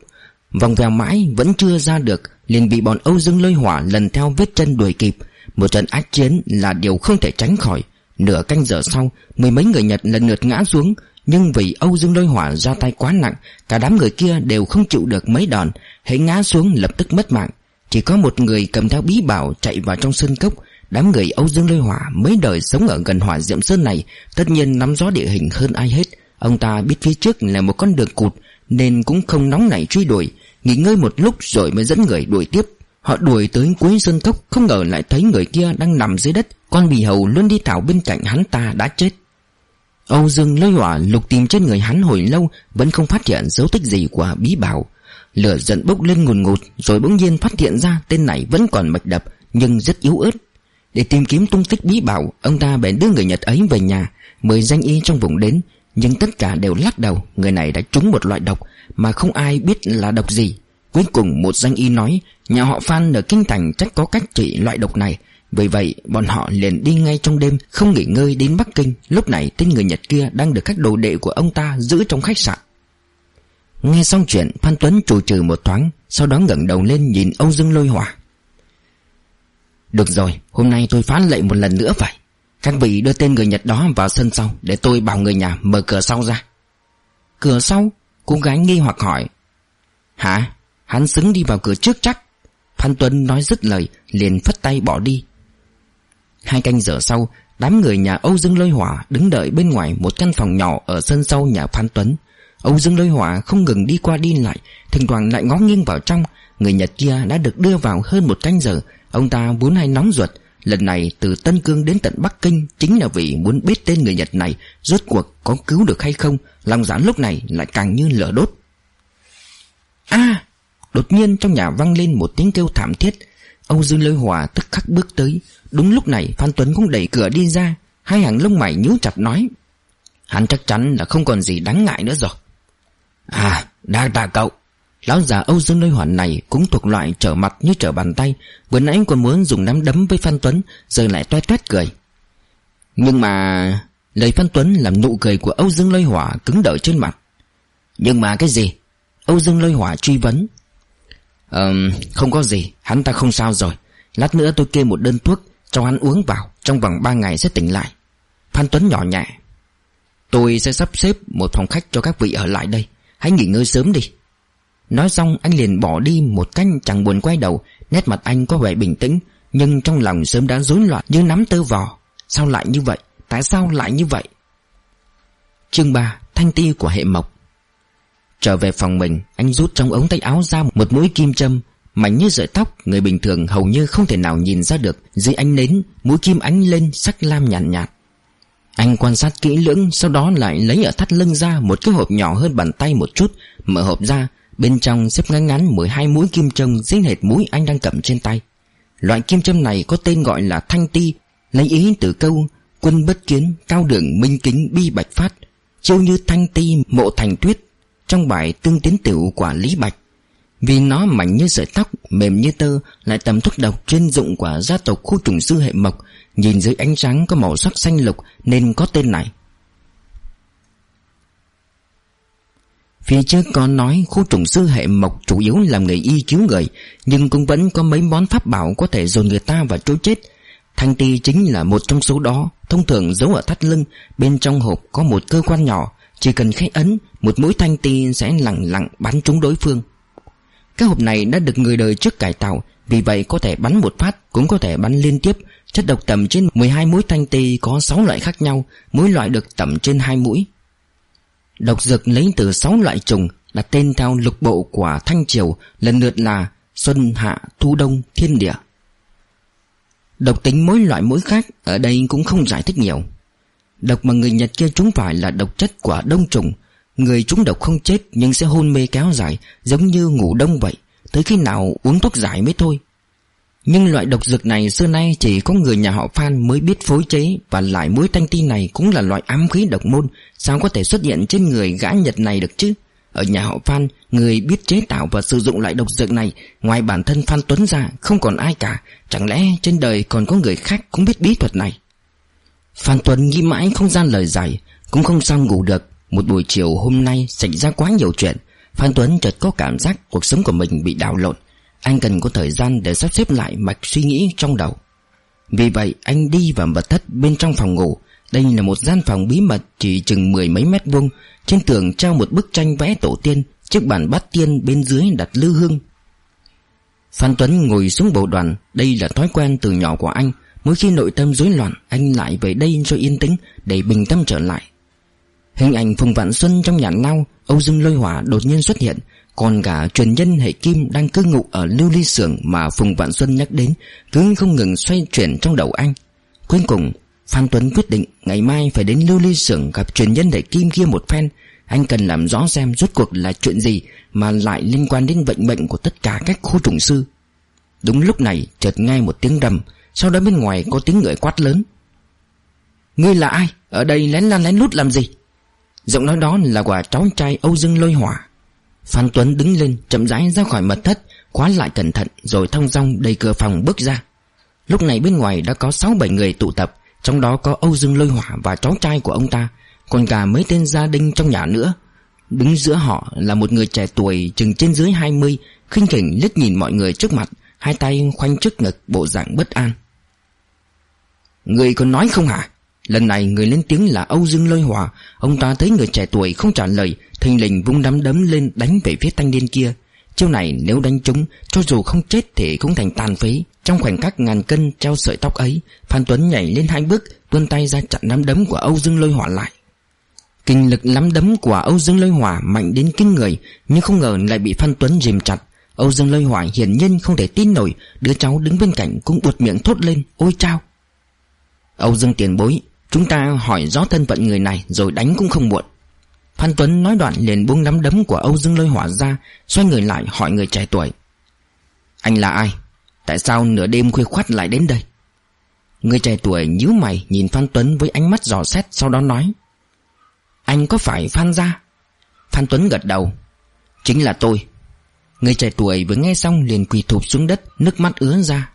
Vòng vèo mãi vẫn chưa ra được, liền bị bọn Âu Dương lôi hỏa lần theo vết chân đuổi kịp. Một trận ác chiến là điều không thể tránh khỏi. Nửa canh giờ sau, Mười mấy người Nhật lần lượt ngã xuống. Nhưng vì Âu Dương lôi hỏa ra tay quá nặng, Cả đám người kia đều không chịu được mấy đòn. Hãy ngã xuống lập tức mất mạng. Chỉ có một người cầm theo bí bảo chạy vào trong sơn cốc. Đám người Âu Dương lôi hỏa mấy đời sống ở gần hỏa diệm sơn này Tất nhiên nắm rõ địa hình hơn ai hết. Ông ta biết phía trước là một con đường cụt Nên cũng không nóng nảy truy đuổi, Nghỉ ngơi một lúc rồi mới dẫn người đuổi tiếp. Họ đuổi tới cuối sơn cốc, Không ngờ lại thấy người kia đang nằm dưới đất, Con bì hầu luôn đi thảo bên cạnh hắn ta đã chết. Âu Dương lôi hỏa lục tìm trên người hắn hồi lâu, Vẫn không phát hiện dấu tích gì của bí bảo. Lửa giận bốc lên ngùn ngụt, Rồi bỗng nhiên phát hiện ra tên này vẫn còn mạch đập, Nhưng rất yếu ớt. Để tìm kiếm tung tích bí bảo, Ông ta bèn đưa người Nhật ấy về nhà, Mời danh y trong vùng đến. Nhưng tất cả đều lắc đầu, Người này đã trúng một loại độc Mà không ai biết là độc gì. Cuối cùng một danh y nói, Nhà họ Phan ở Kinh Thành chắc có cách trị loại độc này. Vì vậy, bọn họ liền đi ngay trong đêm, Không nghỉ ngơi đến Bắc Kinh. Lúc này, tên người Nhật kia đang được các đồ đệ của ông ta giữ trong khách sạn. Nghe xong chuyện, Phan Tuấn chủ trừ một thoáng, Sau đó ngẩng đầu lên nhìn Âu Dương lôi hỏa. Được rồi Hôm nay tôi phán lệ một lần nữa vậy Các vị đưa tên người Nhật đó vào sân sau Để tôi bảo người nhà mở cửa sau ra. Cửa sau? Cô gái nghi hoặc hỏi. Hả? Hắn xứng đi vào cửa trước chắc. Phan Tuấn nói dứt lời Liền phất tay bỏ đi. Hai canh giờ sau Đám người nhà Âu Dương Lôi Hỏa đứng đợi bên ngoài một căn phòng nhỏ ở sân sau nhà Phan Tuấn. Âu Dương Lôi Hỏa không ngừng đi qua đi lại, thỉnh thoảng lại ngó nghiêng vào trong. Người Nhật kia đã được đưa vào hơn một canh giờ, ông ta vốn hay nóng ruột. Lần này từ Tân Cương đến tận Bắc Kinh chính là vì muốn biết tên người Nhật này, rốt cuộc có cứu được hay không. Lòng giãn lúc này lại càng như lửa đốt. a, Đột nhiên trong nhà vang lên một tiếng kêu thảm thiết Âu Dương Lôi Hòa tức khắc bước tới Đúng lúc này, Phan Tuấn cũng đẩy cửa đi ra, Hai hàng lông mày nhíu chặt nói, Hắn chắc chắn là không còn gì đáng ngại nữa rồi À đa tạ cậu Lão già Âu Dương Lôi Hòa này cũng thuộc loại trở mặt như trở bàn tay Vừa nãy còn muốn dùng nắm đấm với Phan Tuấn Giờ lại toét toét cười. Nhưng mà Lời Phan Tuấn làm nụ cười của Âu Dương Lôi Hỏa cứng đờ trên mặt. Nhưng mà cái gì? Âu Dương Lôi Hỏa truy vấn. Um, không có gì Hắn ta không sao rồi. Lát nữa tôi kê một đơn thuốc Cho hắn uống vào Trong vòng 3 ngày sẽ tỉnh lại. Phan Tuấn nhỏ nhẹ. Tôi sẽ sắp xếp một phòng khách cho các vị ở lại đây. Hãy nghỉ ngơi sớm đi. Nói xong anh liền bỏ đi một cách chẳng buồn quay đầu. Nét mặt anh có vẻ bình tĩnh Nhưng trong lòng sớm đã rối loạn như nắm tơ vò. Sao lại như vậy? Tại sao lại như vậy? Chương 3 Thanh ti của hệ mộc. Trở về phòng mình Anh rút trong ống tay áo ra một mũi kim châm. Mảnh như sợi tóc Người bình thường hầu như không thể nào nhìn ra được. Dưới ánh nến Mũi kim ánh lên sắc lam nhàn nhạt, nhạt. Anh quan sát kỹ lưỡng Sau đó lại lấy ở thắt lưng ra Một cái hộp nhỏ hơn bàn tay một chút Mở hộp ra Bên trong xếp ngắn ngắn 12 mũi kim châm dính hệt mũi anh đang cầm trên tay. Loại kim châm này có tên gọi là thanh ti, Lấy ý từ câu Quân bất kiến, Cao đường minh kính bi bạch phát Chiêu như thanh ti mộ thành tuyết, trong bài tương tiến tiểu quả Lý Bạch. Vì nó mảnh như sợi tóc, Mềm như tơ, Lại tầm thuốc độc chuyên dụng của gia tộc khu trùng sư hệ mộc, Nhìn dưới ánh sáng có màu sắc xanh lục Nên có tên này. Phía trước có nói khu trùng sư hệ mộc chủ yếu làm nghề y cứu người, Nhưng cũng vẫn có mấy món pháp bảo có thể dồn người ta vào chỗ chết. Thanh ti chính là một trong số đó, Thông thường giấu ở thắt lưng, Bên trong hộp có một cơ quan nhỏ. Chỉ cần khẽ ấn, Một mũi thanh ti sẽ lặng lặng bắn trúng đối phương. Cái hộp này đã được người đời trước cải tạo, Vì vậy có thể bắn một phát, Cũng có thể bắn liên tiếp. Chất độc tầm trên 12 mũi thanh ti có 6 loại khác nhau, Mỗi loại được tầm trên 2 mũi. Độc dược lấy từ 6 loại trùng Đặt tên theo lục bộ của Thanh Triều Lần lượt là Xuân, Hạ, Thu Đông, Thiên Địa. Độc tính mỗi loại mỗi khác Ở đây cũng không giải thích nhiều. Độc mà người Nhật kia trúng phải là độc chất của đông trùng. Người trúng độc không chết Nhưng sẽ hôn mê kéo dài Giống như ngủ đông vậy. Tới khi nào uống thuốc giải mới thôi. Nhưng loại độc dược này xưa nay chỉ có người nhà họ Phan mới biết phối chế, Và lại muối thanh ti này cũng là loại ám khí độc môn. Sao có thể xuất hiện trên người gã Nhật này được chứ? Ở nhà họ Phan, Người biết chế tạo và sử dụng loại độc dược này, Ngoài bản thân Phan Tuấn ra, Không còn ai cả. Chẳng lẽ trên đời còn có người khác cũng biết bí thuật này? Phan Tuấn nghĩ mãi không gian lời giải, Cũng không sao ngủ được. Một buổi chiều hôm nay xảy ra quá nhiều chuyện. Phan Tuấn chợt có cảm giác cuộc sống của mình bị đảo lộn. Anh cần có thời gian để sắp xếp lại mạch suy nghĩ trong đầu. Vì vậy, anh đi vào mật thất bên trong phòng ngủ. Đây là một gian phòng bí mật chỉ chừng mười mấy mét vuông. Trên tường treo một bức tranh vẽ tổ tiên, Chiếc bàn bát tiên bên dưới đặt lư hương. Phan Tuấn ngồi xuống bộ đoàn. Đây là thói quen từ nhỏ của anh. Mỗi khi nội tâm rối loạn, Anh lại về đây cho yên tĩnh, Để bình tâm trở lại. Hình ảnh Phùng Vạn Xuân trong nhà lao, Âu Dương Lôi Hỏa đột nhiên xuất hiện. Còn cả truyền nhân hệ kim đang cư ngụ ở lưu ly xưởng Mà Phùng Vạn Xuân nhắc đến, Cứ không ngừng xoay chuyển trong đầu anh. Cuối cùng, Phan Tuấn quyết định Ngày mai phải đến lưu ly xưởng gặp truyền nhân hệ kim kia một phen. Anh cần làm rõ xem rốt cuộc là chuyện gì Mà lại liên quan đến vận mệnh của tất cả các khu trùng sư. Đúng lúc này, chợt nghe một tiếng rầm, Sau đó bên ngoài có tiếng người quát lớn. Ngươi là ai? Ở đây lén lan lén lút làm gì? Giọng nói đó là của cháu trai Âu Dương Lôi Hỏa. Phan Tuấn đứng lên, chậm rãi ra khỏi mật thất, Khóa lại cẩn thận, Rồi thong dong đầy cửa phòng bước ra. Lúc này bên ngoài đã có 6-7 người tụ tập, Trong đó có Âu Dương Lôi Hỏa và cháu trai của ông ta, Còn cả mấy tên gia đình trong nhà nữa. Đứng giữa họ là một người trẻ tuổi, chừng trên dưới 20 khinh khỉnh liếc nhìn mọi người trước mặt, Hai tay khoanh trước ngực, bộ dạng bất an. Người còn nói không hả? Lần này người lên tiếng là Âu Dương Lôi Hòa Ông ta thấy người trẻ tuổi không trả lời, Thình lình vung nắm đấm lên đánh về phía thanh niên kia. Chiêu này nếu đánh trúng, Cho dù không chết thì cũng thành tàn phế. Trong khoảnh khắc ngàn cân treo sợi tóc ấy, Phan Tuấn nhảy lên hai bước, Vươn tay ra chặn nắm đấm của Âu Dương Lôi Hòa lại. Kinh lực nắm đấm của Âu Dương Lôi Hòa mạnh đến kinh người, Nhưng không ngờ lại bị Phan Tuấn dìm chặt. Âu Dương Lôi Hòa hiển nhiên không thể tin nổi, Đứa cháu đứng bên cạnh cũng buột miệng thốt lên, Ôi chao! Âu Dương tiền bối Chúng ta hỏi rõ thân phận người này Rồi đánh cũng không muộn Phan Tuấn nói đoạn liền buông nắm đấm của Âu Dương lôi hỏa ra, Xoay người lại hỏi người trẻ tuổi Anh là ai? Tại sao nửa đêm khuya khoắt lại đến đây? Người trẻ tuổi nhíu mày nhìn Phan Tuấn với ánh mắt dò xét, sau đó nói, Anh có phải Phan gia? Phan Tuấn gật đầu, Chính là tôi Người trẻ tuổi vừa nghe xong liền quỳ thụp xuống đất, Nước mắt ứa ra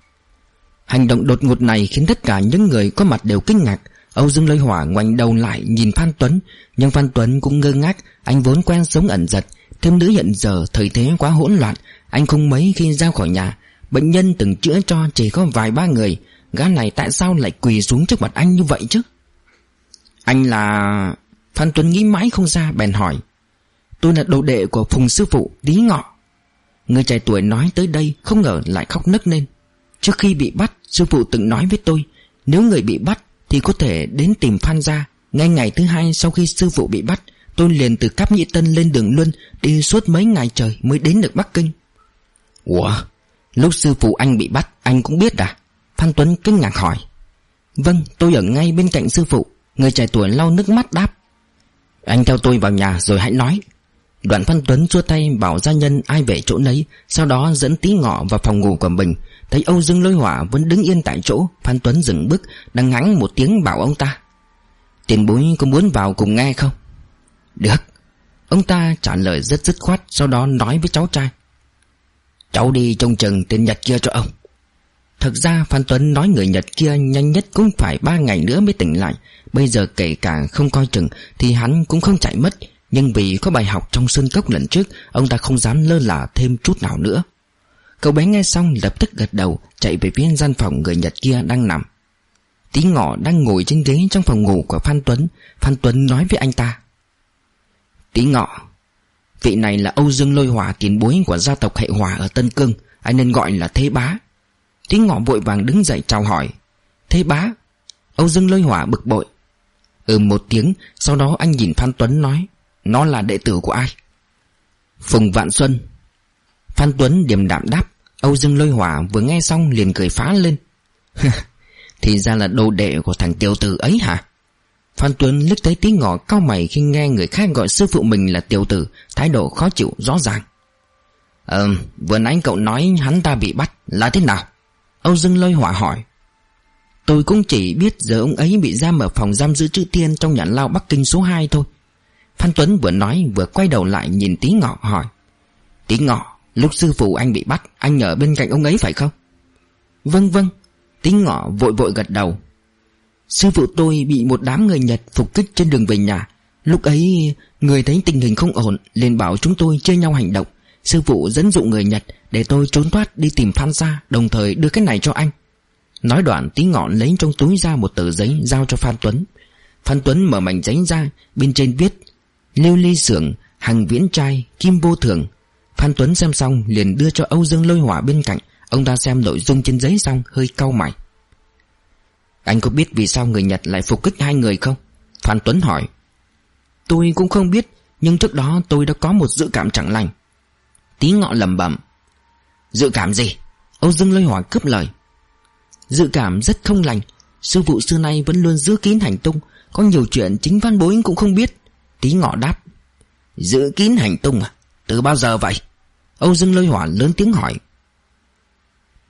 Hành động đột ngột này khiến tất cả những người có mặt đều kinh ngạc Âu Dương Lôi Hỏa ngoảnh đầu lại nhìn Phan Tuấn, Nhưng Phan Tuấn cũng ngơ ngác, Anh vốn quen sống ẩn giật. Thêm nữ hiện giờ, thời thế quá hỗn loạn, Anh không mấy khi ra khỏi nhà. Bệnh nhân từng chữa cho chỉ có vài ba người. Gã này tại sao lại quỳ xuống trước mặt anh như vậy chứ? Anh là... Phan Tuấn nghĩ mãi không ra, bèn hỏi. Tôi là đồ đệ của Phùng Sư Phụ, Lý Ngọ. Người trẻ tuổi nói tới đây, Không ngờ lại khóc nức lên. Trước khi bị bắt, Sư Phụ từng nói với tôi, Nếu người bị bắt thì có thể đến tìm Phan gia. Ngay ngày thứ hai sau khi sư phụ bị bắt Tôi liền từ Cáp Nhĩ Tân lên đường Luân Đi suốt mấy ngày trời mới đến được Bắc Kinh. Ủa? Lúc sư phụ anh bị bắt anh cũng biết à? Phan Tuấn kinh ngạc hỏi. Vâng tôi ở ngay bên cạnh sư phụ. Người trẻ tuổi lau nước mắt đáp. Anh theo tôi vào nhà rồi hãy nói Đoạn Phan Tuấn chua tay bảo gia nhân ai về chỗ nấy, Sau đó dẫn tí ngọ vào phòng ngủ của mình. Thấy Âu Dương lôi hỏa vẫn đứng yên tại chỗ, Phan Tuấn dừng bước, Đang ngắn một tiếng bảo ông ta, Tiền bối có muốn vào cùng nghe không? Được. Ông ta trả lời rất dứt khoát, Sau đó nói với cháu trai, Cháu đi trông chừng tên Nhật kia cho ông. Thực ra Phan Tuấn nói người Nhật kia nhanh nhất cũng phải ba ngày nữa mới tỉnh lại. Bây giờ kể cả không coi chừng Thì hắn cũng không chạy mất. Nhưng vì có bài học trong sân cốc lần trước, Ông ta không dám lơ là thêm chút nào nữa. Cậu bé nghe xong lập tức gật đầu, Chạy về phía gian phòng người Nhật kia đang nằm. Tí ngọ đang ngồi trên ghế trong phòng ngủ của Phan Tuấn. Phan Tuấn nói với anh ta. Tí ngọ, Vị này là Âu Dương Lôi hòa, tiền bối của gia tộc hệ hòa ở Tân Cương. Anh nên gọi là Thế Bá. Tí ngọ vội vàng đứng dậy chào hỏi. Thế Bá, Âu Dương Lôi hòa bực bội. Ừ một tiếng, Sau đó anh nhìn Phan Tuấn nói. Nó là đệ tử của ai? Phùng Vạn Xuân. Phan Tuấn điềm đạm đáp. Âu Dương lôi hỏa vừa nghe xong liền cười phá lên. Thì ra là đồ đệ của thằng tiểu tử ấy hả? Phan Tuấn lướt thấy tí ngỏ cao mày khi nghe người khác gọi sư phụ mình là tiểu tử, Thái độ khó chịu, rõ ràng. Ờ vừa nãy cậu nói hắn ta bị bắt là thế nào? Âu Dương lôi hỏa hỏi. Tôi cũng chỉ biết giờ ông ấy bị giam ở phòng giam giữ chữ tiên trong nhà lao Bắc Kinh số 2 thôi. Phan Tuấn vừa nói vừa quay đầu lại nhìn tí ngọ hỏi, Tí ngọ, Lúc sư phụ anh bị bắt, Anh ở bên cạnh ông ấy phải không? Vâng vâng. Tí ngọ vội vội gật đầu. Sư phụ tôi bị một đám người Nhật phục kích trên đường về nhà. Lúc ấy, người thấy tình hình không ổn, liền bảo chúng tôi chơi nhau hành động. Sư phụ dẫn dụ người Nhật Để tôi trốn thoát đi tìm Phan Gia, Đồng thời đưa cái này cho anh. Nói đoạn, tí ngọn lấy trong túi ra một tờ giấy Giao cho Phan Tuấn. Phan Tuấn mở mảnh giấy ra, Bên trên viết Lưu ly Sưởng, Hằng viễn trai Kim vô thường Phan Tuấn xem xong liền đưa cho Âu Dương lôi hỏa bên cạnh. Ông ta xem nội dung trên giấy xong hơi cau mày. Anh có biết vì sao người Nhật lại phục kích hai người không? Phan Tuấn hỏi. Tôi cũng không biết Nhưng trước đó tôi đã có một dự cảm chẳng lành. Tí ngọ lầm bẩm. Dự cảm gì? Âu Dương lôi hỏa cướp lời. Dự cảm rất không lành. Sư phụ xưa nay vẫn luôn giữ kín hành tung. Có nhiều chuyện chính văn bối cũng không biết. Tí ngọ đáp. Giữ kín hành tung à Từ bao giờ vậy? Âu Dương lôi hỏa lớn tiếng hỏi.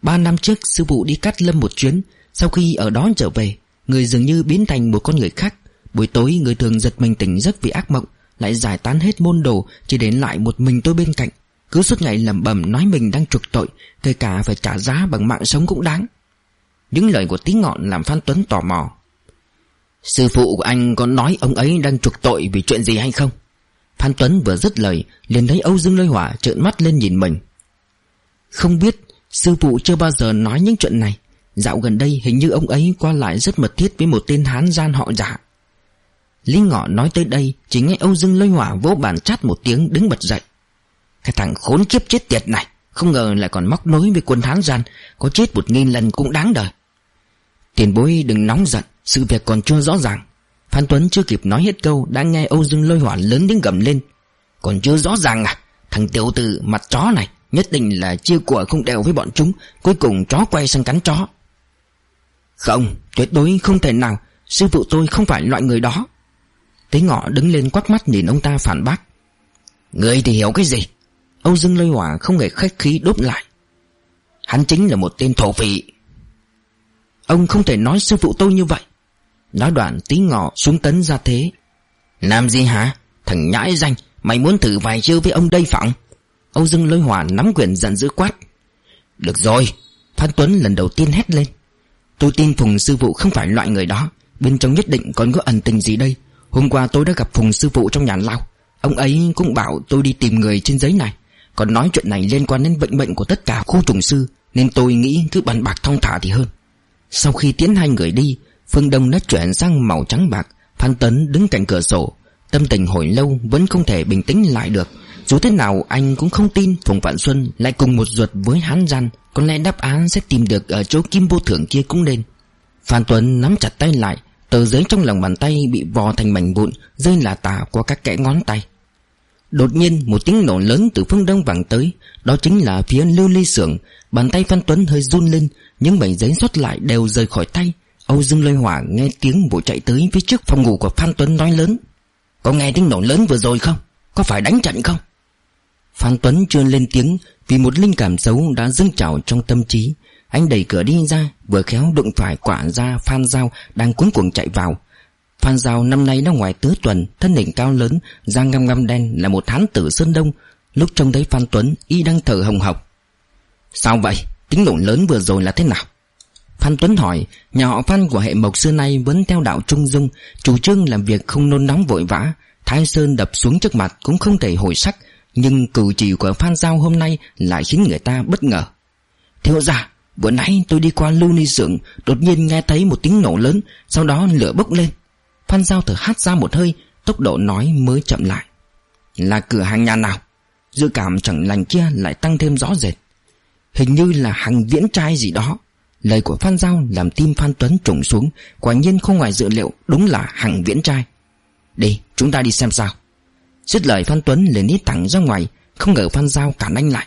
Ba năm trước, sư phụ đi cắt lâm một chuyến. Sau khi ở đó trở về, Người dường như biến thành một con người khác. Buổi tối, người thường giật mình tỉnh giấc vì ác mộng, Lại giải tán hết môn đồ, Chỉ đến lại một mình tôi bên cạnh. Cứ suốt ngày lẩm bẩm nói mình đang trục tội, Kể cả phải trả giá bằng mạng sống cũng đáng. Những lời của tí ngọn làm Phan Tuấn tò mò. Sư phụ của anh có nói ông ấy đang trục tội vì chuyện gì hay không? Phan Tuấn vừa dứt lời, liền thấy Âu Dương Lôi Hỏa trợn mắt lên nhìn mình. Không biết Sư phụ chưa bao giờ nói những chuyện này. Dạo gần đây hình như ông ấy qua lại rất mật thiết với một tên hán gian họ giả. Lý Ngọ nói tới đây, Chỉ nghe Âu Dương Lôi Hỏa vỗ bàn chát một tiếng đứng bật dậy. Cái thằng khốn kiếp chết tiệt này, Không ngờ lại còn móc nối với quân hán gian, Có chết một nghìn lần cũng đáng đời. Tiền bối đừng nóng giận sự việc còn chưa rõ ràng. Phan Tuấn chưa kịp nói hết câu, Đã nghe Âu Dương lôi hỏa lớn tiếng gầm lên. Còn chưa rõ ràng à? Thằng tiểu tử mặt chó này, Nhất định là chia của không đều với bọn chúng, Cuối cùng chó quay sang cắn chó. Không, Tuyệt đối không thể nào. Sư phụ tôi không phải loại người đó. Tế ngọ đứng lên quắc mắt nhìn ông ta phản bác. Người thì hiểu cái gì? Âu Dương lôi hỏa không hề khách khí đốt lại. Hắn chính là một tên thổ phỉ. Ông không thể nói sư phụ tôi như vậy. Nói đoạn tí ngọ xuống tấn ra thế. Làm gì hả Thằng nhãi danh, Mày muốn thử vài chiêu với ông đây phỏng Âu Dương lôi hỏa nắm quyền giận dữ quát. Được rồi, Phan Tuấn lần đầu tiên hét lên. Tôi tin Phùng sư phụ không phải loại người đó. Bên trong nhất định còn có ẩn tình gì đây. Hôm qua tôi đã gặp Phùng sư phụ trong nhà lao Ông ấy cũng bảo tôi đi tìm người trên giấy này. Còn nói chuyện này liên quan đến bệnh bệnh của tất cả khu trùng sư, Nên tôi nghĩ cứ bàn bạc thong thả thì hơn. Sau khi tiến hai người đi Phương Đông đã chuyển sang màu trắng bạc. Phan Tấn đứng cạnh cửa sổ. Tâm tình hồi lâu vẫn không thể bình tĩnh lại được. Dù thế nào, anh cũng không tin Phùng Vạn Xuân lại cùng một ruột với Hán Gian. Có lẽ đáp án sẽ tìm được Ở chỗ kim vô thưởng kia cũng nên. Phan Tuấn nắm chặt tay lại. Tờ giấy trong lòng bàn tay bị vò thành mảnh vụn, Rơi là tả qua các kẽ ngón tay. Đột nhiên, một tiếng nổ lớn từ phương đông vẳng tới. Đó chính là phía lưu ly xưởng. Bàn tay Phan Tuấn hơi run lên, Những mảnh giấy xuất lại đều rời khỏi tay. Âu Dương Lôi Hỏa nghe tiếng bộ chạy tới Phía trước phòng ngủ của Phan Tuấn nói lớn Có nghe tiếng nổ lớn vừa rồi không? Có phải đánh trận không? Phan Tuấn chưa lên tiếng Vì một linh cảm xấu đã dâng trào trong tâm trí Anh đẩy cửa đi ra, Vừa khéo đụng phải quả ra Phan Giao Đang cuống cuồng chạy vào Phan Giao năm nay đã ngoài tứ tuần, Thân hình cao lớn, Da ngăm ngăm đen là một hán tử Sơn Đông Lúc trông thấy Phan Tuấn, Y đang thở hồng hộc Sao vậy? Tiếng nổ lớn vừa rồi là thế nào? Phan Tuấn hỏi, Nhà họ Phan của hệ mộc xưa nay vẫn theo đạo Trung Dung, Chủ trương làm việc không nôn nóng vội vã. Thái Sơn đập xuống trước mặt cũng không thể hồi sắc, Nhưng cử chỉ của Phan Giao hôm nay Lại khiến người ta bất ngờ. Thiếu ra Bữa nãy tôi đi qua lưu ni xưởng, Đột nhiên nghe thấy một tiếng nổ lớn, Sau đó lửa bốc lên. Phan Giao thở hát ra một hơi, Tốc độ nói mới chậm lại. Là cửa hàng nhà nào? Dự cảm chẳng lành kia lại tăng thêm rõ rệt. Hình như là hàng viễn trai gì đó. Lời của Phan Giao làm tim Phan Tuấn trùng xuống, Quả nhiên không ngoài dự liệu Đúng là hằng viễn trai. Đi, chúng ta đi xem sao. Dứt lời Phan Tuấn liền đi thẳng ra ngoài, Không ngờ Phan Giao cản anh lại.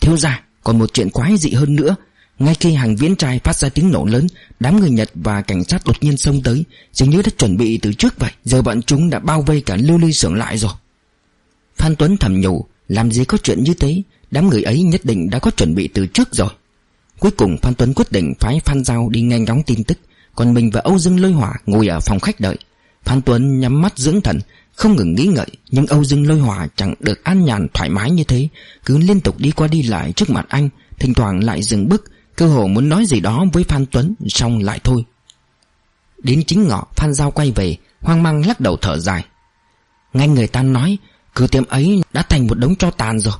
Thiếu ra còn một chuyện quái dị hơn nữa. Ngay khi hàng viễn trai phát ra tiếng nổ lớn, Đám người Nhật và cảnh sát đột nhiên xông tới, Dường như đã chuẩn bị từ trước vậy. Giờ bọn chúng đã bao vây cả lưu ly xưởng lại rồi. Phan Tuấn thầm nhủ, Làm gì có chuyện như thế? Đám người ấy nhất định đã có chuẩn bị từ trước rồi. Cuối cùng Phan Tuấn quyết định phái Phan Giao đi nghe ngóng tin tức. Còn mình và Âu Dương Lôi Hỏa ngồi ở phòng khách đợi. Phan Tuấn nhắm mắt dưỡng thần, Không ngừng nghĩ ngợi, Nhưng Âu Dương Lôi Hỏa chẳng được an nhàn thoải mái như thế. Cứ liên tục đi qua đi lại trước mặt anh, Thỉnh thoảng lại dừng bước. Cơ hồ muốn nói gì đó với Phan Tuấn, Xong lại thôi. Đến chính ngọ, Phan Giao quay về, Hoang mang lắc đầu thở dài. Ngay người ta nói Cửa tiệm ấy đã thành một đống cho tàn rồi.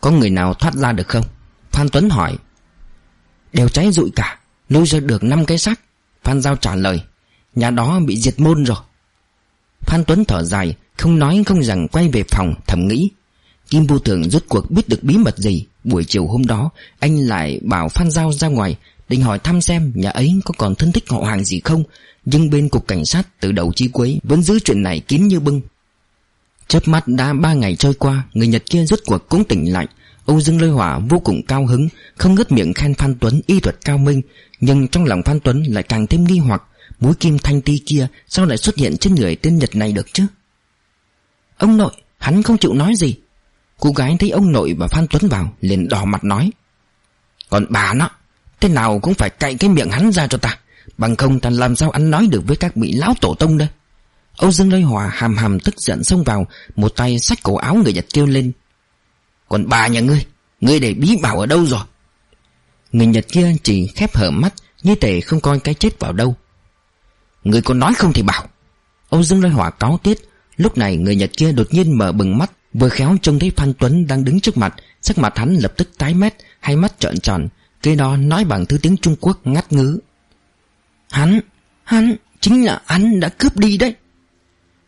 Có người nào thoát ra được không? Phan Tuấn hỏi. Đều cháy rụi cả Lôi ra được 5 cái xác. Phan Giao trả lời, Nhà đó bị diệt môn rồi. Phan Tuấn thở dài, Không nói không rằng quay về phòng, thầm nghĩ. Kim Bưu Thường rốt cuộc biết được bí mật gì. Buổi chiều hôm đó, Anh lại bảo Phan Giao ra ngoài, Định hỏi thăm xem nhà ấy có còn thân thích họ hàng gì không. Nhưng bên cục cảnh sát từ đầu chi cuối Vẫn giữ chuyện này kín như bưng. Chớp mắt đã ba ngày trôi qua, Người Nhật kia rốt cuộc cũng tỉnh lại. Âu Dương Lôi Hỏa vô cùng cao hứng, Không ngớt miệng khen Phan Tuấn y thuật cao minh, Nhưng trong lòng Phan Tuấn lại càng thêm nghi hoặc Mũi kim thanh ti kia Sao lại xuất hiện trên người tên Nhật này được chứ? Ông nội, Hắn không chịu nói gì. Cô gái thấy ông nội và Phan Tuấn vào, liền đỏ mặt nói. Còn bà nó, Thế nào cũng phải cạy cái miệng hắn ra cho ta, Bằng không ta làm sao ăn nói được với các vị lão tổ tông đây? Âu Dương Lôi Hòa hàm hàm tức giận xông vào, Một tay xách cổ áo người Nhật kêu lên. Còn bà nhà ngươi Ngươi để bí bảo ở đâu rồi? Người Nhật kia chỉ khép hở mắt, Như thể không coi cái chết vào đâu. Ngươi còn nói không thì bảo. Âu Dương Lôi hỏa cáo tiết, Lúc này người Nhật kia đột nhiên mở bừng mắt, Vừa khéo trông thấy Phan Tuấn đang đứng trước mặt, Sắc mặt hắn lập tức tái mét, Hai mắt trợn tròn Cây đó nói bằng thứ tiếng Trung Quốc ngắt ngứ Hắn Hắn, Chính là hắn đã cướp đi đấy.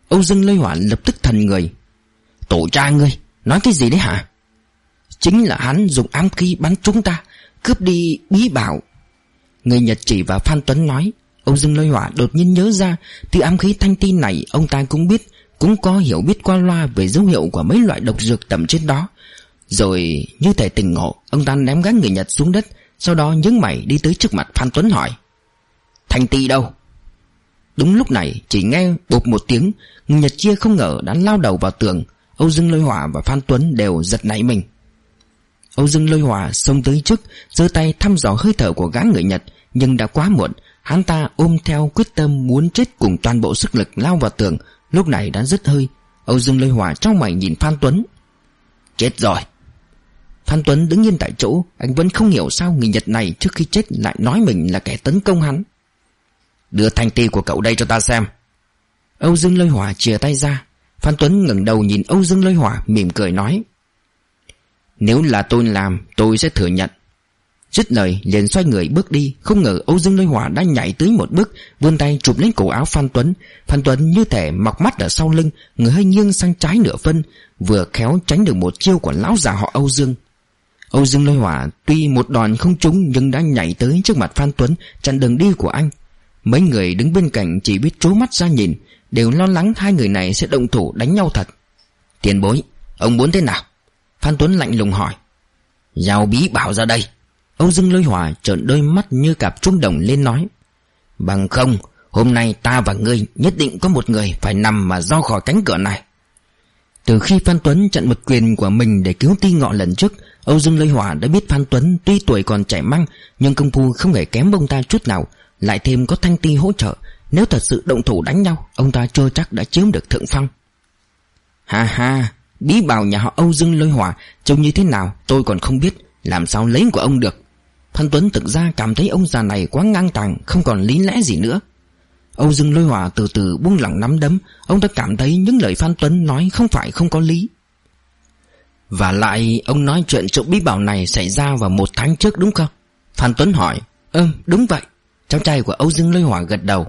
Âu Dương lôi hỏa lập tức thần người. Tổ cha ngươi, Nói cái gì đấy hả? Chính là hắn dùng ám khí bắn chúng ta, Cướp đi bí bảo. Người Nhật chỉ vào Phan Tuấn nói Âu Dương Lôi Hỏa đột nhiên nhớ ra Từ ám khí thanh tin này ông ta cũng biết, Cũng có hiểu biết qua loa Về dấu hiệu của mấy loại độc dược tầm trên đó. Rồi, như thể tình ngộ, Ông ta ném gắn người Nhật xuống đất, Sau đó nhướng mày đi tới trước mặt Phan Tuấn hỏi, Thanh ti đâu? Đúng lúc này, chỉ nghe bụp một tiếng, Người Nhật chia không ngờ đã lao đầu vào tường. Âu Dương Lôi Hỏa và Phan Tuấn đều giật nảy mình. Âu Dương Lôi Hỏa xông tới trước, giơ tay thăm dò hơi thở của gã người Nhật, Nhưng đã quá muộn. Hắn ta ôm theo quyết tâm muốn chết cùng toàn bộ sức lực lao vào tường, Lúc này đã rất hơi. Âu Dương Lôi Hỏa trong mày nhìn Phan Tuấn. Chết rồi. Phan Tuấn đứng yên tại chỗ, Anh vẫn không hiểu sao người Nhật này trước khi chết lại nói mình là kẻ tấn công hắn. Đưa thanh ti của cậu đây cho ta xem. Âu Dương Lôi Hỏa chìa tay ra. Phan Tuấn ngẩng đầu nhìn Âu Dương Lôi Hỏa mỉm cười nói nếu là tôi làm, tôi sẽ thừa nhận. Dứt lời, liền xoay người bước đi, Không ngờ Âu Dương Lôi Hỏa đã nhảy tới một bước, Vươn tay chụp lấy cổ áo Phan Tuấn. Phan Tuấn như thể mọc mắt ở sau lưng, Người hơi nghiêng sang trái nửa phân, Vừa khéo tránh được một chiêu của lão già họ Âu Dương. Âu Dương Lôi Hỏa tuy một đòn không trúng, Nhưng đã nhảy tới trước mặt Phan Tuấn, Chặn đường đi của anh. Mấy người đứng bên cạnh chỉ biết trố mắt ra nhìn, Đều lo lắng hai người này sẽ động thủ đánh nhau thật. Tiền bối, Ông muốn thế nào? Phan Tuấn lạnh lùng hỏi. Giao bí bảo ra đây. Âu Dương lôi Hòa trợn đôi mắt như cặp trung đồng lên nói. Bằng không, Hôm nay ta và ngươi nhất định có một người Phải nằm mà do khỏi cánh cửa này. Từ khi Phan Tuấn chặn một quyền của mình Để cứu ti ngọ lần trước, Âu Dương lôi Hòa đã biết Phan Tuấn Tuy tuổi còn trẻ măng, Nhưng công phu không hề kém ông ta chút nào, lại thêm có thanh ti hỗ trợ. Nếu thật sự động thủ đánh nhau, Ông ta chưa chắc đã chiếm được thượng phong. Ha ha Bí bảo nhà họ Âu Dương lôi hỏa, Trông như thế nào tôi còn không biết, Làm sao lấy của ông được. Phan Tuấn thực ra cảm thấy ông già này quá ngang tàng, Không còn lý lẽ gì nữa. Âu Dương lôi hỏa từ từ buông lỏng nắm đấm, Ông ta cảm thấy những lời Phan Tuấn nói Không phải không có lý. Và lại, ông nói chuyện trộm bí bảo này Xảy ra vào một tháng trước đúng không? Phan Tuấn hỏi. Ừm đúng vậy. Cháu trai của Âu Dương Lôi Hỏa gật đầu.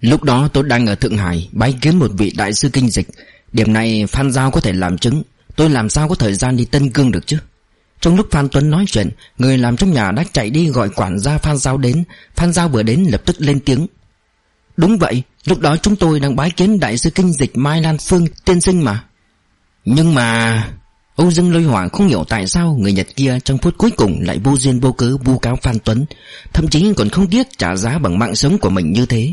Lúc đó tôi đang ở Thượng Hải, Bái kiến một vị đại sư kinh dịch. Điểm này Phan Giao có thể làm chứng. Tôi làm sao có thời gian đi Tân Cương được chứ? Trong lúc Phan Tuấn nói chuyện Người làm trong nhà đã chạy đi gọi quản gia Phan Giao đến. Phan Giao vừa đến lập tức lên tiếng. Đúng vậy Lúc đó chúng tôi đang bái kiến đại sư kinh dịch Mai Lan Phương tiên sinh mà. Nhưng mà Âu Dương Lôi Hỏa không hiểu tại sao người Nhật kia trong phút cuối cùng lại vô duyên vô cớ vu cáo Phan Tuấn, thậm chí còn không tiếc trả giá bằng mạng sống của mình như thế.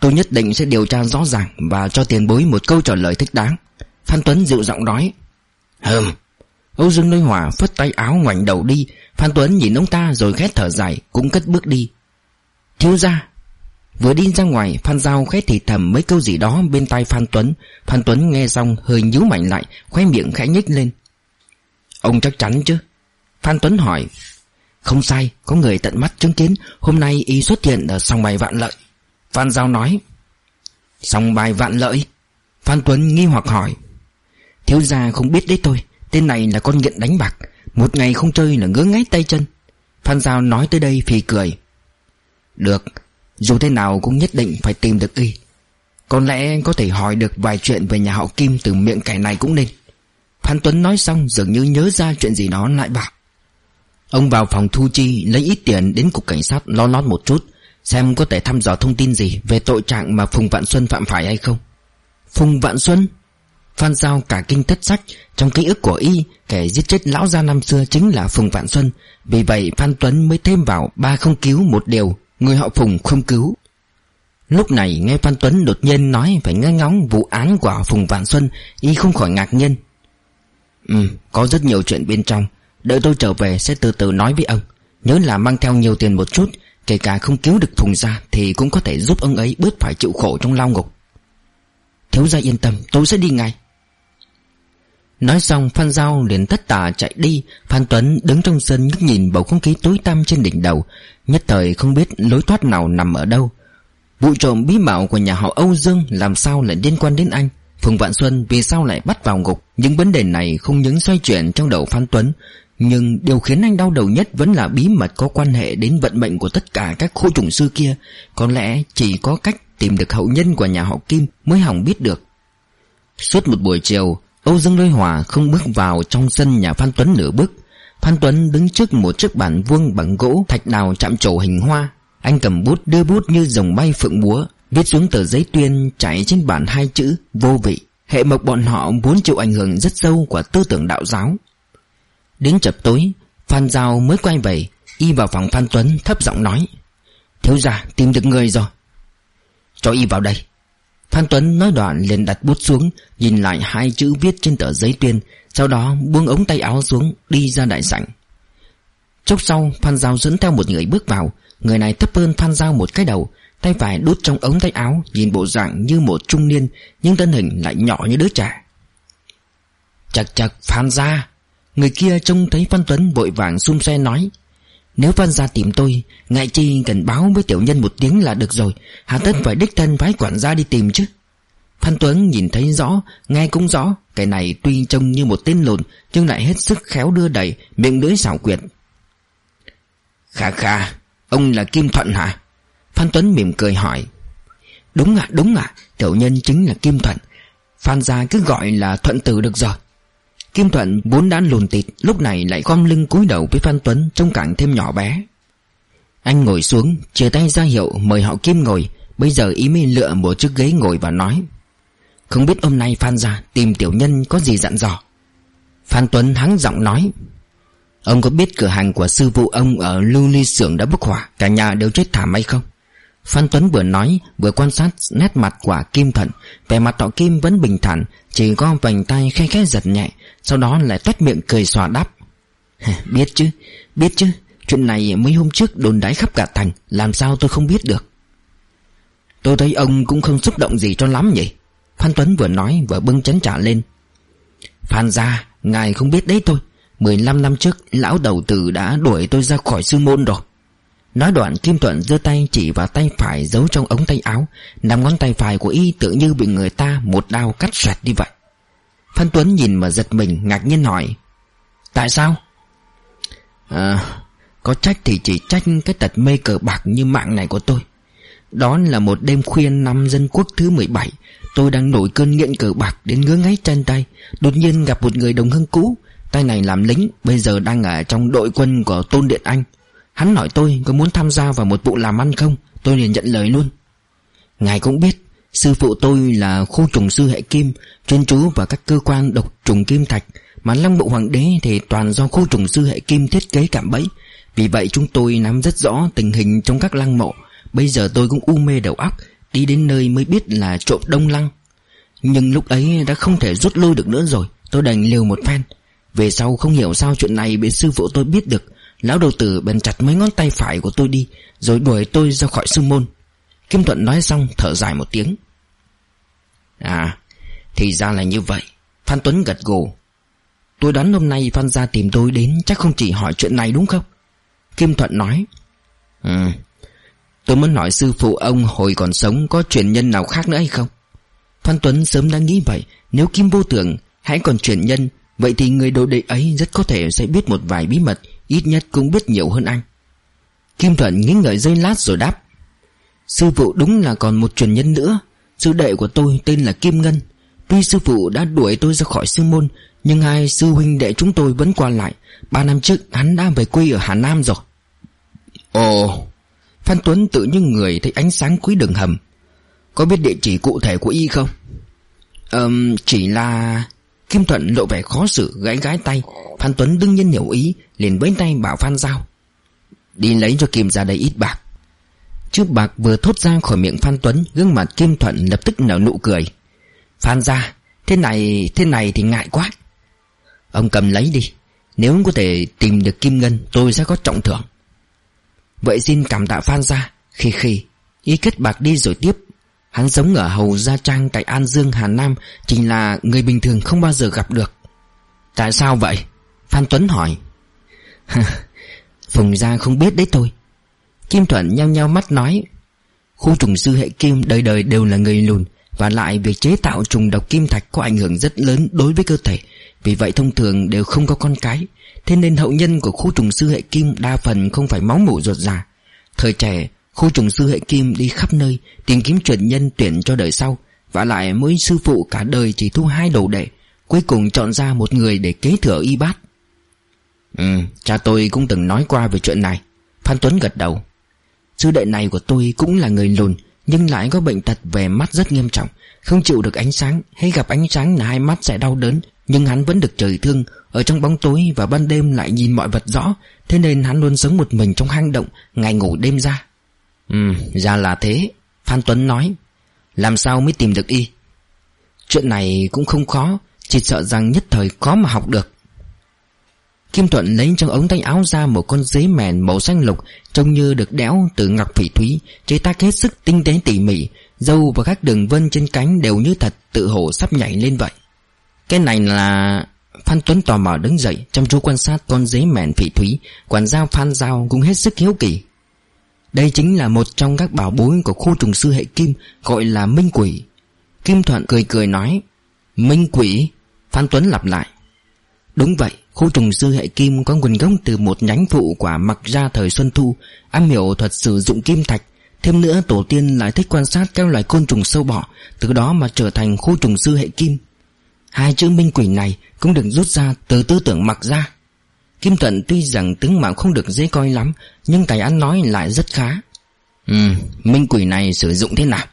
Tôi nhất định sẽ điều tra rõ ràng và cho tiền bối một câu trả lời thích đáng. Phan Tuấn dịu giọng nói. Hừm. Âu Dương Lôi Hỏa phất tay áo ngoảnh đầu đi, Phan Tuấn nhìn ông ta rồi khét thở dài, cũng cất bước đi. Thiếu gia, Vừa đi ra ngoài Phan Giao khẽ thì thầm mấy câu gì đó bên tai Phan Tuấn Phan Tuấn nghe xong hơi nhíu mạnh lại Khóe miệng khẽ nhếch lên Ông chắc chắn chứ Phan Tuấn hỏi Không sai Có người tận mắt chứng kiến Hôm nay y xuất hiện ở sòng bài vạn lợi Phan Giao nói. Xong bài vạn lợi. Phan Tuấn nghi hoặc hỏi. Thiếu gia không biết đấy tôi, Tên này là con nghiện đánh bạc, Một ngày không chơi là ngứa ngáy tay chân. Phan Giao nói tới đây phì cười. Được, dù thế nào cũng nhất định phải tìm được y. Có lẽ có thể hỏi được vài chuyện về nhà họ Kim từ miệng kẻ này cũng nên. Phan Tuấn nói xong dường như nhớ ra chuyện gì đó lại bảo. Ông vào phòng thu chi lấy ít tiền đến cục cảnh sát lo lót một chút. Xem có thể thăm dò thông tin gì về tội trạng mà Phùng Vạn Xuân phạm phải hay không. Phùng Vạn Xuân? Phan Giao cả kinh thất sách, Trong ký ức của y, Kẻ giết chết lão gia năm xưa chính là Phùng Vạn Xuân. Vì vậy, Phan Tuấn mới thêm vào Ba không cứu một điều, Người họ Phùng không cứu. Lúc này, nghe Phan Tuấn đột nhiên nói Phải nghe ngóng vụ án của Phùng Vạn Xuân, Y không khỏi ngạc nhiên. Ừ có rất nhiều chuyện bên trong, Đợi tôi trở về sẽ từ từ nói với ông. Nhớ là mang theo nhiều tiền một chút Kể cả không cứu được Thùng ra Thì cũng có thể giúp ông ấy bớt phải chịu khổ trong lao ngục. Thiếu gia yên tâm, tôi sẽ đi ngay. Nói xong, Phan Giao liền tất tả chạy đi. Phan Tuấn đứng trong sân ngước nhìn bầu không khí tối tăm trên đỉnh đầu. Nhất thời không biết lối thoát nào nằm ở đâu. Vụ trộm bí mạo của nhà họ Âu Dương Làm sao lại liên quan đến anh? Phùng Vạn Xuân vì sao lại bắt vào ngục? Những vấn đề này không những xoay chuyển trong đầu Phan Tuấn nhưng điều khiến anh đau đầu nhất Vẫn là bí mật có quan hệ đến vận mệnh Của tất cả các khu trùng sư kia. Có lẽ chỉ có cách tìm được hậu nhân của nhà họ Kim Mới hỏng biết được. Suốt một buổi chiều, Âu Dương Lôi Hòa không bước vào trong sân nhà Phan Tuấn nửa bước. Phan Tuấn đứng trước một chiếc bàn vuông bằng gỗ thạch đào chạm trổ hình hoa. Anh cầm bút đưa bút như rồng bay phượng búa, Viết xuống tờ giấy tuyên chảy trên bản hai chữ vô vị. Hệ mộc bọn họ muốn chịu ảnh hưởng rất sâu của tư tưởng đạo giáo. Đến chập tối, Phan Giao mới quay về, Y vào phòng Phan Tuấn thấp giọng nói, Thiếu gia, tìm được người rồi. Cho Y vào đây. Phan Tuấn nói đoạn liền đặt bút xuống, Nhìn lại hai chữ viết trên tờ giấy tuyên Sau đó buông ống tay áo xuống, Đi ra đại sảnh. Chốc sau, Phan Giao dẫn theo một người bước vào, Người này thấp hơn Phan Giao một cái đầu, Tay phải đút trong ống tay áo, Nhìn bộ dạng như một trung niên, Nhưng thân hình lại nhỏ như đứa trẻ. Chật chật Phan gia. Người kia trông thấy Phan Tuấn vội vàng xung xe nói, nếu Phan gia tìm tôi, Ngại chi cần báo với tiểu nhân một tiếng là được rồi, Hà tất phải đích thân phái quản gia đi tìm chứ. Phan Tuấn nhìn thấy rõ, Nghe cũng rõ Cái này tuy trông như một tên lộn Nhưng lại hết sức khéo đưa đẩy Miệng lưỡi xảo quyệt. Khà khà Ông là Kim Thuận hả? Phan Tuấn mỉm cười hỏi. Đúng ạ đúng ạ, Tiểu nhân chính là Kim Thuận. Phan gia cứ gọi là Thuận Tử được rồi. Kim Thuận vốn đã lùn tịt, Lúc này lại khom lưng cúi đầu với Phan Tuấn, Trông càng thêm nhỏ bé. Anh ngồi xuống, Chia tay ra hiệu mời họ Kim ngồi, Bây giờ ý mới lựa một chiếc ghế ngồi và nói, Không biết hôm nay Phan ra Tìm tiểu nhân có gì dặn dò? Phan Tuấn hắng giọng nói, Ông có biết cửa hàng của sư phụ ông Ở lưu ly xưởng đã bốc hỏa, Cả nhà đều chết thảm hay không? Phan Tuấn vừa nói vừa quan sát nét mặt của Kim Thận Vẻ mặt họ Kim vẫn bình thản Chỉ có vành tay khe khẽ giật nhẹ Sau đó lại toét miệng cười xòa đáp. Biết chứ, biết chứ Chuyện này mấy hôm trước đồn đáy khắp cả thành Làm sao tôi không biết được. Tôi thấy ông cũng không xúc động gì cho lắm nhỉ? Phan Tuấn vừa nói vừa bưng chén trà lên. Phan gia, ngài không biết đấy thôi 15 năm trước Lão đầu tử đã đuổi tôi ra khỏi sư môn rồi. Nói đoạn Kim Tuận giơ tay chỉ vào tay phải giấu trong ống tay áo Nằm ngón tay phải của y tự như bị người ta một đao cắt xoẹt đi vậy. Phan Tuấn nhìn mà giật mình ngạc nhiên hỏi Tại sao? À, có trách thì chỉ trách cái tật mê cờ bạc như mạng này của tôi. Đó là một đêm khuya năm dân quốc thứ 17 Tôi đang nổi cơn nghiện cờ bạc đến ngứa ngáy chân tay Đột nhiên gặp một người đồng hương cũ Tay này làm lính Bây giờ đang ở trong đội quân của Tôn Điện Anh. Hắn hỏi tôi có muốn tham gia vào một vụ làm ăn không? Tôi liền nhận lời luôn. Ngài cũng biết, Sư phụ tôi là khu trùng sư hệ kim, Chuyên chú vào các cơ quan độc trùng kim thạch, Mà lăng bộ hoàng đế thì toàn do khu trùng sư hệ kim thiết kế cảm bẫy. Vì vậy chúng tôi nắm rất rõ tình hình trong các lăng mộ. Bây giờ tôi cũng u mê đầu óc, Đi đến nơi mới biết là trộm đông lăng. Nhưng lúc ấy đã không thể rút lui được nữa rồi, Tôi đành liều một phen. Về sau không hiểu sao chuyện này bị sư phụ tôi biết được. Lão đầu tử bèn chặt mấy ngón tay phải của tôi đi, Rồi đuổi tôi ra khỏi sư môn. Kim Thuận nói xong, thở dài một tiếng. À Thì ra là như vậy. Phan Tuấn gật gù. Tôi đoán hôm nay Phan gia tìm tôi đến Chắc không chỉ hỏi chuyện này đúng không? Kim Thuận nói. Ừ Tôi muốn hỏi sư phụ ông hồi còn sống Có truyền nhân nào khác nữa hay không? Phan Tuấn sớm đã nghĩ vậy. Nếu Kim vô tưởng hãy còn truyền nhân, Vậy thì người đồ đệ ấy rất có thể sẽ biết một vài bí mật Ít nhất cũng biết nhiều hơn anh. Kim Thuận nghĩ ngợi giây lát rồi đáp Sư phụ đúng là còn một truyền nhân nữa. Sư đệ của tôi tên là Kim Ngân. Tuy sư phụ đã đuổi tôi ra khỏi sư môn Nhưng hai sư huynh đệ chúng tôi vẫn qua lại. Ba năm trước hắn đã về quê ở Hà Nam rồi. Ồ. Phan Tuấn tự như người thấy ánh sáng cuối đường hầm. Có biết địa chỉ cụ thể của y không? Ờm chỉ là Kim Thuận lộ vẻ khó xử, gãi gãi tay. Phan Tuấn đương nhiên hiểu ý, liền bấy tay bảo Phan Giao. Đi lấy cho Kim ra đây ít bạc. Chữ bạc vừa thốt ra khỏi miệng Phan Tuấn, Gương mặt Kim Thuận lập tức nở nụ cười. Phan ra Thế này thế này thì ngại quá. Ông cầm lấy đi, Nếu có thể tìm được Kim Ngân, Tôi sẽ có trọng thưởng. Vậy xin cảm tạ Phan ra Khi khi, Ý kết bạc đi rồi tiếp. Hắn sống ở Hầu Gia Trang tại An Dương, Hà Nam, Chính là người bình thường không bao giờ gặp được. Tại sao vậy? Phan Tuấn hỏi. Phùng gia không biết đấy tôi Kim Thuận nheo nheo mắt nói, Khu trùng sư hệ kim đời đời đều là người lùn, Và lại việc chế tạo trùng độc kim thạch có ảnh hưởng rất lớn đối với cơ thể. Vì vậy thông thường đều không có con cái, Thế nên hậu nhân của khu trùng sư hệ kim đa phần không phải máu mủ ruột già. Thời trẻ Khu trùng sư hệ kim đi khắp nơi Tìm kiếm truyền nhân tuyển cho đời sau. Và lại mỗi sư phụ cả đời chỉ thu hai đầu đệ Cuối cùng chọn ra một người để kế thừa y bát. Ừ, cha tôi cũng từng nói qua về chuyện này. Phan Tuấn gật đầu. Sư đệ này của tôi cũng là người lùn Nhưng lại có bệnh tật về mắt rất nghiêm trọng. Không chịu được ánh sáng Hay gặp ánh sáng là hai mắt sẽ đau đớn. Nhưng hắn vẫn được trời thương Ở trong bóng tối và ban đêm lại nhìn mọi vật rõ. Thế nên hắn luôn sống một mình trong hang động Ngày ngủ đêm ra. Ừ, ra là thế. Phan Tuấn nói Làm sao mới tìm được y? Chuyện này cũng không khó Chỉ sợ rằng nhất thời khó mà học được. Kim Thuận lấy trong ống tay áo ra một con giấy mèn màu xanh lục Trông như được đẽo từ ngọc phỉ thúy Chế tác hết sức tinh tế tỉ mỉ. Dâu và các đường vân trên cánh đều như thật Tự hồ sắp nhảy lên vậy. Cái này là... Phan Tuấn tò mò đứng dậy Chăm chú quan sát con giấy mèn phỉ thúy. Quản giao Phan Giao cũng hết sức hiếu kỳ đây chính là một trong các bảo bối của khu trùng sư hệ kim, Gọi là Minh Quỷ. Kim Thuận cười cười nói, Minh Quỷ, Phan Tuấn lặp lại. Đúng vậy, Khu trùng sư hệ kim có nguồn gốc từ một nhánh phụ quả mặc ra thời Xuân Thu, Am hiểu thuật sử dụng kim thạch, Thêm nữa tổ tiên lại thích quan sát các loài côn trùng sâu bọ, Từ đó mà trở thành khu trùng sư hệ kim. Hai chữ minh quỷ này cũng được rút ra từ tư tưởng mặc ra. Kim Thuận tuy rằng tướng mạo không được dễ coi lắm nhưng tài ăn nói lại rất khá. Ừ, minh quỷ này sử dụng thế nào?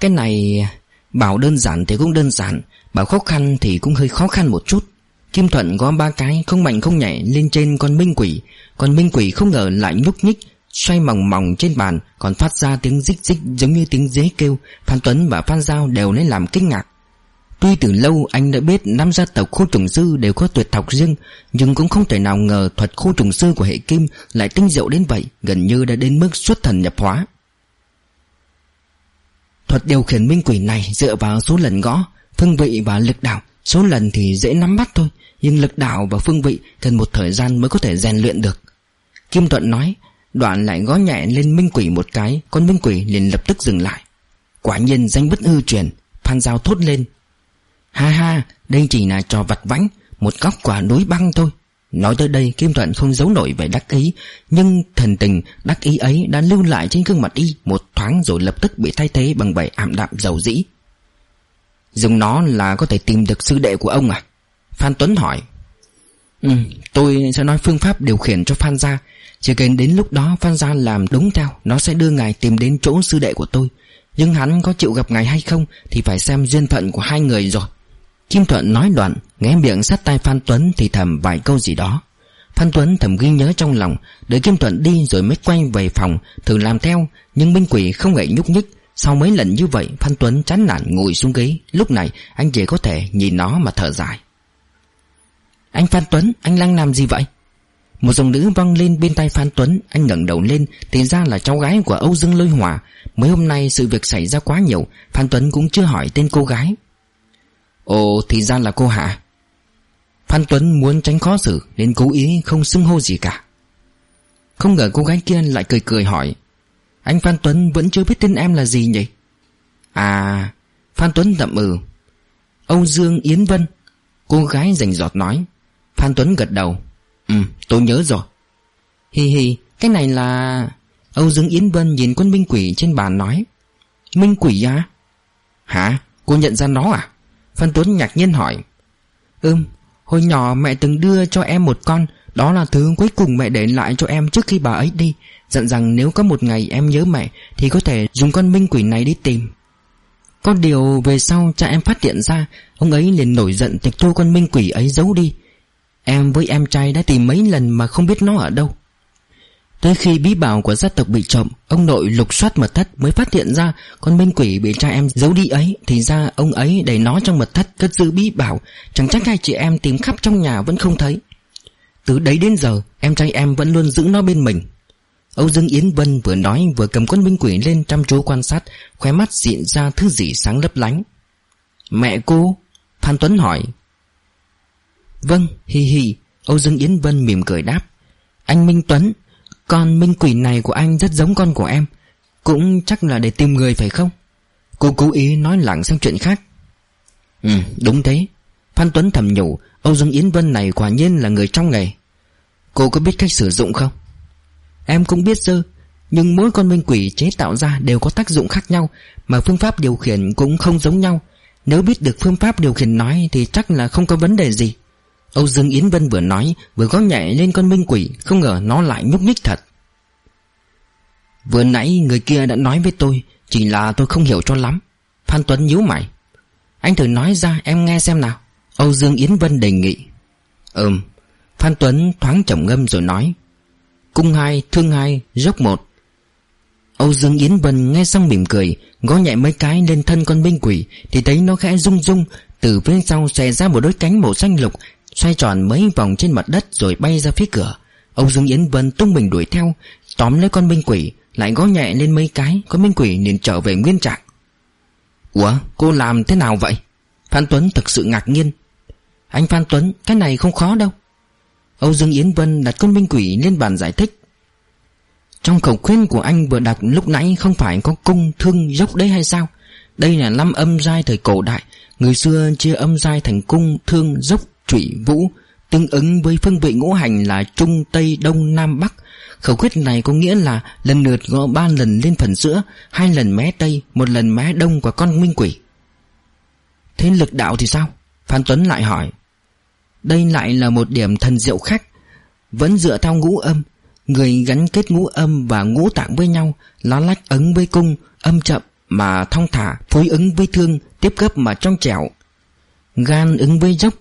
Cái này Bảo đơn giản thì cũng đơn giản Bảo khó khăn thì cũng hơi khó khăn một chút. Kim Thuận gõ ba cái không mạnh không nhảy lên trên con minh quỷ. Còn minh quỷ không ngờ lại nhúc nhích Xoay mỏng mỏng trên bàn Còn phát ra tiếng rích rích giống như tiếng dế kêu. Phan Tuấn và Phan Giao đều lấy làm kinh ngạc. Tuy từ lâu anh đã biết năm gia tộc khu trùng sư đều có tuyệt học riêng Nhưng cũng không thể nào ngờ thuật khu trùng sư của hệ kim lại tinh diệu đến vậy Gần như đã đến mức xuất thần nhập hóa. Thuật điều khiển minh quỷ này dựa vào số lần gõ, phương vị và lực đạo. Số lần thì dễ nắm bắt thôi Nhưng lực đạo và phương vị cần một thời gian mới có thể rèn luyện được. Kim Thuận nói Đoạn lại gõ nhẹ lên minh quỷ một cái Con minh quỷ liền lập tức dừng lại. Quả nhiên danh bất hư truyền Phan Giao thốt lên Ha ha, đây chỉ là trò vặt vãnh Một góc quả núi băng thôi. Nói tới đây Kim Thuận không giấu nổi vẻ đắc ý Nhưng thần tình đắc ý ấy đã lưu lại trên gương mặt y Một thoáng rồi lập tức bị thay thế bằng vẻ ảm đạm dầu dĩ. Dùng nó là có thể tìm được sư đệ của ông à? Phan Tuấn hỏi. Ừ, tôi sẽ nói phương pháp điều khiển cho Phan Gia. Chỉ cần đến lúc đó Phan Gia làm đúng theo Nó sẽ đưa ngài tìm đến chỗ sư đệ của tôi. Nhưng hắn có chịu gặp ngài hay không Thì phải xem duyên phận của hai người rồi. Kim Thuận nói đoạn, Nghe miệng sát tay Phan Tuấn thì thầm vài câu gì đó. Phan Tuấn thầm ghi nhớ trong lòng, Đợi Kim Thuận đi rồi mới quay về phòng Thử làm theo, Nhưng Minh Quỷ không hề nhúc nhích. Sau mấy lần như vậy, Phan Tuấn chán nản ngồi xuống ghế. Lúc này, anh chỉ có thể nhìn nó mà thở dài. Anh Phan Tuấn, Anh đang làm gì vậy? Một dòng nữ văng lên bên tay Phan Tuấn. Anh ngẩng đầu lên, Thì ra là cháu gái của Âu Dương Lôi Hòa. Mấy hôm nay sự việc xảy ra quá nhiều, Phan Tuấn cũng chưa hỏi tên cô gái. Ồ, thì ra là cô Hạ Phan Tuấn muốn tránh khó xử, Nên cố ý không xưng hô gì cả. Không ngờ cô gái kia lại cười cười hỏi, Anh Phan Tuấn vẫn chưa biết tên em là gì nhỉ? À Phan Tuấn đậm ừ. Âu Dương Yến Vân, Cô gái rành giọt nói. Phan Tuấn gật đầu. Ừ tôi nhớ rồi. Hi hi, Cái này là Âu Dương Yến Vân nhìn quân minh quỷ trên bàn nói. Minh quỷ à? Hả? Cô nhận ra nó à? Phan Tuấn ngạc nhiên hỏi, Ừm, Hồi nhỏ mẹ từng đưa cho em một con, Đó là thứ cuối cùng mẹ để lại cho em trước khi bà ấy đi. Dặn rằng nếu có một ngày em nhớ mẹ, Thì có thể dùng con minh quỷ này đi tìm. Có điều về sau cha em phát hiện ra, Ông ấy liền nổi giận tịch thu con minh quỷ ấy giấu đi. Em với em trai đã tìm mấy lần mà không biết nó ở đâu. Tới khi bí bảo của gia tộc bị trộm, Ông nội lục soát mật thất mới phát hiện ra Con minh quỷ bị cha em giấu đi ấy. Thì ra ông ấy để nó trong mật thất cất giữ bí bảo. Chẳng trách hai chị em tìm khắp trong nhà vẫn không thấy. Từ đấy đến giờ, Em trai em vẫn luôn giữ nó bên mình. Âu Dương Yến Vân vừa nói vừa cầm con minh quỷ lên chăm chú quan sát, Khóe mắt diện ra thứ gì sáng lấp lánh. Mẹ cô? Phan Tuấn hỏi. Vâng hi hi, Âu Dương Yến Vân mỉm cười đáp. Anh Minh Tuấn con minh quỷ này của anh rất giống con của em. Cũng chắc là để tìm người phải không? Cô cố ý nói lặng sang chuyện khác. Ừ đúng thế. Phan Tuấn thầm nhủ, Âu Dương Yến Vân này quả nhiên là người trong nghề. Cô có biết cách sử dụng không? Em cũng biết sơ, Nhưng mỗi con minh quỷ chế tạo ra đều có tác dụng khác nhau, Mà phương pháp điều khiển cũng không giống nhau. Nếu biết được phương pháp điều khiển nói Thì chắc là không có vấn đề gì. Âu Dương Yến Vân vừa nói Vừa gõ nhẹ lên con minh quỷ Không ngờ nó lại nhúc nhích thật. Vừa nãy người kia đã nói với tôi Chỉ là tôi không hiểu cho lắm. Phan Tuấn nhíu mày. Anh thử nói ra em nghe xem nào. Âu Dương Yến Vân đề nghị. Ừm. Phan Tuấn thoáng trầm ngâm rồi nói. Cung hai, thương hai, dốc một. Âu Dương Yến Vân nghe xong mỉm cười Gõ nhẹ mấy cái lên thân con minh quỷ Thì thấy nó khẽ rung rung Từ phía sau xòe ra một đôi cánh màu xanh lục Xoay tròn mấy vòng trên mặt đất rồi bay ra phía cửa. Âu Dương Yến Vân tung mình đuổi theo. Tóm lấy con minh quỷ, Lại gõ nhẹ lên mấy cái. Con minh quỷ liền trở về nguyên trạng. Ủa, cô làm thế nào vậy? Phan Tuấn thực sự ngạc nhiên. Anh Phan Tuấn, cái này không khó đâu. Âu Dương Yến Vân đặt con minh quỷ lên bàn giải thích. Trong khẩu khuyên của anh vừa đặt lúc nãy Không phải có cung, thương, dốc đấy hay sao? Đây là năm âm giai thời cổ đại. Người xưa chia âm giai thành cung, thương, dốc trụy vũ, tương ứng với phương vị ngũ hành là trung tây đông nam bắc. Khẩu quyết này có nghĩa là lần lượt gõ ba lần lên phần giữa, hai lần mé tây, một lần mé đông của con minh quỷ. Thế lực đạo thì sao? Phan tuấn lại hỏi. Đây lại là một điểm thần diệu khác. Vẫn dựa theo ngũ âm, người gắn kết ngũ âm và ngũ tạng với nhau, lá lách ứng với cung, âm chậm mà thong thả, phối ứng với thương, tiếp gấp mà trong trẻo. Gan ứng với dốc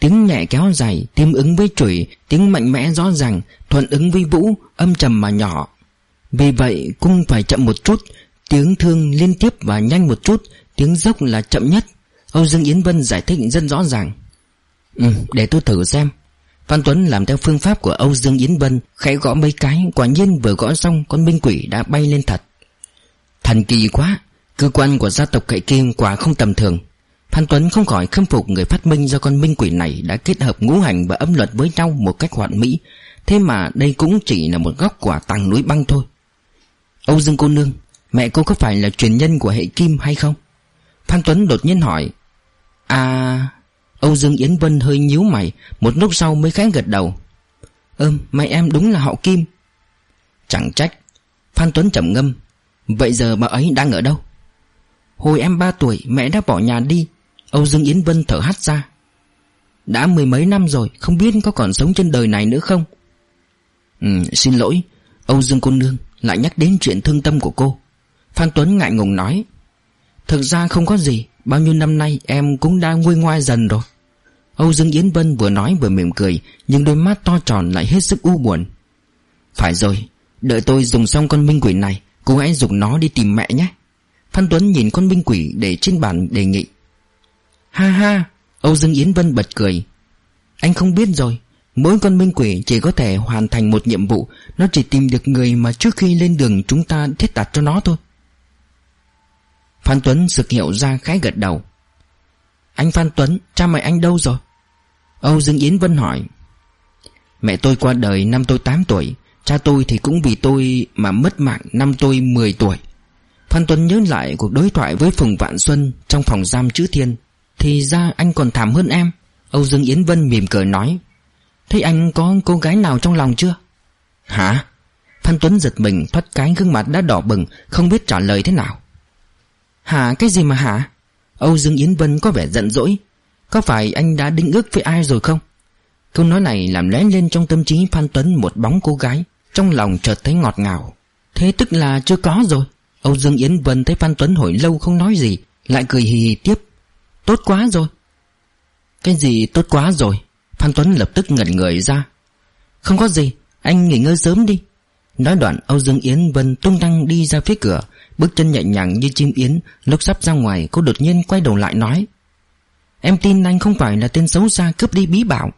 Tiếng nhẹ kéo dài Tim ứng với chửi, Tiếng mạnh mẽ rõ ràng, Thuận ứng với vũ, Âm trầm mà nhỏ. Vì vậy cung phải chậm một chút, Tiếng thương liên tiếp và nhanh một chút, Tiếng dốc là chậm nhất. Âu Dương Yến Vân giải thích rất rõ ràng. Ừ để tôi thử xem. Phan Tuấn làm theo phương pháp của Âu Dương Yến Vân, Khẽ gõ mấy cái, Quả nhiên vừa gõ xong, Con binh quỷ đã bay lên thật. Thần kỳ quá, Cơ quan của gia tộc cậy kim quả không tầm thường. Phan Tuấn không khỏi khâm phục người phát minh do con minh quỷ này đã kết hợp ngũ hành và âm luật với nhau một cách hoàn mỹ. Thế mà đây cũng chỉ là một góc quả tàng núi băng thôi. Âu Dương cô nương, mẹ cô có phải là truyền nhân của hệ kim hay không? Phan Tuấn đột nhiên hỏi. À... Âu Dương Yến Vân hơi nhíu mày, một lúc sau mới khẽ gật đầu. Ơm, mẹ em đúng là họ kim. Chẳng trách. Phan Tuấn trầm ngâm. Vậy giờ bà ấy đang ở đâu? Hồi em ba tuổi mẹ đã bỏ nhà đi Âu Dương Yến Vân thở hắt ra. Đã mười mấy năm rồi, Không biết có còn sống trên đời này nữa không? Ừ xin lỗi, Âu Dương cô nương, lại nhắc đến chuyện thương tâm của cô. Phan Tuấn ngại ngùng nói, Thực ra không có gì, Bao nhiêu năm nay em cũng đã nguôi ngoai dần rồi. Âu Dương Yến Vân vừa nói vừa mỉm cười, Nhưng đôi mắt to tròn lại hết sức u buồn. Phải rồi, Đợi tôi dùng xong con minh quỷ này, Cô hãy dùng nó đi tìm mẹ nhé. Phan Tuấn nhìn con minh quỷ để trên bàn đề nghị. Ha ha Âu Dương Yến Vân bật cười. Anh không biết rồi Mỗi con minh quỷ chỉ có thể hoàn thành một nhiệm vụ Nó chỉ tìm được người mà trước khi lên đường chúng ta thiết đặt cho nó thôi. Phan Tuấn sực hiệu ra khái gật đầu. Anh Phan Tuấn, cha mẹ anh đâu rồi? Âu Dương Yến Vân hỏi. Mẹ tôi qua đời năm tôi 8 tuổi Cha tôi thì cũng vì tôi mà mất mạng năm tôi 10 tuổi. Phan Tuấn nhớ lại cuộc đối thoại với Phùng Vạn Xuân Trong phòng giam chữ thiên. Thì ra anh còn thảm hơn em. Âu Dương Yến Vân mỉm cười nói. Thế anh có cô gái nào trong lòng chưa? Hả? Phan Tuấn giật mình, thoát cái gương mặt đã đỏ bừng, Không biết trả lời thế nào. Hả? Cái gì mà hả? Âu Dương Yến Vân có vẻ giận dỗi. Có phải anh đã đính ước với ai rồi không? Câu nói này làm lóe lên trong tâm trí Phan Tuấn một bóng cô gái, Trong lòng chợt thấy ngọt ngào. Thế tức là chưa có rồi. Âu Dương Yến Vân thấy Phan Tuấn hồi lâu không nói gì, Lại cười hì hì tiếp. Tốt quá rồi. Cái gì tốt quá rồi? Phan Tuấn lập tức ngẩn người ra. Không có gì, Anh nghỉ ngơi sớm đi. Nói đoạn, Âu Dương Yến Vân tung tăng đi ra phía cửa. Bước chân nhẹ nhàng như chim yến, Lúc sắp ra ngoài, cô đột nhiên quay đầu lại nói, Em tin anh không phải là tên xấu xa cướp đi bí bảo.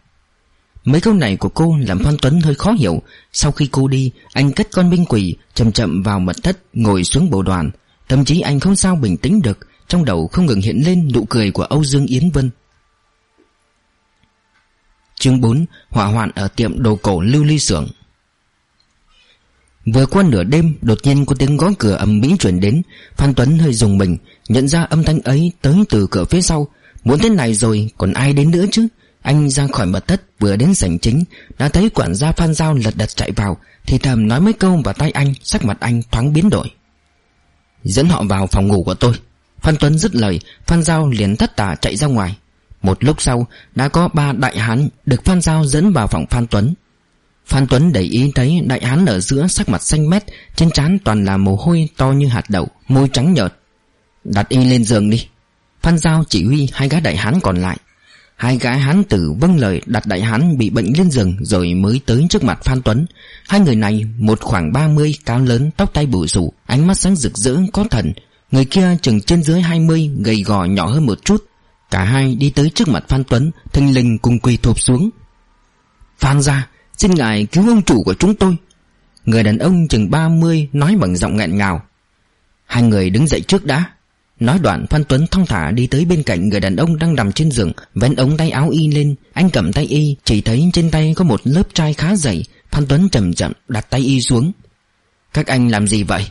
Mấy câu này của cô làm Phan Tuấn hơi khó hiểu. Sau khi cô đi, Anh cất con binh quỷ Chậm chậm vào mật thất, Ngồi xuống bộ đoàn. Thậm chí anh không sao bình tĩnh được. Trong đầu không ngừng hiện lên nụ cười của Âu Dương Yến Vân. Chương 4 Hỏa hoạn ở tiệm đồ cổ lưu ly xưởng. Vừa qua nửa đêm, Đột nhiên có tiếng gõ cửa ầm mỹ chuyển đến. Phan Tuấn hơi dùng mình, Nhận ra âm thanh ấy tới từ cửa phía sau. Muốn thế này rồi, còn ai đến nữa chứ? Anh ra khỏi mật thất, vừa đến sảnh chính, Đã thấy quản gia Phan Giao lật đật chạy vào, Thì thầm nói mấy câu vào tay anh, Sắc mặt anh thoáng biến đổi. Dẫn họ vào phòng ngủ của tôi. Phan Tuấn dứt lời, Phan Giao liền thất tả chạy ra ngoài. Một lúc sau, đã có ba đại hán Được Phan Giao dẫn vào phòng Phan Tuấn. Phan Tuấn để ý thấy đại hán ở giữa sắc mặt xanh mét, Trên trán toàn là mồ hôi to như hạt đậu, Môi trắng nhợt. Đặt y lên giường đi. Phan Giao chỉ huy hai gã đại hán còn lại. Hai gã hán tử vâng lời đặt đại hán bị bệnh lên giường Rồi mới tới trước mặt Phan Tuấn. Hai người này, một khoảng 30 cao lớn, tóc tay bù rủ Ánh mắt sáng rực rỡ, có thần. Người kia chừng trên dưới 20 gầy gò nhỏ hơn một chút. Cả hai đi tới trước mặt Phan Tuấn, Thình lình cùng quỳ thụp xuống. Phan ra Xin ngài cứu ông chủ của chúng tôi. Người đàn ông chừng 30 Nói bằng giọng nghẹn ngào. Hai người đứng dậy trước đã. Nói đoạn, Phan Tuấn thong thả đi tới bên cạnh người đàn ông đang nằm trên giường, Vén ống tay áo y lên. Anh cầm tay y, Chỉ thấy trên tay có một lớp chai khá dày. Phan Tuấn chậm chậm đặt tay y xuống. Các anh làm gì vậy?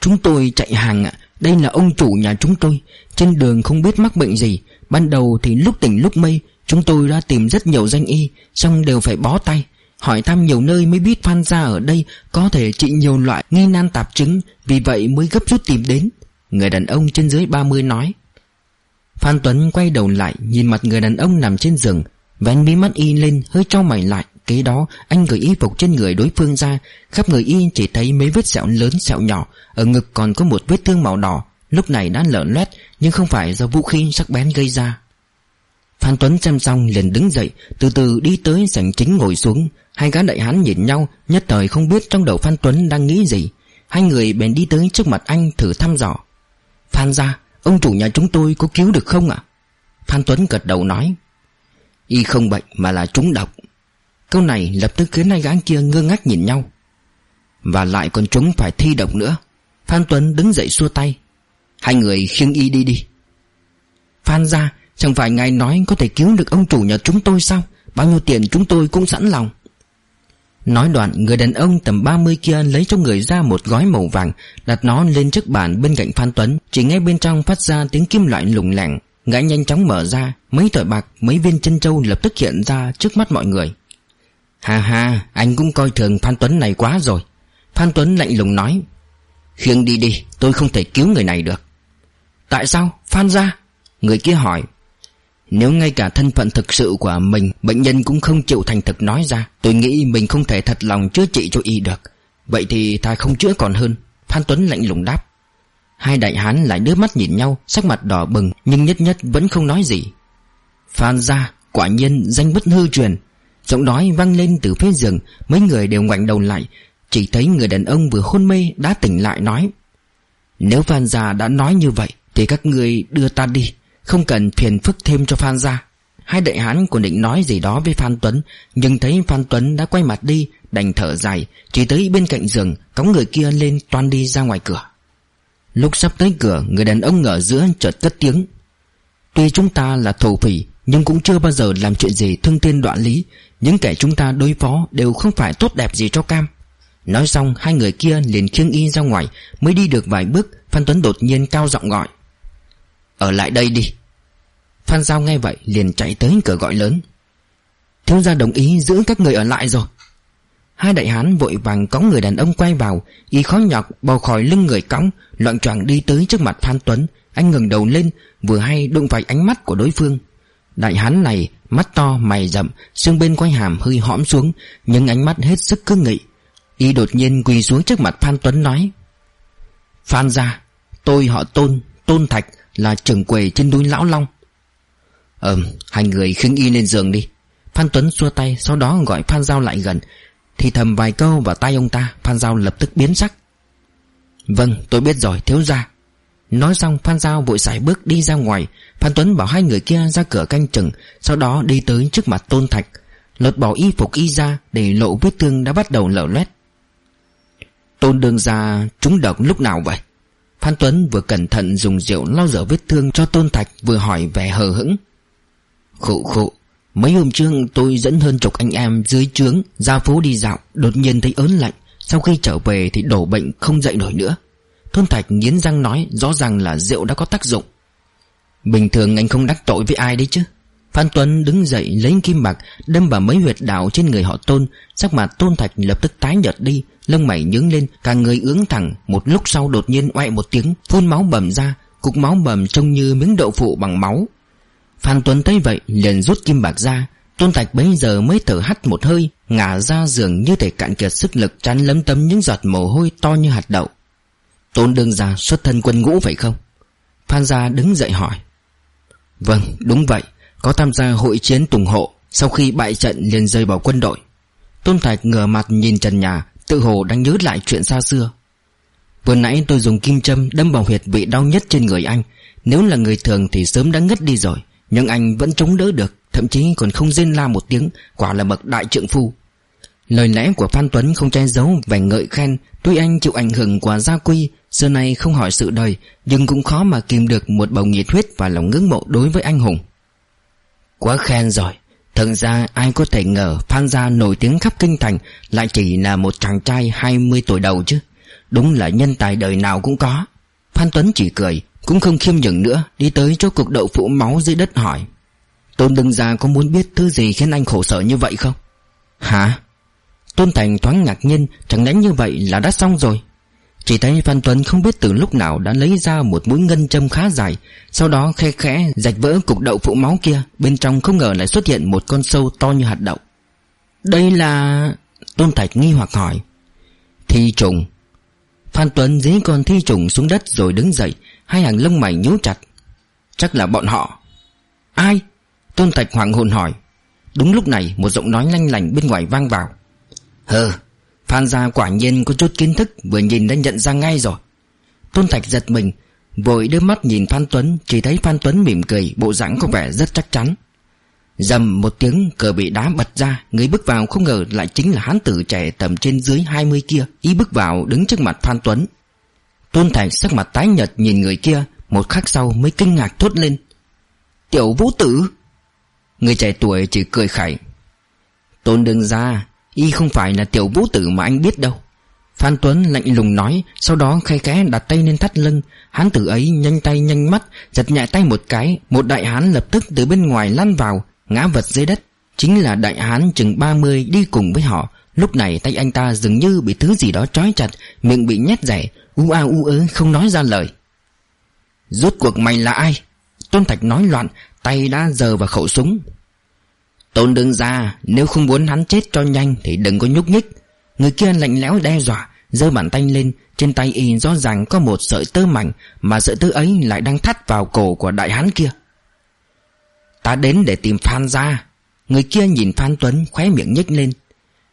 Chúng tôi chạy hàng ạ. Đây là ông chủ nhà chúng tôi. Trên đường không biết mắc bệnh gì. Ban đầu thì lúc tỉnh lúc mây, Chúng tôi đã tìm rất nhiều danh y, Xong đều phải bó tay. Hỏi thăm nhiều nơi mới biết Phan Gia ở đây Có thể trị nhiều loại nghi nan tạp chứng, Vì vậy mới gấp rút tìm đến. Người đàn ông trên dưới 30 nói. Phan Tuấn quay đầu lại, Nhìn mặt người đàn ông nằm trên giường, Vén mí mắt y lên, hơi cho mày lại. Kế đó, anh gửi y phục trên người đối phương ra. Khắp người y chỉ thấy mấy vết sẹo lớn, sẹo nhỏ. Ở ngực còn có một vết thương màu đỏ. Lúc này đã lở loét, Nhưng không phải do vũ khí sắc bén gây ra. Phan Tuấn xem xong liền đứng dậy, Từ từ đi tới sảnh chính ngồi xuống. Hai gã đại hán nhìn nhau, Nhất thời không biết trong đầu Phan Tuấn đang nghĩ gì. Hai người bèn đi tới trước mặt anh thử thăm dò. Phan ra Ông chủ nhà chúng tôi có cứu được không ạ? Phan Tuấn gật đầu nói. Y không bệnh mà là trúng độc. Câu này lập tức khiến hai gã kia ngơ ngác nhìn nhau. Và lại còn chúng phải thi độc nữa. Phan Tuấn đứng dậy xua tay. Hai người khiêng y đi đi. Phan ra Chẳng phải ngài nói có thể cứu được ông chủ nhà chúng tôi sao? Bao nhiêu tiền chúng tôi cũng sẵn lòng. Nói đoạn người đàn ông tầm 30 kia lấy cho người ra một gói màu vàng Đặt nó lên chiếc bàn bên cạnh Phan Tuấn. Chỉ nghe bên trong phát ra tiếng kim loại lủng lẻng. Gã nhanh chóng mở ra Mấy tỏi bạc, mấy viên chân châu lập tức hiện ra trước mắt mọi người. Hà hà, anh cũng coi thường Phan Tuấn này quá rồi. Phan Tuấn lạnh lùng nói Khiêng đi đi, tôi không thể cứu người này được. Tại sao? Phan ra. Người kia hỏi nếu ngay cả thân phận thực sự của mình Bệnh nhân cũng không chịu thành thực nói ra Tôi nghĩ mình không thể thật lòng chữa trị cho y được. Vậy thì ta không chữa còn hơn. Phan Tuấn lạnh lùng đáp Hai đại hán lại đưa mắt nhìn nhau Sắc mặt đỏ bừng Nhưng nhất nhất vẫn không nói gì. Phan gia quả nhiên danh bất hư truyền. Giọng nói vang lên từ phía giường, Mấy người đều ngoảnh đầu lại. Chỉ thấy người đàn ông vừa hôn mê đã tỉnh lại nói, Nếu Phan gia đã nói như vậy, Thì các người đưa ta đi, Không cần phiền phức thêm cho Phan gia. Hai đại hán còn định nói gì đó với Phan Tuấn, Nhưng thấy Phan Tuấn đã quay mặt đi, Đành thở dài, Chỉ tới bên cạnh giường Cóng người kia lên toan đi ra ngoài cửa. Lúc sắp tới cửa, Người đàn ông ở giữa chợt cất tiếng, Tuy chúng ta là thổ phỉ, Nhưng cũng chưa bao giờ làm chuyện gì thương tiên đoạn lý những kẻ chúng ta đối phó Đều không phải tốt đẹp gì cho cam. Nói xong, hai người kia liền khiêng y ra ngoài, Mới đi được vài bước, Phan Tuấn đột nhiên cao giọng gọi. Ở lại đây đi. Phan Giao nghe vậy liền chạy tới cửa gọi lớn. Thiếu gia đồng ý giữ các người ở lại rồi. Hai đại hán vội vàng cõng người đàn ông quay vào, Y khó nhọc bò khỏi lưng người cõng, Loạn choạng đi tới trước mặt Phan Tuấn, Anh ngừng đầu lên, Vừa hay đụng phải ánh mắt của đối phương. Đại hán này mắt to mày rậm, Xương bên quay hàm hơi hõm xuống, Nhưng ánh mắt hết sức cương nghị. Y đột nhiên quỳ xuống trước mặt Phan Tuấn nói, Phan gia, Tôi họ Tôn Tôn Thạch là trưởng quầy trên núi Lão Long. Ừm, Hai người khinh y lên giường đi. Phan Tuấn xua tay, Sau đó gọi Phan Giao lại gần. Thì thầm vài câu vào tay ông ta, Phan Giao lập tức biến sắc. Vâng tôi biết rồi, thiếu gia. Nói xong, Phan Giao vội sải bước đi ra ngoài. Phan Tuấn bảo hai người kia ra cửa canh chừng, Sau đó đi tới trước mặt Tôn Thạch. Lột bỏ y phục y ra Để lộ vết thương đã bắt đầu lở loét. Tôn đương ra trúng độc lúc nào vậy? Phan Tuấn vừa cẩn thận dùng rượu lau rửa vết thương cho Tôn Thạch, Vừa hỏi vẻ hờ hững. Khụ khụ, Mấy hôm trước tôi dẫn hơn chục anh em dưới trướng Ra phố đi dạo, Đột nhiên thấy ớn lạnh. Sau khi trở về thì đổ bệnh không dậy nổi nữa. Thôn Thạch nghiến răng nói, Rõ ràng là rượu đã có tác dụng. Bình thường anh không đắc tội với ai đấy chứ. Phan Tuấn đứng dậy lấy kim bạc, Đâm vào mấy huyệt đạo trên người họ tôn. Sắc mặt tôn thạch lập tức tái nhợt đi, Lông mày nhướng lên, Cả người ướng thẳng. Một lúc sau đột nhiên oẹ một tiếng, Phun máu bầm ra, Cục máu bầm trông như miếng đậu phụ bằng máu. Phan Tuấn thấy vậy, liền rút kim bạc ra. Tôn Thạch bấy giờ mới thở hắt một hơi, Ngả ra giường như thể cạn kiệt sức lực Chán lấm tấm những giọt mồ hôi to như hạt đậu. Tôn đương gia xuất thân quân ngũ phải không? Phan gia đứng dậy hỏi. Vâng đúng vậy. Có tham gia hội chiến tùng hộ. Sau khi bại trận liền rơi vào quân đội. Tôn Thạch ngửa mặt nhìn trần nhà, Tự hồ đang nhớ lại chuyện xa xưa. Vừa nãy tôi dùng kim châm đâm vào huyệt vị đau nhất trên người anh. Nếu là người thường thì sớm đã ngất đi rồi, Nhưng anh vẫn chống đỡ được, Thậm chí còn không rên la một tiếng, Quả là bậc đại trượng phu. Lời lẽ của Phan Tuấn không che giấu vẻ ngợi khen, Tuy anh chịu ảnh hưởng của gia quy Xưa nay không hỏi sự đời, Nhưng cũng khó mà kìm được một bầu nhiệt huyết Và lòng ngưỡng mộ đối với anh hùng. Quá khen rồi Thật ra ai có thể ngờ Phan Gia nổi tiếng khắp kinh thành Lại chỉ là một chàng trai 20 tuổi đầu chứ. Đúng là nhân tài đời nào cũng có. Phan Tuấn chỉ cười, Cũng không khiêm nhường nữa, Đi tới chỗ cuộc đậu phụ máu dưới đất hỏi. Tôn Đương Gia có muốn biết thứ gì khiến anh khổ sở như vậy không? Hả? Tôn Thành thoáng ngạc nhiên, Chẳng lẽ như vậy là đã xong rồi? Chỉ thấy Phan Tuấn không biết từ lúc nào Đã lấy ra một mũi ngân châm khá dài, Sau đó khe khẽ rạch vỡ cục đậu phụ máu kia, Bên trong không ngờ lại xuất hiện Một con sâu to như hạt đậu. Đây là... Tôn Thạch nghi hoặc hỏi. Thi trùng. Phan Tuấn dí con thi trùng xuống đất rồi đứng dậy, Hai hàng lông mày nhíu chặt. Chắc là bọn họ. Ai? Tôn Thạch hoảng hồn hỏi. Đúng lúc này, một giọng nói lanh lành bên ngoài vang vào. Hừ Phan gia quả nhiên có chút kiến thức, Vừa nhìn đã nhận ra ngay rồi. Tôn Thạch giật mình, Vội đưa mắt nhìn Phan Tuấn, Chỉ thấy Phan Tuấn mỉm cười, Bộ dạng có vẻ rất chắc chắn. Dầm một tiếng, cờ bị đá bật ra, Người bước vào không ngờ lại chính là hán tử trẻ tầm trên dưới 20 kia Ý bước vào đứng trước mặt Phan Tuấn. Tôn Thạch sắc mặt tái nhật nhìn người kia, Một khắc sau mới kinh ngạc thốt lên. Tiểu vũ tử! Người trẻ tuổi chỉ cười khẩy. Tôn đương ra Y không phải là tiểu vũ tử mà anh biết đâu. Phan Tuấn lạnh lùng nói, Sau đó khay khẽ đặt tay lên thắt lưng. Hán tử ấy nhanh tay nhanh mắt, Giật nhẹ tay một cái, Một đại hán lập tức từ bên ngoài lăn vào, Ngã vật dưới đất. Chính là đại hán chừng 30 đi cùng với họ. Lúc này tay anh ta dường như bị thứ gì đó trói chặt, Miệng bị nhét rẻ. U a u ớ, không nói ra lời. Rốt cuộc mày là ai? Tôn Thạch nói loạn, Tay đã giờ vào khẩu súng. Tôn đương ra Nếu không muốn hắn chết cho nhanh Thì đừng có nhúc nhích. Người kia lạnh lẽo đe dọa, giơ bàn tay lên, Trên tay y rõ ràng có một sợi tơ mảnh, Mà sợi tơ ấy lại đang thắt vào cổ của đại hán kia. Ta đến để tìm Phan ra Người kia nhìn Phan Tuấn, khóe miệng nhếch lên.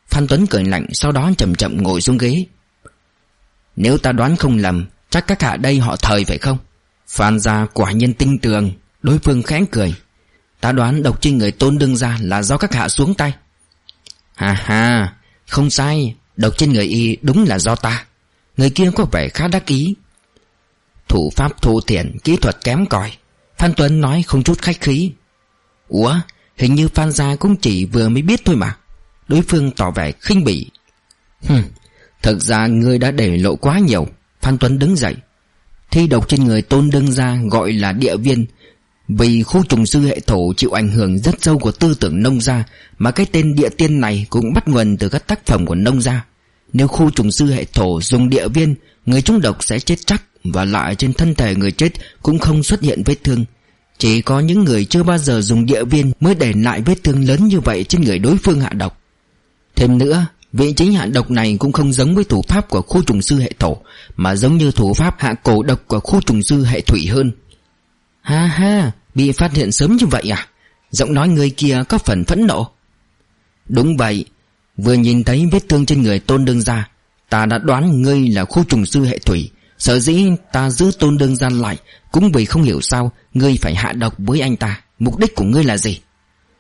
Phan Tuấn cười lạnh, Sau đó chậm chậm ngồi xuống ghế. Nếu ta đoán không lầm, Chắc các hạ đây họ thời phải không? Phan gia quả nhiên tinh tường, Đối phương khẽ cười. Ta đoán độc trên người tôn đương ra là do các hạ xuống tay. Hà hà Không sai, Độc trên người y đúng là do ta. Người kia có vẻ khá đắc ý. Thủ pháp thô thiển Kỹ thuật kém cỏi. Phan Tuấn nói không chút khách khí. Ủa Hình như Phan Gia cũng chỉ vừa mới biết thôi mà. Đối phương tỏ vẻ khinh bỉ. Hừm, Thực ra ngươi đã để lộ quá nhiều. Phan Tuấn đứng dậy. Thi độc trên người tôn đương gia gọi là địa viên. Vì khu trùng sư hệ thổ chịu ảnh hưởng rất sâu của tư tưởng nông gia, Mà cái tên địa tiên này cũng bắt nguồn từ các tác phẩm của nông gia. Nếu khu trùng sư hệ thổ dùng địa viên, Người trúng độc sẽ chết chắc Và lại trên thân thể người chết cũng không xuất hiện vết thương. Chỉ có những người chưa bao giờ dùng địa viên Mới để lại vết thương lớn như vậy trên người đối phương hạ độc. Thêm nữa, Vị chính hạ độc này cũng không giống với thủ pháp của khu trùng sư hệ thổ, Mà giống như thủ pháp hạ cổ độc của khu trùng sư hệ thủy hơn. Ha ha, bị phát hiện sớm như vậy à? Giọng nói người kia có phần phẫn nộ. Đúng vậy Vừa nhìn thấy vết thương trên người tôn đương gia Ta đã đoán ngươi là khu trùng sư hệ thủy. Sở dĩ ta giữ tôn đương gia lại Cũng vì không hiểu sao Ngươi phải hạ độc với anh ta. Mục đích của ngươi là gì?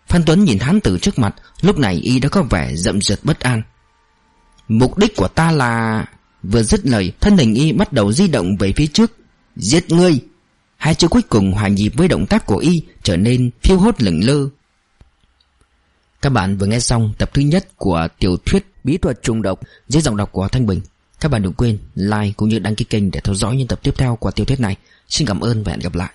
Phan Tuấn nhìn hán tử trước mặt Lúc này y đã có vẻ rậm rượt bất an. Mục đích của ta là... Vừa dứt lời Thân hình y bắt đầu di động về phía trước. Giết ngươi! Hai chữ cuối cùng hòa nhịp với động tác của y Trở nên phiêu hốt lửng lơ. Các bạn vừa nghe xong tập thứ nhất của tiểu thuyết Bí thuật trùng độc dưới giọng đọc của Thanh Bình. Các bạn đừng quên like cũng như đăng ký kênh để theo dõi những tập tiếp theo của tiểu thuyết này. Xin cảm ơn và hẹn gặp lại.